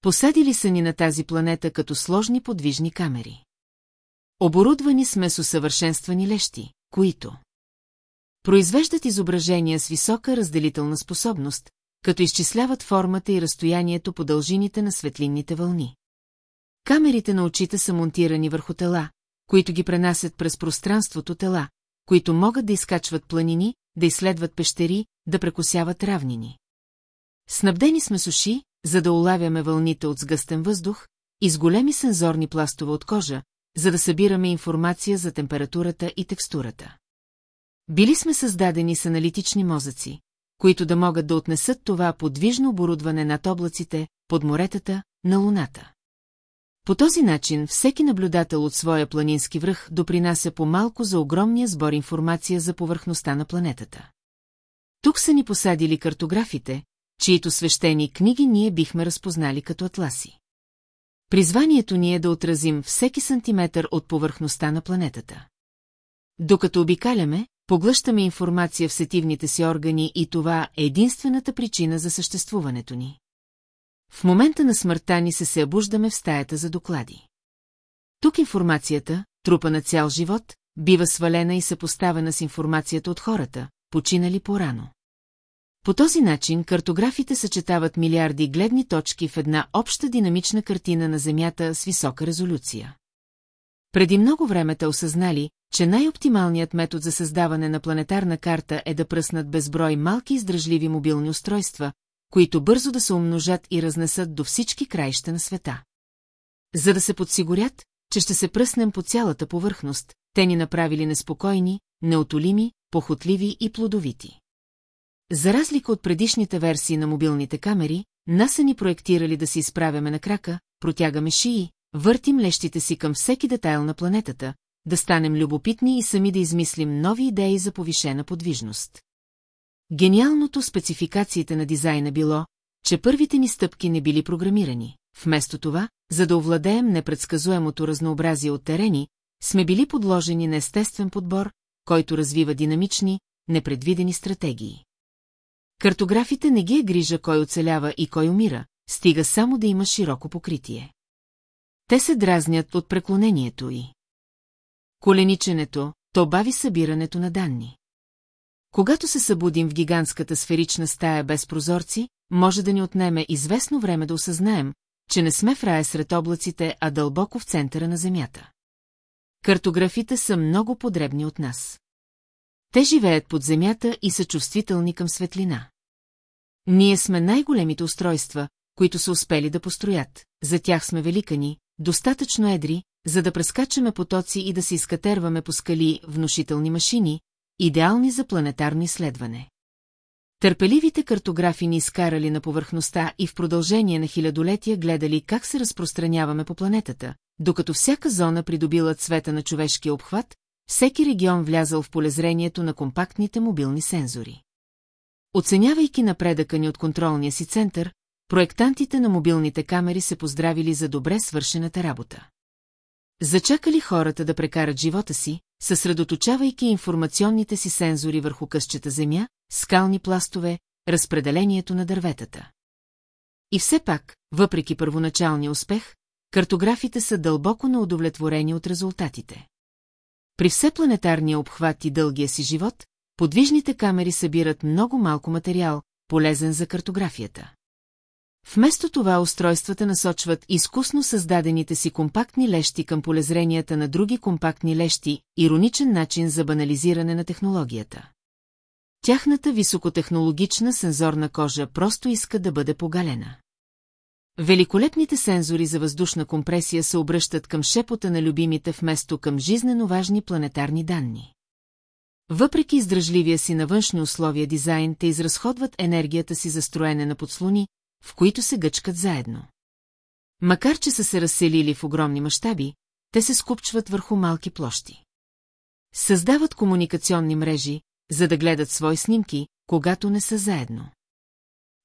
Посадили са ни на тази планета като сложни подвижни камери. Оборудвани сме с усъвършенствани лещи, които Произвеждат изображения с висока разделителна способност, като изчисляват формата и разстоянието по дължините на светлинните вълни. Камерите на очите са монтирани върху тела, които ги пренасят през пространството тела, които могат да изкачват планини, да изследват пещери, да прекосяват равнини. Снабдени сме с уши, за да улавяме вълните от сгъстен въздух, и с големи сензорни пластове от кожа, за да събираме информация за температурата и текстурата. Били сме създадени с аналитични мозъци, които да могат да отнесат това подвижно оборудване над облаците, под моретата, на Луната. По този начин всеки наблюдател от своя планински връх допринася по-малко за огромния сбор информация за повърхността на планетата. Тук са ни посадили картографите, чието свещени книги ние бихме разпознали като атласи. Призванието ни е да отразим всеки сантиметър от повърхността на планетата. Докато обикаляме, поглъщаме информация в сетивните си органи и това е единствената причина за съществуването ни. В момента на смъртта ни се се обуждаме в стаята за доклади. Тук информацията, трупа на цял живот, бива свалена и съпоставена с информацията от хората, починали порано. По този начин картографите съчетават милиарди гледни точки в една обща динамична картина на Земята с висока резолюция. Преди много време те осъзнали, че най-оптималният метод за създаване на планетарна карта е да пръснат безброй малки издръжливи мобилни устройства, които бързо да се умножат и разнесат до всички краища на света. За да се подсигурят, че ще се пръснем по цялата повърхност, те ни направили неспокойни, неотолими, похотливи и плодовити. За разлика от предишните версии на мобилните камери, нас са ни проектирали да се изправяме на крака, протягаме шии, въртим лещите си към всеки детайл на планетата, да станем любопитни и сами да измислим нови идеи за повишена подвижност. Гениалното спецификациите на дизайна било, че първите ни стъпки не били програмирани. Вместо това, за да овладеем непредсказуемото разнообразие от терени, сме били подложени на естествен подбор, който развива динамични, непредвидени стратегии. Картографите не ги е грижа кой оцелява и кой умира, стига само да има широко покритие. Те се дразнят от преклонението и. Колениченето, то бави събирането на данни. Когато се събудим в гигантската сферична стая без прозорци, може да ни отнеме известно време да осъзнаем, че не сме в рая сред облаците, а дълбоко в центъра на Земята. Картографите са много подребни от нас. Те живеят под земята и са чувствителни към светлина. Ние сме най-големите устройства, които са успели да построят. За тях сме великани, достатъчно едри, за да прескачаме потоци и да се изкатерваме по скали внушителни машини, идеални за планетарно изследване. Търпеливите картографи ни изкарали на повърхността и в продължение на хилядолетия гледали как се разпространяваме по планетата, докато всяка зона придобила цвета на човешкия обхват, всеки регион влязал в полезрението на компактните мобилни сензори. Оценявайки напредъка ни от контролния си център, проектантите на мобилните камери се поздравили за добре свършената работа. Зачакали хората да прекарат живота си, съсредоточавайки информационните си сензори върху късчета земя, скални пластове, разпределението на дърветата. И все пак, въпреки първоначалния успех, картографите са дълбоко неудовлетворени от резултатите. При все планетарния обхват и дългия си живот, подвижните камери събират много малко материал, полезен за картографията. Вместо това устройствата насочват изкусно създадените си компактни лещи към полезренията на други компактни лещи, ироничен начин за банализиране на технологията. Тяхната високотехнологична сензорна кожа просто иска да бъде погалена. Великолепните сензори за въздушна компресия се обръщат към шепота на любимите вместо към жизнено важни планетарни данни. Въпреки издръжливия си на външни условия дизайн, те изразходват енергията си за строене на подслони, в които се гъчкат заедно. Макар, че са се разселили в огромни мащаби, те се скупчват върху малки площи. Създават комуникационни мрежи, за да гледат свои снимки, когато не са заедно.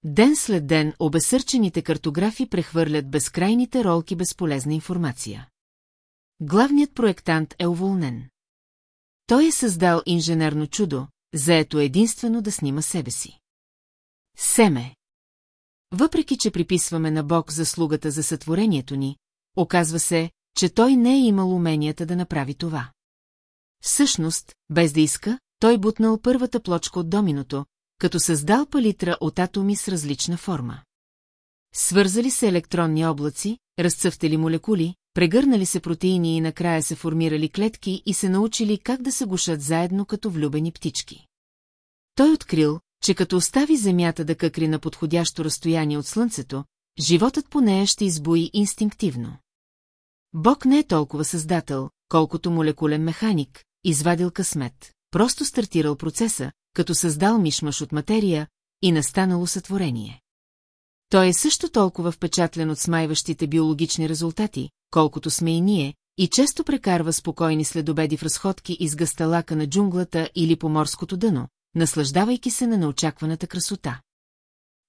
Ден след ден обесърчените картографи прехвърлят безкрайните ролки безполезна информация. Главният проектант е уволнен. Той е създал инженерно чудо, заето единствено да снима себе си. Семе. Въпреки, че приписваме на Бог заслугата за сътворението ни, оказва се, че той не е имал уменията да направи това. Всъщност, без да иска, той бутнал първата плочка от доминото, като създал палитра от атоми с различна форма. Свързали се електронни облаци, разцъфтели молекули, прегърнали се протеини и накрая се формирали клетки и се научили как да се гушат заедно като влюбени птички. Той открил, че като остави Земята да къкри на подходящо разстояние от Слънцето, животът по нея ще избои инстинктивно. Бог не е толкова създател, колкото молекулен механик, извадил късмет, просто стартирал процеса, като създал мишмаш от материя и настанало сътворение. Той е също толкова впечатлен от смайващите биологични резултати, колкото сме и ние, и често прекарва спокойни следобеди в разходки из гасталака на джунглата или по морското дъно, наслаждавайки се на неочакваната красота.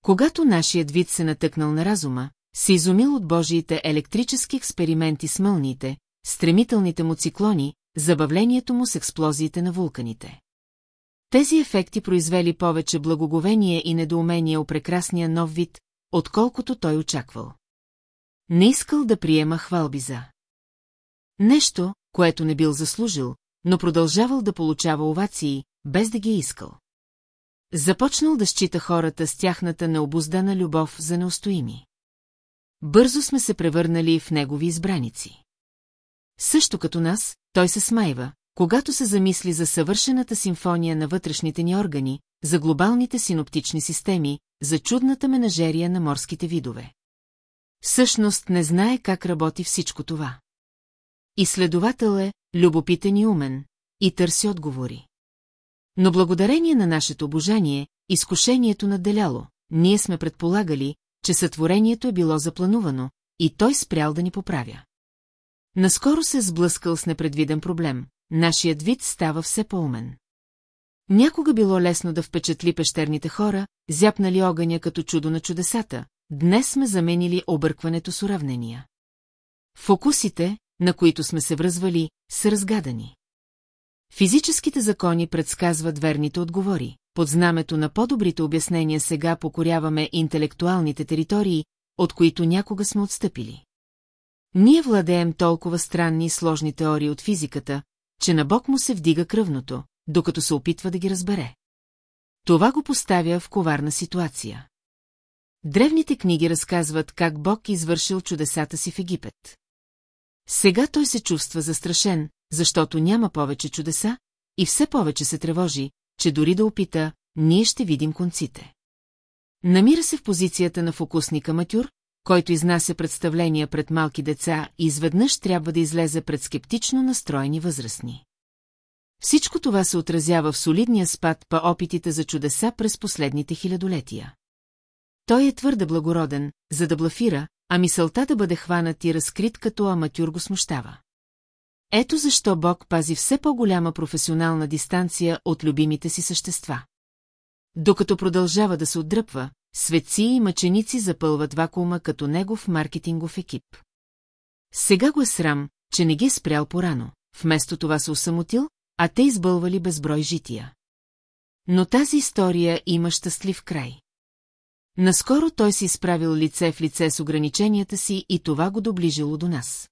Когато нашият вид се натъкнал на разума, се изумил от Божиите електрически експерименти с мълните, стремителните му циклони, забавлението му с експлозиите на вулканите. Тези ефекти произвели повече благоговение и недоумение о прекрасния нов вид, отколкото той очаквал. Не искал да приема хвалби за. Нещо, което не бил заслужил, но продължавал да получава овации, без да ги е искал. Започнал да счита хората с тяхната необуздана любов за неустоими. Бързо сме се превърнали в негови избраници. Също като нас, той се смайва, когато се замисли за съвършената симфония на вътрешните ни органи, за глобалните синоптични системи, за чудната менажерия на морските видове. Всъщност не знае как работи всичко това. Изследовател е, любопитен и умен, и търси отговори. Но благодарение на нашето обожание, изкушението наделяло, ние сме предполагали, че сътворението е било запланувано, и той спрял да ни поправя. Наскоро се сблъскал с непредвиден проблем, нашият вид става все по-умен. Някога било лесно да впечатли пещерните хора, зяпнали огъня като чудо на чудесата, днес сме заменили объркването с уравнения. Фокусите, на които сме се връзвали, са разгадани. Физическите закони предсказват верните отговори. Под знамето на по-добрите обяснения сега покоряваме интелектуалните територии, от които някога сме отстъпили. Ние владеем толкова странни и сложни теории от физиката, че на Бог му се вдига кръвното, докато се опитва да ги разбере. Това го поставя в коварна ситуация. Древните книги разказват как Бог извършил чудесата си в Египет. Сега той се чувства застрашен, защото няма повече чудеса, и все повече се тревожи, че дори да опита, ние ще видим конците. Намира се в позицията на фокусника матюр, който изнася представления пред малки деца и изведнъж трябва да излезе пред скептично настроени възрастни. Всичко това се отразява в солидния спад по опитите за чудеса през последните хилядолетия. Той е твърде благороден, за да блафира, а мисълта да бъде хванат и разкрит като аматюр го смущава. Ето защо Бог пази все по-голяма професионална дистанция от любимите си същества. Докато продължава да се отдръпва, светци и мъченици запълват вакуума като негов маркетингов екип. Сега го е срам, че не ги е спрял порано, вместо това се усамотил, а те избълвали безброй жития. Но тази история има щастлив край. Наскоро той си изправил лице в лице с ограниченията си и това го доближило до нас.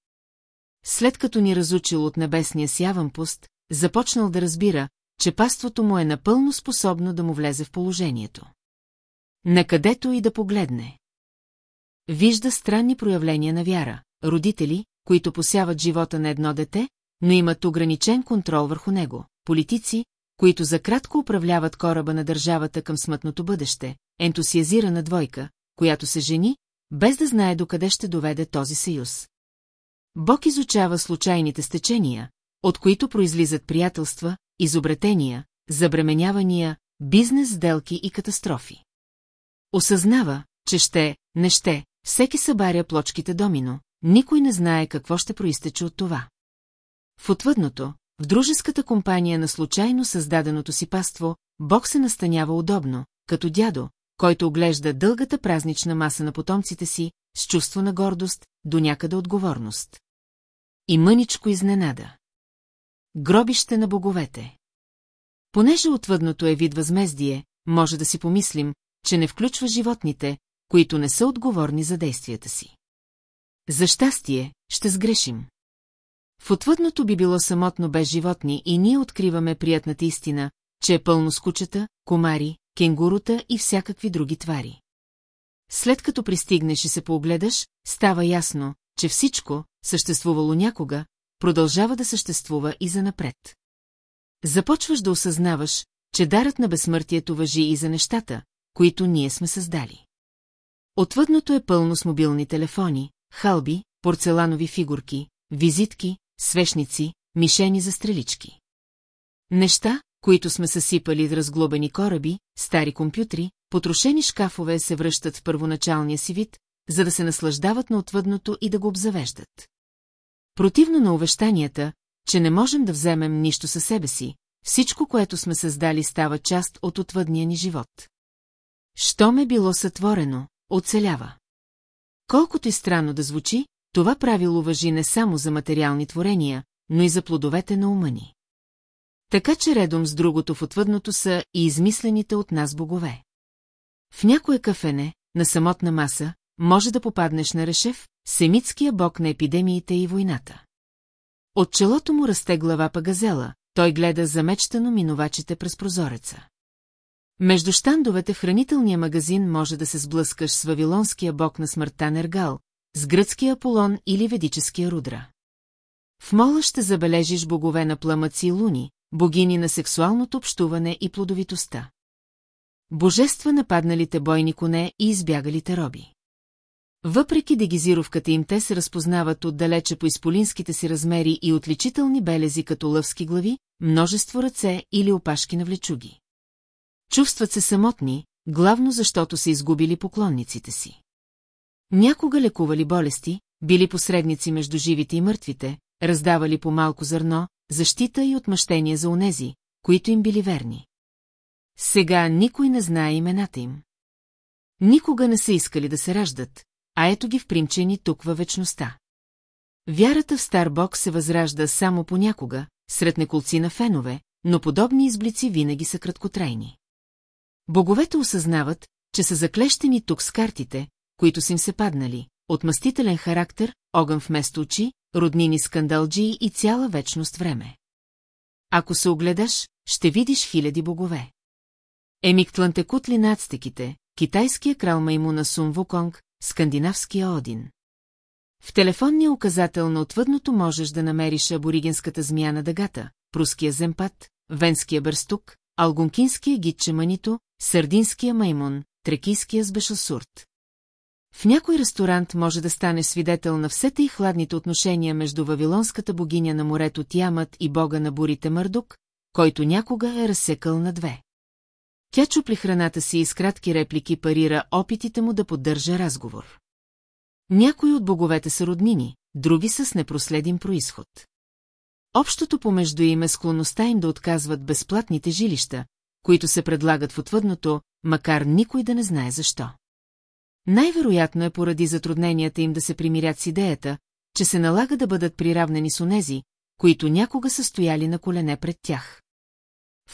След като ни разучил от небесния си аванпост, започнал да разбира, че паството му е напълно способно да му влезе в положението. Накъдето и да погледне. Вижда странни проявления на вяра, родители, които посяват живота на едно дете, но имат ограничен контрол върху него, политици, които за кратко управляват кораба на държавата към смътното бъдеще, ентусиазирана двойка, която се жени, без да знае докъде ще доведе този съюз. Бог изучава случайните стечения, от които произлизат приятелства, изобретения, забременявания, бизнес сделки и катастрофи. Осъзнава, че ще, не ще, всеки събаря плочките домино, никой не знае какво ще проистече от това. В отвъдното, в дружеската компания на случайно създаденото си паство, Бог се настанява удобно, като дядо, който оглежда дългата празнична маса на потомците си, с чувство на гордост, до някъде отговорност. И мъничко изненада. Гробище на боговете. Понеже отвъдното е вид възмездие, може да си помислим, че не включва животните, които не са отговорни за действията си. За щастие, ще сгрешим. В отвъдното би било самотно без животни и ние откриваме приятната истина, че е пълно с кучета, комари, кенгурута и всякакви други твари. След като пристигнеш и се поогледаш, става ясно, че всичко, съществувало някога, продължава да съществува и занапред. Започваш да осъзнаваш, че дарът на безсмъртието въжи и за нещата, които ние сме създали. Отвъдното е пълно с мобилни телефони, халби, порцеланови фигурки, визитки, свещници, мишени за стрелички. Неща, които сме съсипали разглобени кораби, стари компютри, потрошени шкафове се връщат в първоначалния си вид, за да се наслаждават на отвъдното и да го обзавеждат. Противно на увещанията, че не можем да вземем нищо със себе си, всичко, което сме създали, става част от отвъдния ни живот. Що е било сътворено, оцелява. Колкото и странно да звучи, това правило въжи не само за материални творения, но и за плодовете на ума ни. Така че редом с другото в отвъдното са и измислените от нас богове. В някое кафене, на самотна маса, може да попаднеш на Решев, семитския бог на епидемиите и войната. От челото му расте глава пагазела, той гледа замечтано минувачите през прозореца. Между щандовете в хранителния магазин може да се сблъскаш с вавилонския бог на смъртта Нергал, с гръцкия Аполон или ведическия Рудра. В мола ще забележиш богове на пламъци и луни, богини на сексуалното общуване и плодовитостта. Божества нападналите бойни коне и избягалите роби. Въпреки дегизировката им те се разпознават отдалече по изполинските си размери и отличителни белези като лъвски глави, множество ръце или опашки на влечуги. Чувстват се самотни, главно защото са изгубили поклонниците си. Някога лекували болести, били посредници между живите и мъртвите, раздавали по малко зърно, защита и отмъщение за онези, които им били верни. Сега никой не знае имената им. Никога не са искали да се раждат, а ето ги впримчени тук във вечността. Вярата в стар бог се възражда само понякога, сред неколци на фенове, но подобни изблици винаги са краткотрайни. Боговете осъзнават, че са заклещени тук с картите, които са им се паднали, отмъстителен характер, огън вместо очи, роднини скандалджии и цяла вечност време. Ако се огледаш, ще видиш хиляди богове. Емиктлантекутли на ацтеките, китайския крал Маймуна Сун Вуконг, скандинавския Один. В телефонния указател на отвъдното можеш да намериш аборигенската змия на дъгата, пруския земпат, венския бърстук, алгонкинския гидче манито, сърдинския маймун, трекийския сбешасурт. В някой ресторант може да стане свидетел на всете и хладните отношения между вавилонската богиня на морето Тямът и бога на бурите Мърдук, който някога е разсекал на две. Тя чупли храната си и с кратки реплики парира опитите му да поддържа разговор. Някои от боговете са роднини, други са с непроследим происход. Общото помежду им е склонността им да отказват безплатните жилища, които се предлагат в отвъдното, макар никой да не знае защо. Най-вероятно е поради затрудненията им да се примирят с идеята, че се налага да бъдат приравнени с онези, които някога са стояли на колене пред тях.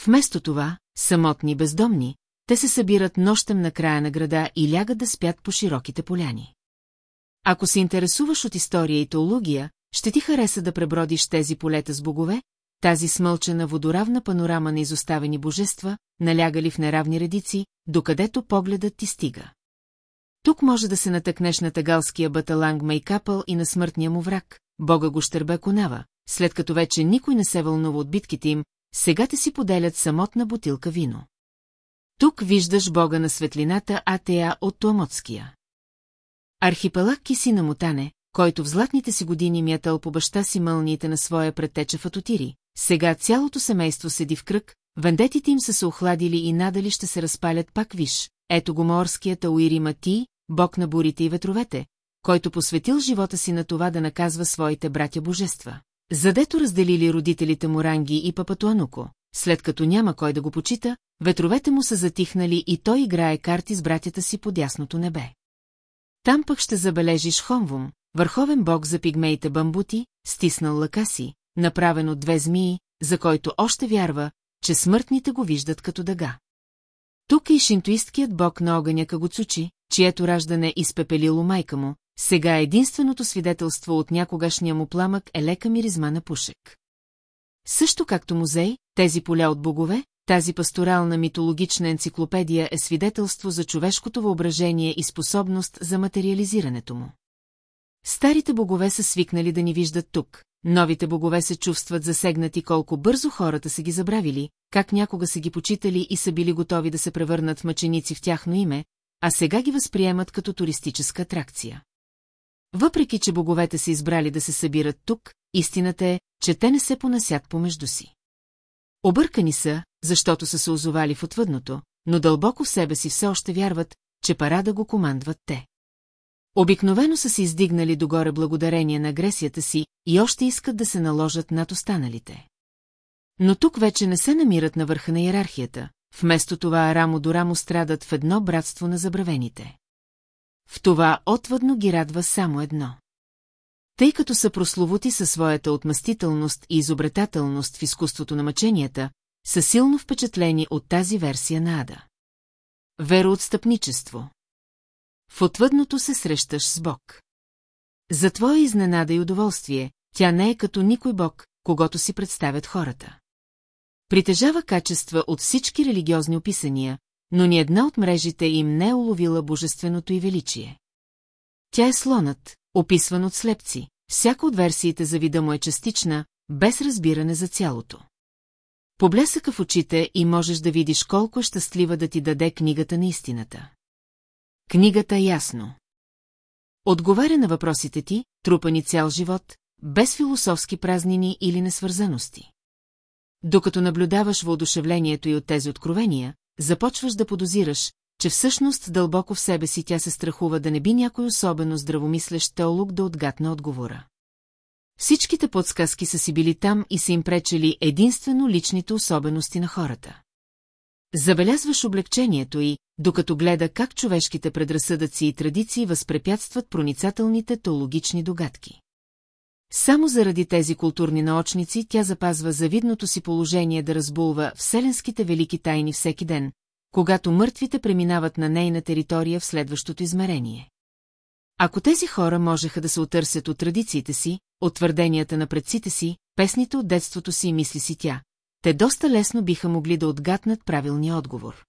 Вместо това, самотни бездомни, те се събират нощем на края на града и лягат да спят по широките поляни. Ако се интересуваш от история и теология, ще ти хареса да пребродиш тези полета с богове, тази смълчена водоравна панорама на изоставени божества, налягали в неравни редици, докъдето погледът ти стига. Тук може да се натъкнеш на тагалския баталанг Мейкапъл и на смъртния му враг, бога го щърбе Конава, след като вече никой не се вълнува от битките им, сега те си поделят самотна бутилка вино. Тук виждаш бога на светлината Атея от Туамотския. Архипелаг Киси на Мутане, който в златните си години мятал по баща си мълниите на своя предтеча Фатотири, сега цялото семейство седи в кръг, вендетите им са се охладили и надали ще се разпалят пак виж. Ето го морският Ауири Мати, бог на бурите и ветровете, който посветил живота си на това да наказва своите братя божества. Задето разделили родителите му Ранги и Папатуануко, след като няма кой да го почита, ветровете му са затихнали и той играе карти с братята си под ясното небе. Там пък ще забележиш Хонвум, върховен бог за пигмеите бамбути, стиснал лъка си, направен от две змии, за който още вярва, че смъртните го виждат като дъга. Тук е и шинтуисткият бог на огъня Кагуцучи, чието раждане изпепелило майка му, сега единственото свидетелство от някогашния му пламък е лека миризма на пушек. Също както музей, тези поля от богове, тази пасторална митологична енциклопедия е свидетелство за човешкото въображение и способност за материализирането му. Старите богове са свикнали да ни виждат тук, новите богове се чувстват засегнати колко бързо хората са ги забравили, как някога са ги почитали и са били готови да се превърнат мъченици в тяхно име, а сега ги възприемат като туристическа атракция. Въпреки, че боговете са избрали да се събират тук, истината е, че те не се понасят помежду си. Объркани са, защото са се озовали в отвъдното, но дълбоко в себе си все още вярват, че парада го командват те. Обикновено са се издигнали догоре благодарение на агресията си и още искат да се наложат над останалите. Но тук вече не се намират на върха на иерархията, вместо това рамо до рамо страдат в едно братство на забравените. В това отвъдно ги радва само едно. Тъй като са прословути със своята отмъстителност и изобретателност в изкуството на мъченията, са силно впечатлени от тази версия на Ада. Вероотстъпничество В отвъдното се срещаш с Бог. За твоя изненада и удоволствие, тя не е като никой Бог, когато си представят хората. Притежава качества от всички религиозни описания, но ни една от мрежите им не е уловила божественото и величие. Тя е слонът, описван от слепци, всяка от версиите за вида му е частична, без разбиране за цялото. Поблясъка в очите и можеш да видиш колко е щастлива да ти даде книгата на истината. Книгата ясно. Отговаря на въпросите ти, трупани цял живот, без философски празнини или несвързаности. Докато наблюдаваш въодушевлението и от тези откровения, започваш да подозираш, че всъщност дълбоко в себе си тя се страхува да не би някой особено здравомислещ теолог да отгатне отговора. Всичките подсказки са си били там и са им пречели единствено личните особености на хората. Забелязваш облегчението и, докато гледа как човешките предразсъдъци и традиции възпрепятстват проницателните теологични догадки. Само заради тези културни наочници тя запазва завидното си положение да разбулва вселенските велики тайни всеки ден, когато мъртвите преминават на нейна територия в следващото измерение. Ако тези хора можеха да се отърсят от традициите си, от твърденията на предците си, песните от детството си и мисли си тя, те доста лесно биха могли да отгатнат правилния отговор.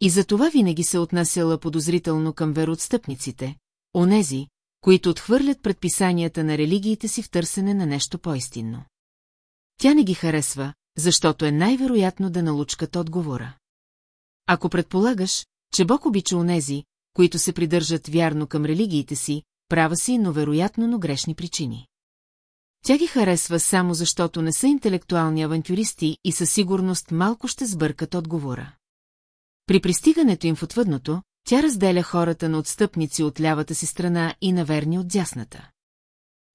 И за това винаги се отнасяла подозрително към вероотстъпниците, онези, които отхвърлят предписанията на религиите си в търсене на нещо по-истинно. Тя не ги харесва, защото е най-вероятно да налучкат отговора. Ако предполагаш, че Бог обича онези, които се придържат вярно към религиите си, права си, но вероятно, но грешни причини. Тя ги харесва само защото не са интелектуални авантюристи и със сигурност малко ще сбъркат отговора. При пристигането им в отвъдното, тя разделя хората на отстъпници от лявата си страна и на верни от дясната.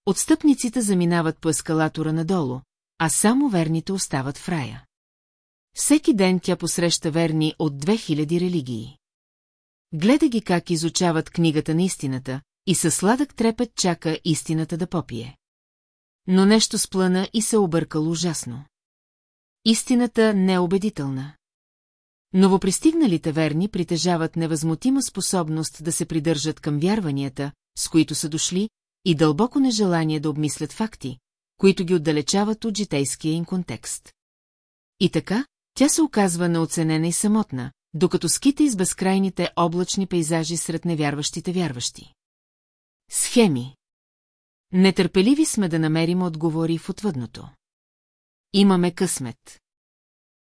Отстъпниците заминават по ескалатора надолу, а само верните остават в рая. Всеки ден тя посреща верни от 2000 религии. Гледа ги как изучават книгата на истината и със сладък трепет чака истината да попие. Но нещо сплъна и се объркало ужасно. Истината не е убедителна. Новопристигналите верни притежават невъзмутима способност да се придържат към вярванията, с които са дошли, и дълбоко нежелание да обмислят факти, които ги отдалечават от житейския им контекст. И така, тя се оказва неоценена и самотна, докато скита из безкрайните облачни пейзажи сред невярващите вярващи. Схеми Нетърпеливи сме да намерим отговори в отвъдното. Имаме късмет.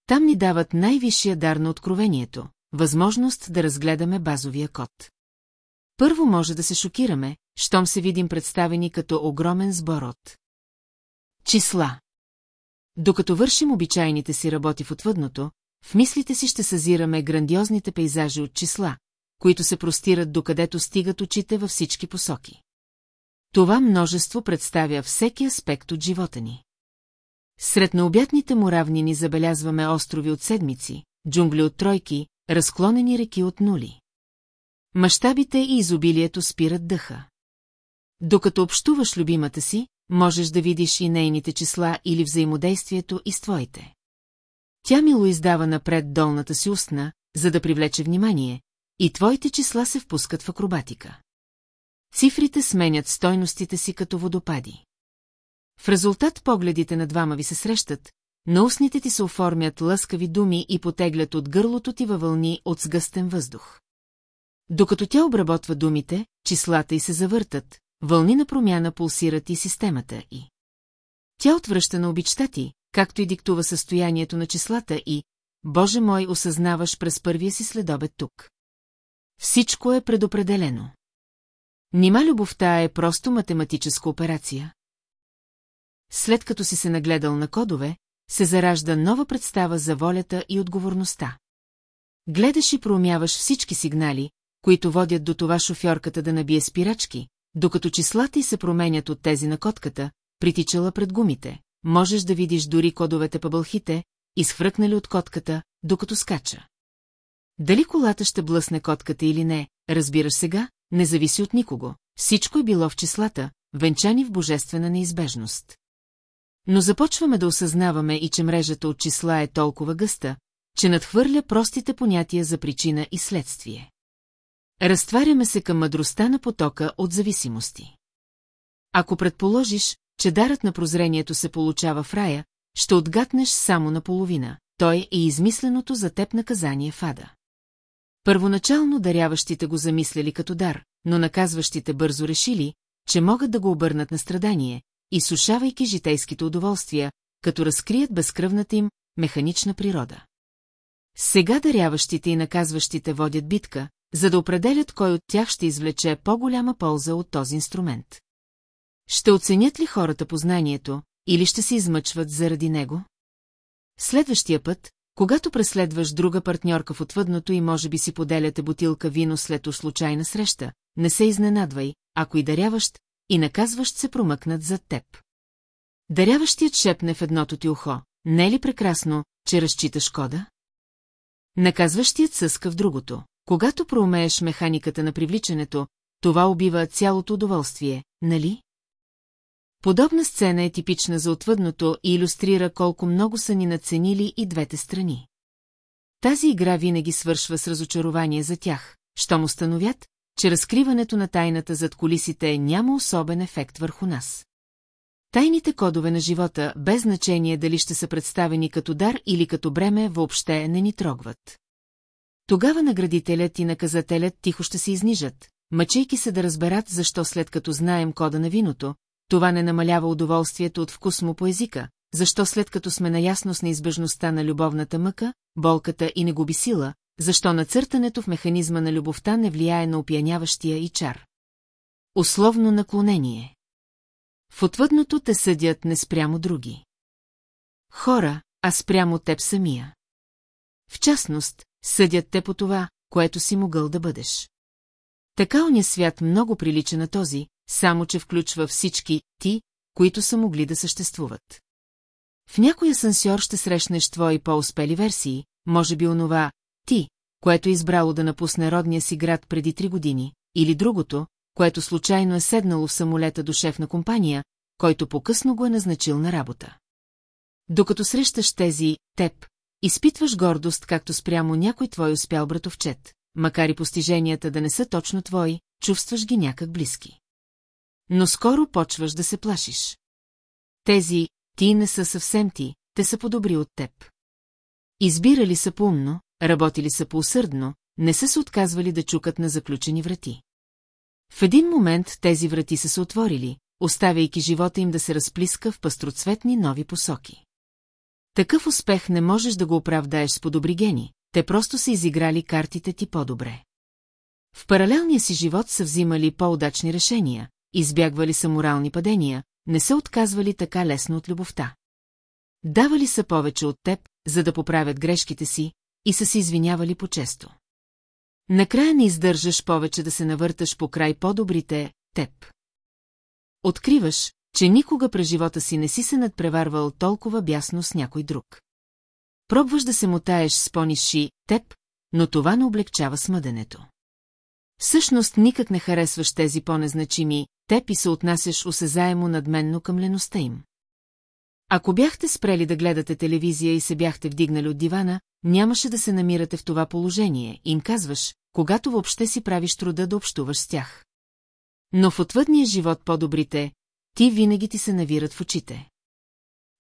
Там ни дават най-висшия дар на откровението, възможност да разгледаме базовия код. Първо може да се шокираме, щом се видим представени като огромен сбор от числа. Докато вършим обичайните си работи в отвъдното, в мислите си ще съзираме грандиозните пейзажи от числа, които се простират докъдето стигат очите във всички посоки. Това множество представя всеки аспект от живота ни. Сред необятните му равнини забелязваме острови от седмици, джунгли от тройки, разклонени реки от нули. Мащабите и изобилието спират дъха. Докато общуваш любимата си, можеш да видиш и нейните числа или взаимодействието и с твоите. Тя мило издава напред долната си устна, за да привлече внимание, и твоите числа се впускат в акробатика. Цифрите сменят стойностите си като водопади. В резултат погледите на двама ви се срещат, на устните ти се оформят лъскави думи и потеглят от гърлото ти във вълни от сгъстен въздух. Докато тя обработва думите, числата й се завъртат, вълни на промяна пулсират и системата и. Тя отвръща на обичта ти, както и диктува състоянието на числата и, Боже мой, осъзнаваш през първия си следобед тук. Всичко е предопределено. Нима любовта е просто математическа операция? След като си се нагледал на кодове, се заражда нова представа за волята и отговорността. Гледаш и проумяваш всички сигнали, които водят до това шофьорката да набие спирачки, докато числата й се променят от тези на котката, притичала пред гумите. Можеш да видиш дори кодовете по бълхите, изхвръкнали от котката, докато скача. Дали колата ще блъсне котката или не, разбираш сега, не зависи от никого. Всичко е било в числата, венчани в божествена неизбежност. Но започваме да осъзнаваме и че мрежата от числа е толкова гъста, че надхвърля простите понятия за причина и следствие. Разтваряме се към мъдростта на потока от зависимости. Ако предположиш, че дарът на прозрението се получава в рая, ще отгатнеш само наполовина. Той е измисленото за теб наказание в ада. Първоначално даряващите го замисляли като дар, но наказващите бързо решили, че могат да го обърнат на страдание, изсушавайки житейските удоволствия, като разкрият безкръвната им механична природа. Сега даряващите и наказващите водят битка, за да определят кой от тях ще извлече по-голяма полза от този инструмент. Ще оценят ли хората познанието, или ще се измъчват заради него? Следващия път, когато преследваш друга партньорка в отвъдното и може би си поделяте бутилка вино след случайна среща, не се изненадвай, ако и даряващ, и наказващ се промъкнат зад теб. Даряващият шепне в едното ти ухо, не е ли прекрасно, че разчиташ кода? Наказващият съска в другото. Когато проумееш механиката на привличането, това убива цялото удоволствие, нали? Подобна сцена е типична за отвъдното и иллюстрира колко много са ни наценили и двете страни. Тази игра винаги свършва с разочарование за тях, щом установят, че разкриването на тайната зад колисите няма особен ефект върху нас. Тайните кодове на живота, без значение дали ще са представени като дар или като бреме, въобще не ни трогват. Тогава наградителят и наказателят тихо ще се изнижат, мъчейки се да разберат защо след като знаем кода на виното, това не намалява удоволствието от вкус му по езика, защо след като сме наясно с неизбежността на любовната мъка, болката и не губи сила, защо нацъртането в механизма на любовта не влияе на опияняващия и чар. Условно наклонение. В отвъдното те съдят не спрямо други. Хора, а спрямо теб самия. В частност, съдят те по това, което си могъл да бъдеш. Така оня свят много прилича на този, само че включва всички ти, които са могли да съществуват. В някой асансьор ще срещнеш твои по-успели версии, може би онова «ти», което е избрало да напусне родния си град преди три години, или другото, което случайно е седнало в самолета до шеф на компания, който по-късно го е назначил на работа. Докато срещаш тези «теб», изпитваш гордост както спрямо някой твой успял братовчет, макар и постиженията да не са точно твои, чувстваш ги някак близки. Но скоро почваш да се плашиш. Тези ти не са съвсем ти, те са подобри от теб. Избирали са поумно, работили са поусърдно, не са се отказвали да чукат на заключени врати. В един момент тези врати са се отворили, оставяйки живота им да се разплиска в пастроцветни нови посоки. Такъв успех не можеш да го оправдаеш с подобри гени, те просто са изиграли картите ти по-добре. В паралелния си живот са взимали по-удачни решения, избягвали са морални падения, не се отказвали така лесно от любовта. Давали са повече от теб, за да поправят грешките си, и са се извинявали по-често. Накрая не издържаш повече да се навърташ по край по-добрите теб. Откриваш, че никога през живота си не си се надпреварвал толкова бясно с някой друг. Пробваш да се мотаеш с пониши теб, но това не облегчава смъденето. Всъщност никак не харесваш тези по-незначими, теб и се отнасяш осезаемо надменно към леността им. Ако бяхте спрели да гледате телевизия и се бяхте вдигнали от дивана, нямаше да се намирате в това положение, им казваш, когато въобще си правиш труда да общуваш с тях. Но в отвъдния живот по-добрите, ти винаги ти се навират в очите.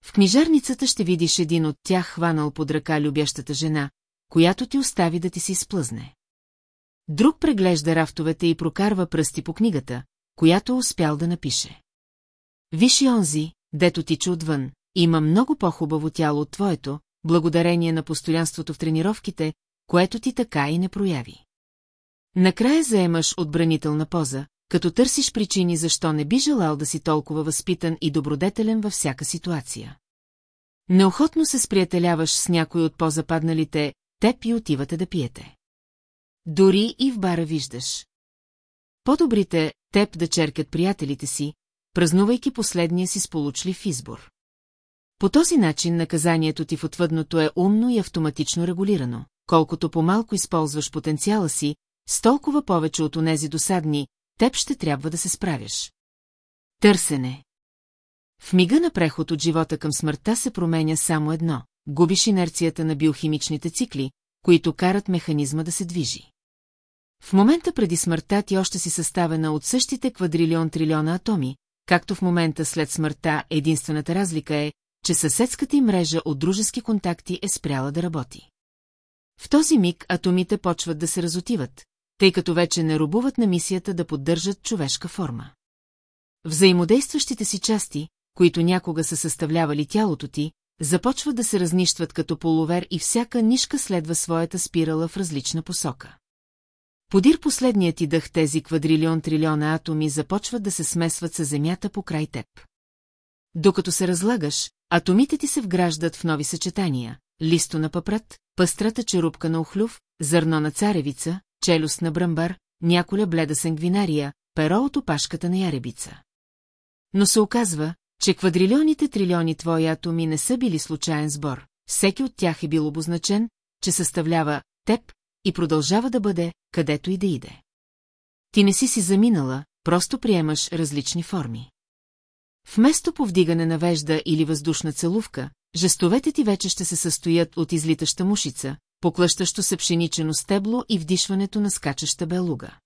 В книжарницата ще видиш един от тях хванал под ръка любящата жена, която ти остави да ти си изплъзне. Друг преглежда рафтовете и прокарва пръсти по книгата, която успял да напише. Виж и онзи, дето тича отвън, има много по-хубаво тяло от твоето, благодарение на постоянството в тренировките, което ти така и не прояви. Накрая заемаш отбранителна поза, като търсиш причини защо не би желал да си толкова възпитан и добродетелен във всяка ситуация. Неохотно се сприятеляваш с някой от по-западналите, теб и отивате да пиете. Дори и в бара виждаш. По-добрите теб да черкат приятелите си, празнувайки последния си сполучлив избор. По този начин наказанието ти в отвъдното е умно и автоматично регулирано. Колкото по-малко използваш потенциала си, с толкова повече от онези досадни, теб ще трябва да се справяш. Търсене В мига на преход от живота към смъртта се променя само едно – губиш инерцията на биохимичните цикли, които карат механизма да се движи. В момента преди смъртта ти още си съставена от същите квадрилион трилиона атоми, както в момента след смъртта единствената разлика е, че съседската им мрежа от дружески контакти е спряла да работи. В този миг атомите почват да се разотиват, тъй като вече не рубуват на мисията да поддържат човешка форма. Взаимодействащите си части, които някога са съставлявали тялото ти, започват да се разнищват като полувер и всяка нишка следва своята спирала в различна посока. Подир последният ти дъх тези квадрилион трилиона атоми започват да се смесват с земята по край теб. Докато се разлагаш, атомите ти се вграждат в нови съчетания – листо на папрат, пъстрата черупка на охлюв, зърно на царевица, челюст на бръмбар, няколя бледа сангвинария, перо от опашката на яребица. Но се оказва, че квадрилионите трилиони твои атоми не са били случайен сбор, всеки от тях е бил обозначен, че съставлява теб и продължава да бъде, където и да иде. Ти не си си заминала, просто приемаш различни форми. Вместо повдигане на вежда или въздушна целувка, жестовете ти вече ще се състоят от излитаща мушица, поклъщащо се пшеничено стебло и вдишването на скачаща белуга.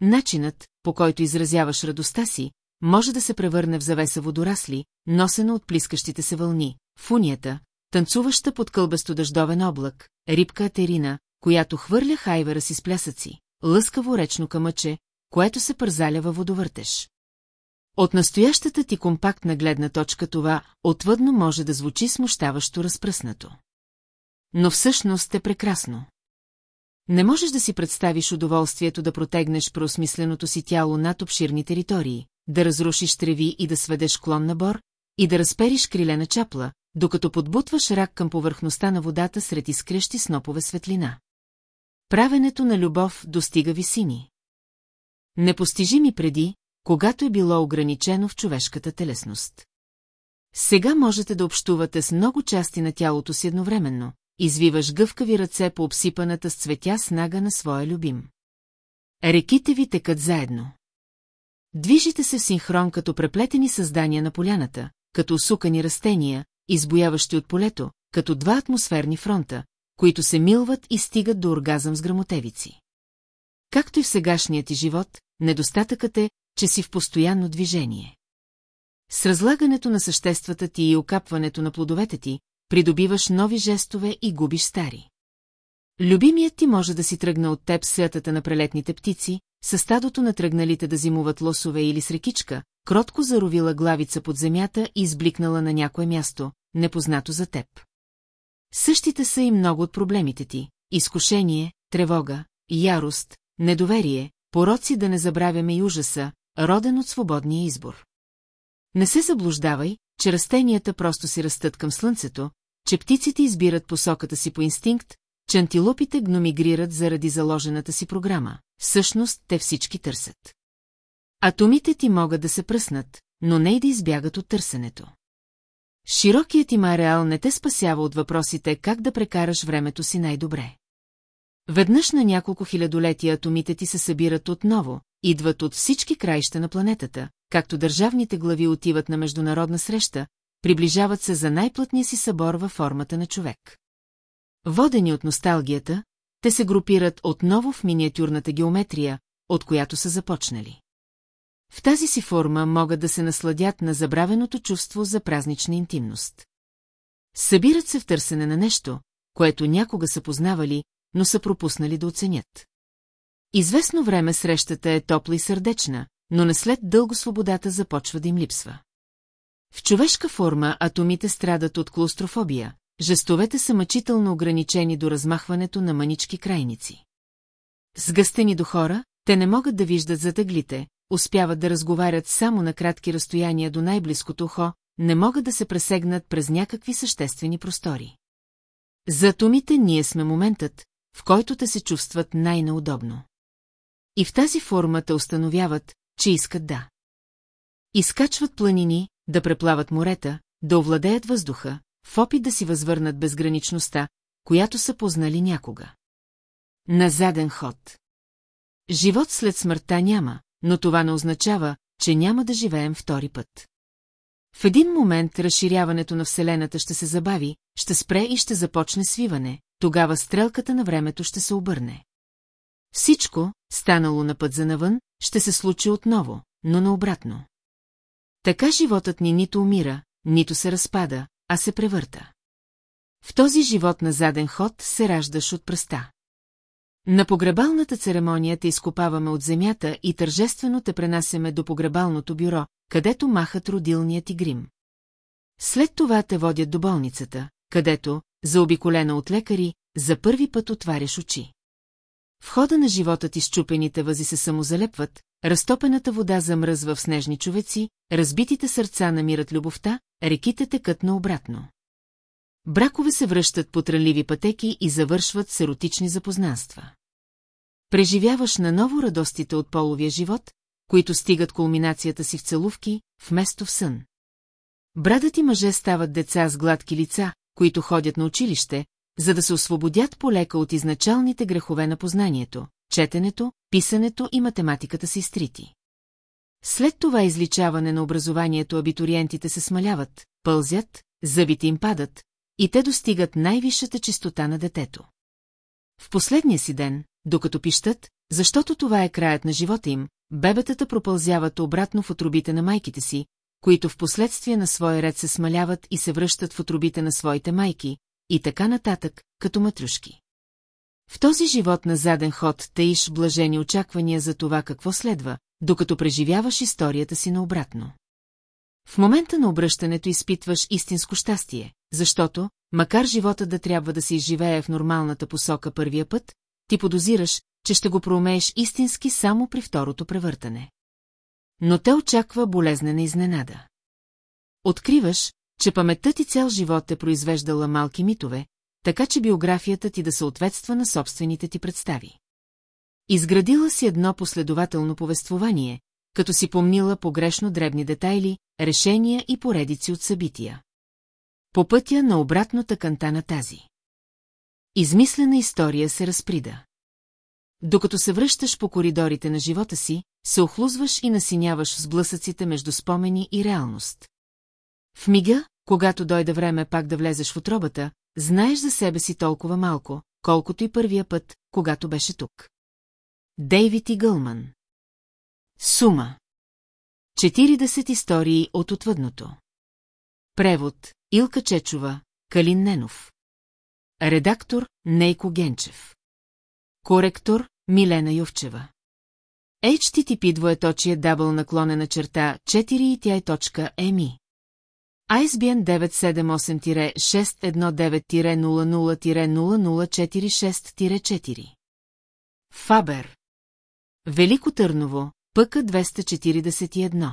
Начинът, по който изразяваш радостта си, може да се превърне в завеса водорасли, носена от плискащите се вълни, фунията, танцуваща под кълбесто дъждовен облак, рибка Атерина, която хвърля хайвера си с плясъци, лъскаво речно камъче, което се пързаля във водовъртеж. От настоящата ти компактна гледна точка това отвъдно може да звучи смущаващо разпръснато. Но всъщност е прекрасно. Не можеш да си представиш удоволствието да протегнеш преосмисленото си тяло над обширни територии, да разрушиш треви и да сведеш клон на бор, и да разпериш крилена чапла, докато подбутваш рак към повърхността на водата сред изкрещи снопове светлина. Правенето на любов достига висини. Непостижими преди, когато е било ограничено в човешката телесност. Сега можете да общувате с много части на тялото си едновременно, извиваш гъвкави ръце по обсипаната с цветя снага на своя любим. Реките ви текат заедно. Движите се в синхрон като преплетени създания на поляната, като усукани растения, избояващи от полето, като два атмосферни фронта, които се милват и стигат до оргазъм с грамотевици. Както и в сегашният ти живот, недостатъкът е, че си в постоянно движение. С разлагането на съществата ти и окапването на плодовете ти, придобиваш нови жестове и губиш стари. Любимият ти може да си тръгна от теб святата на прелетните птици, със стадото на тръгналите да зимуват лосове или срекичка, кротко заровила главица под земята и избликнала на някое място, непознато за теб. Същите са и много от проблемите ти – изкушение, тревога, ярост, недоверие, пороци да не забравяме и ужаса, роден от свободния избор. Не се заблуждавай, че растенията просто си растат към слънцето, че птиците избират посоката си по инстинкт, че антилопите гномигрират заради заложената си програма. Всъщност, те всички търсят. Атомите ти могат да се пръснат, но не и да избягат от търсенето. Широкият им ареал не те спасява от въпросите как да прекараш времето си най-добре. Веднъж на няколко хилядолетия атомите ти се събират отново, идват от всички краища на планетата, както държавните глави отиват на международна среща, приближават се за най-плътния си събор във формата на човек. Водени от носталгията, те се групират отново в миниатюрната геометрия, от която са започнали. В тази си форма могат да се насладят на забравеното чувство за празнична интимност. Събират се в търсене на нещо, което някога са познавали, но са пропуснали да оценят. Известно време срещата е топла и сърдечна, но не след дълго свободата започва да им липсва. В човешка форма атомите страдат от клаустрофобия, жестовете са мъчително ограничени до размахването на мънички крайници. Сгъстени до хора, те не могат да виждат затъглите, успяват да разговарят само на кратки разстояния до най-близкото ухо, не могат да се пресегнат през някакви съществени простори. За атомите ние сме моментът, в който те се чувстват най-неудобно. И в тази форма те установяват, че искат да. Изкачват планини, да преплават морета, да овладеят въздуха, в опит да си възвърнат безграничността, която са познали някога. На заден ход. Живот след смъртта няма, но това не означава, че няма да живеем втори път. В един момент разширяването на Вселената ще се забави, ще спре и ще започне свиване, тогава стрелката на времето ще се обърне. Всичко, станало на път за навън, ще се случи отново, но наобратно. Така животът ни нито умира, нито се разпада, а се превърта. В този живот на заден ход се раждаш от пръста. На погребалната церемония те изкопаваме от земята и тържествено те пренасеме до погребалното бюро, където махат родилният ти грим. След това те водят до болницата, където, заобиколена от лекари, за първи път отваряш очи. В хода на живота ти щупените възи се самозалепват, разтопената вода замръзва в снежни човеци, разбитите сърца намират любовта, реките текат наобратно. Бракове се връщат по трънливи пътеки и завършват с еротични запознанства. Преживяваш наново радостите от половия живот, които стигат кулминацията си в целувки, вместо в сън. Брадати мъже стават деца с гладки лица, които ходят на училище, за да се освободят полека от изначалните грехове на познанието, четенето, писането и математиката си стрити. След това изличаване на образованието абитуриентите се смаляват, пълзят, зъбите им падат, и те достигат най-висшата чистота на детето. В последния си ден, докато пищат, защото това е краят на живота им, бебетата пропълзяват обратно в отрубите на майките си, които в последствие на своя ред се смаляват и се връщат в отрубите на своите майки, и така нататък, като матрюшки. В този живот на заден ход таиш блажени очаквания за това какво следва, докато преживяваш историята си наобратно. В момента на обръщането изпитваш истинско щастие, защото, макар живота да трябва да се изживее в нормалната посока първия път, ти подозираш, че ще го проумееш истински само при второто превъртане. Но те очаква болезнена изненада. Откриваш, че паметта ти цял живот е произвеждала малки митове, така че биографията ти да съответства на собствените ти представи. Изградила си едно последователно повествование, като си помнила погрешно дребни детайли, решения и поредици от събития. По пътя на обратната канта на тази. Измислена история се разприда. Докато се връщаш по коридорите на живота си, се охлузваш и насиняваш с блъсъците между спомени и реалност. В мига, когато дойде време пак да влезеш в отробата, знаеш за себе си толкова малко, колкото и първия път, когато беше тук. Дейвид и Гълман. Сума. 40 истории от отвъдното. Превод Илка Чечова, Калин Ненов. Редактор Нейко Генчев. Коректор Милена Йовчева. HTTP двоеточие дабл наклонена черта 4 и тя точка еми. ISBN 978-619-00-0046-4 Фабер. Велико Търново, ПК 241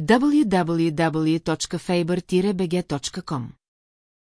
www.faber-bg.com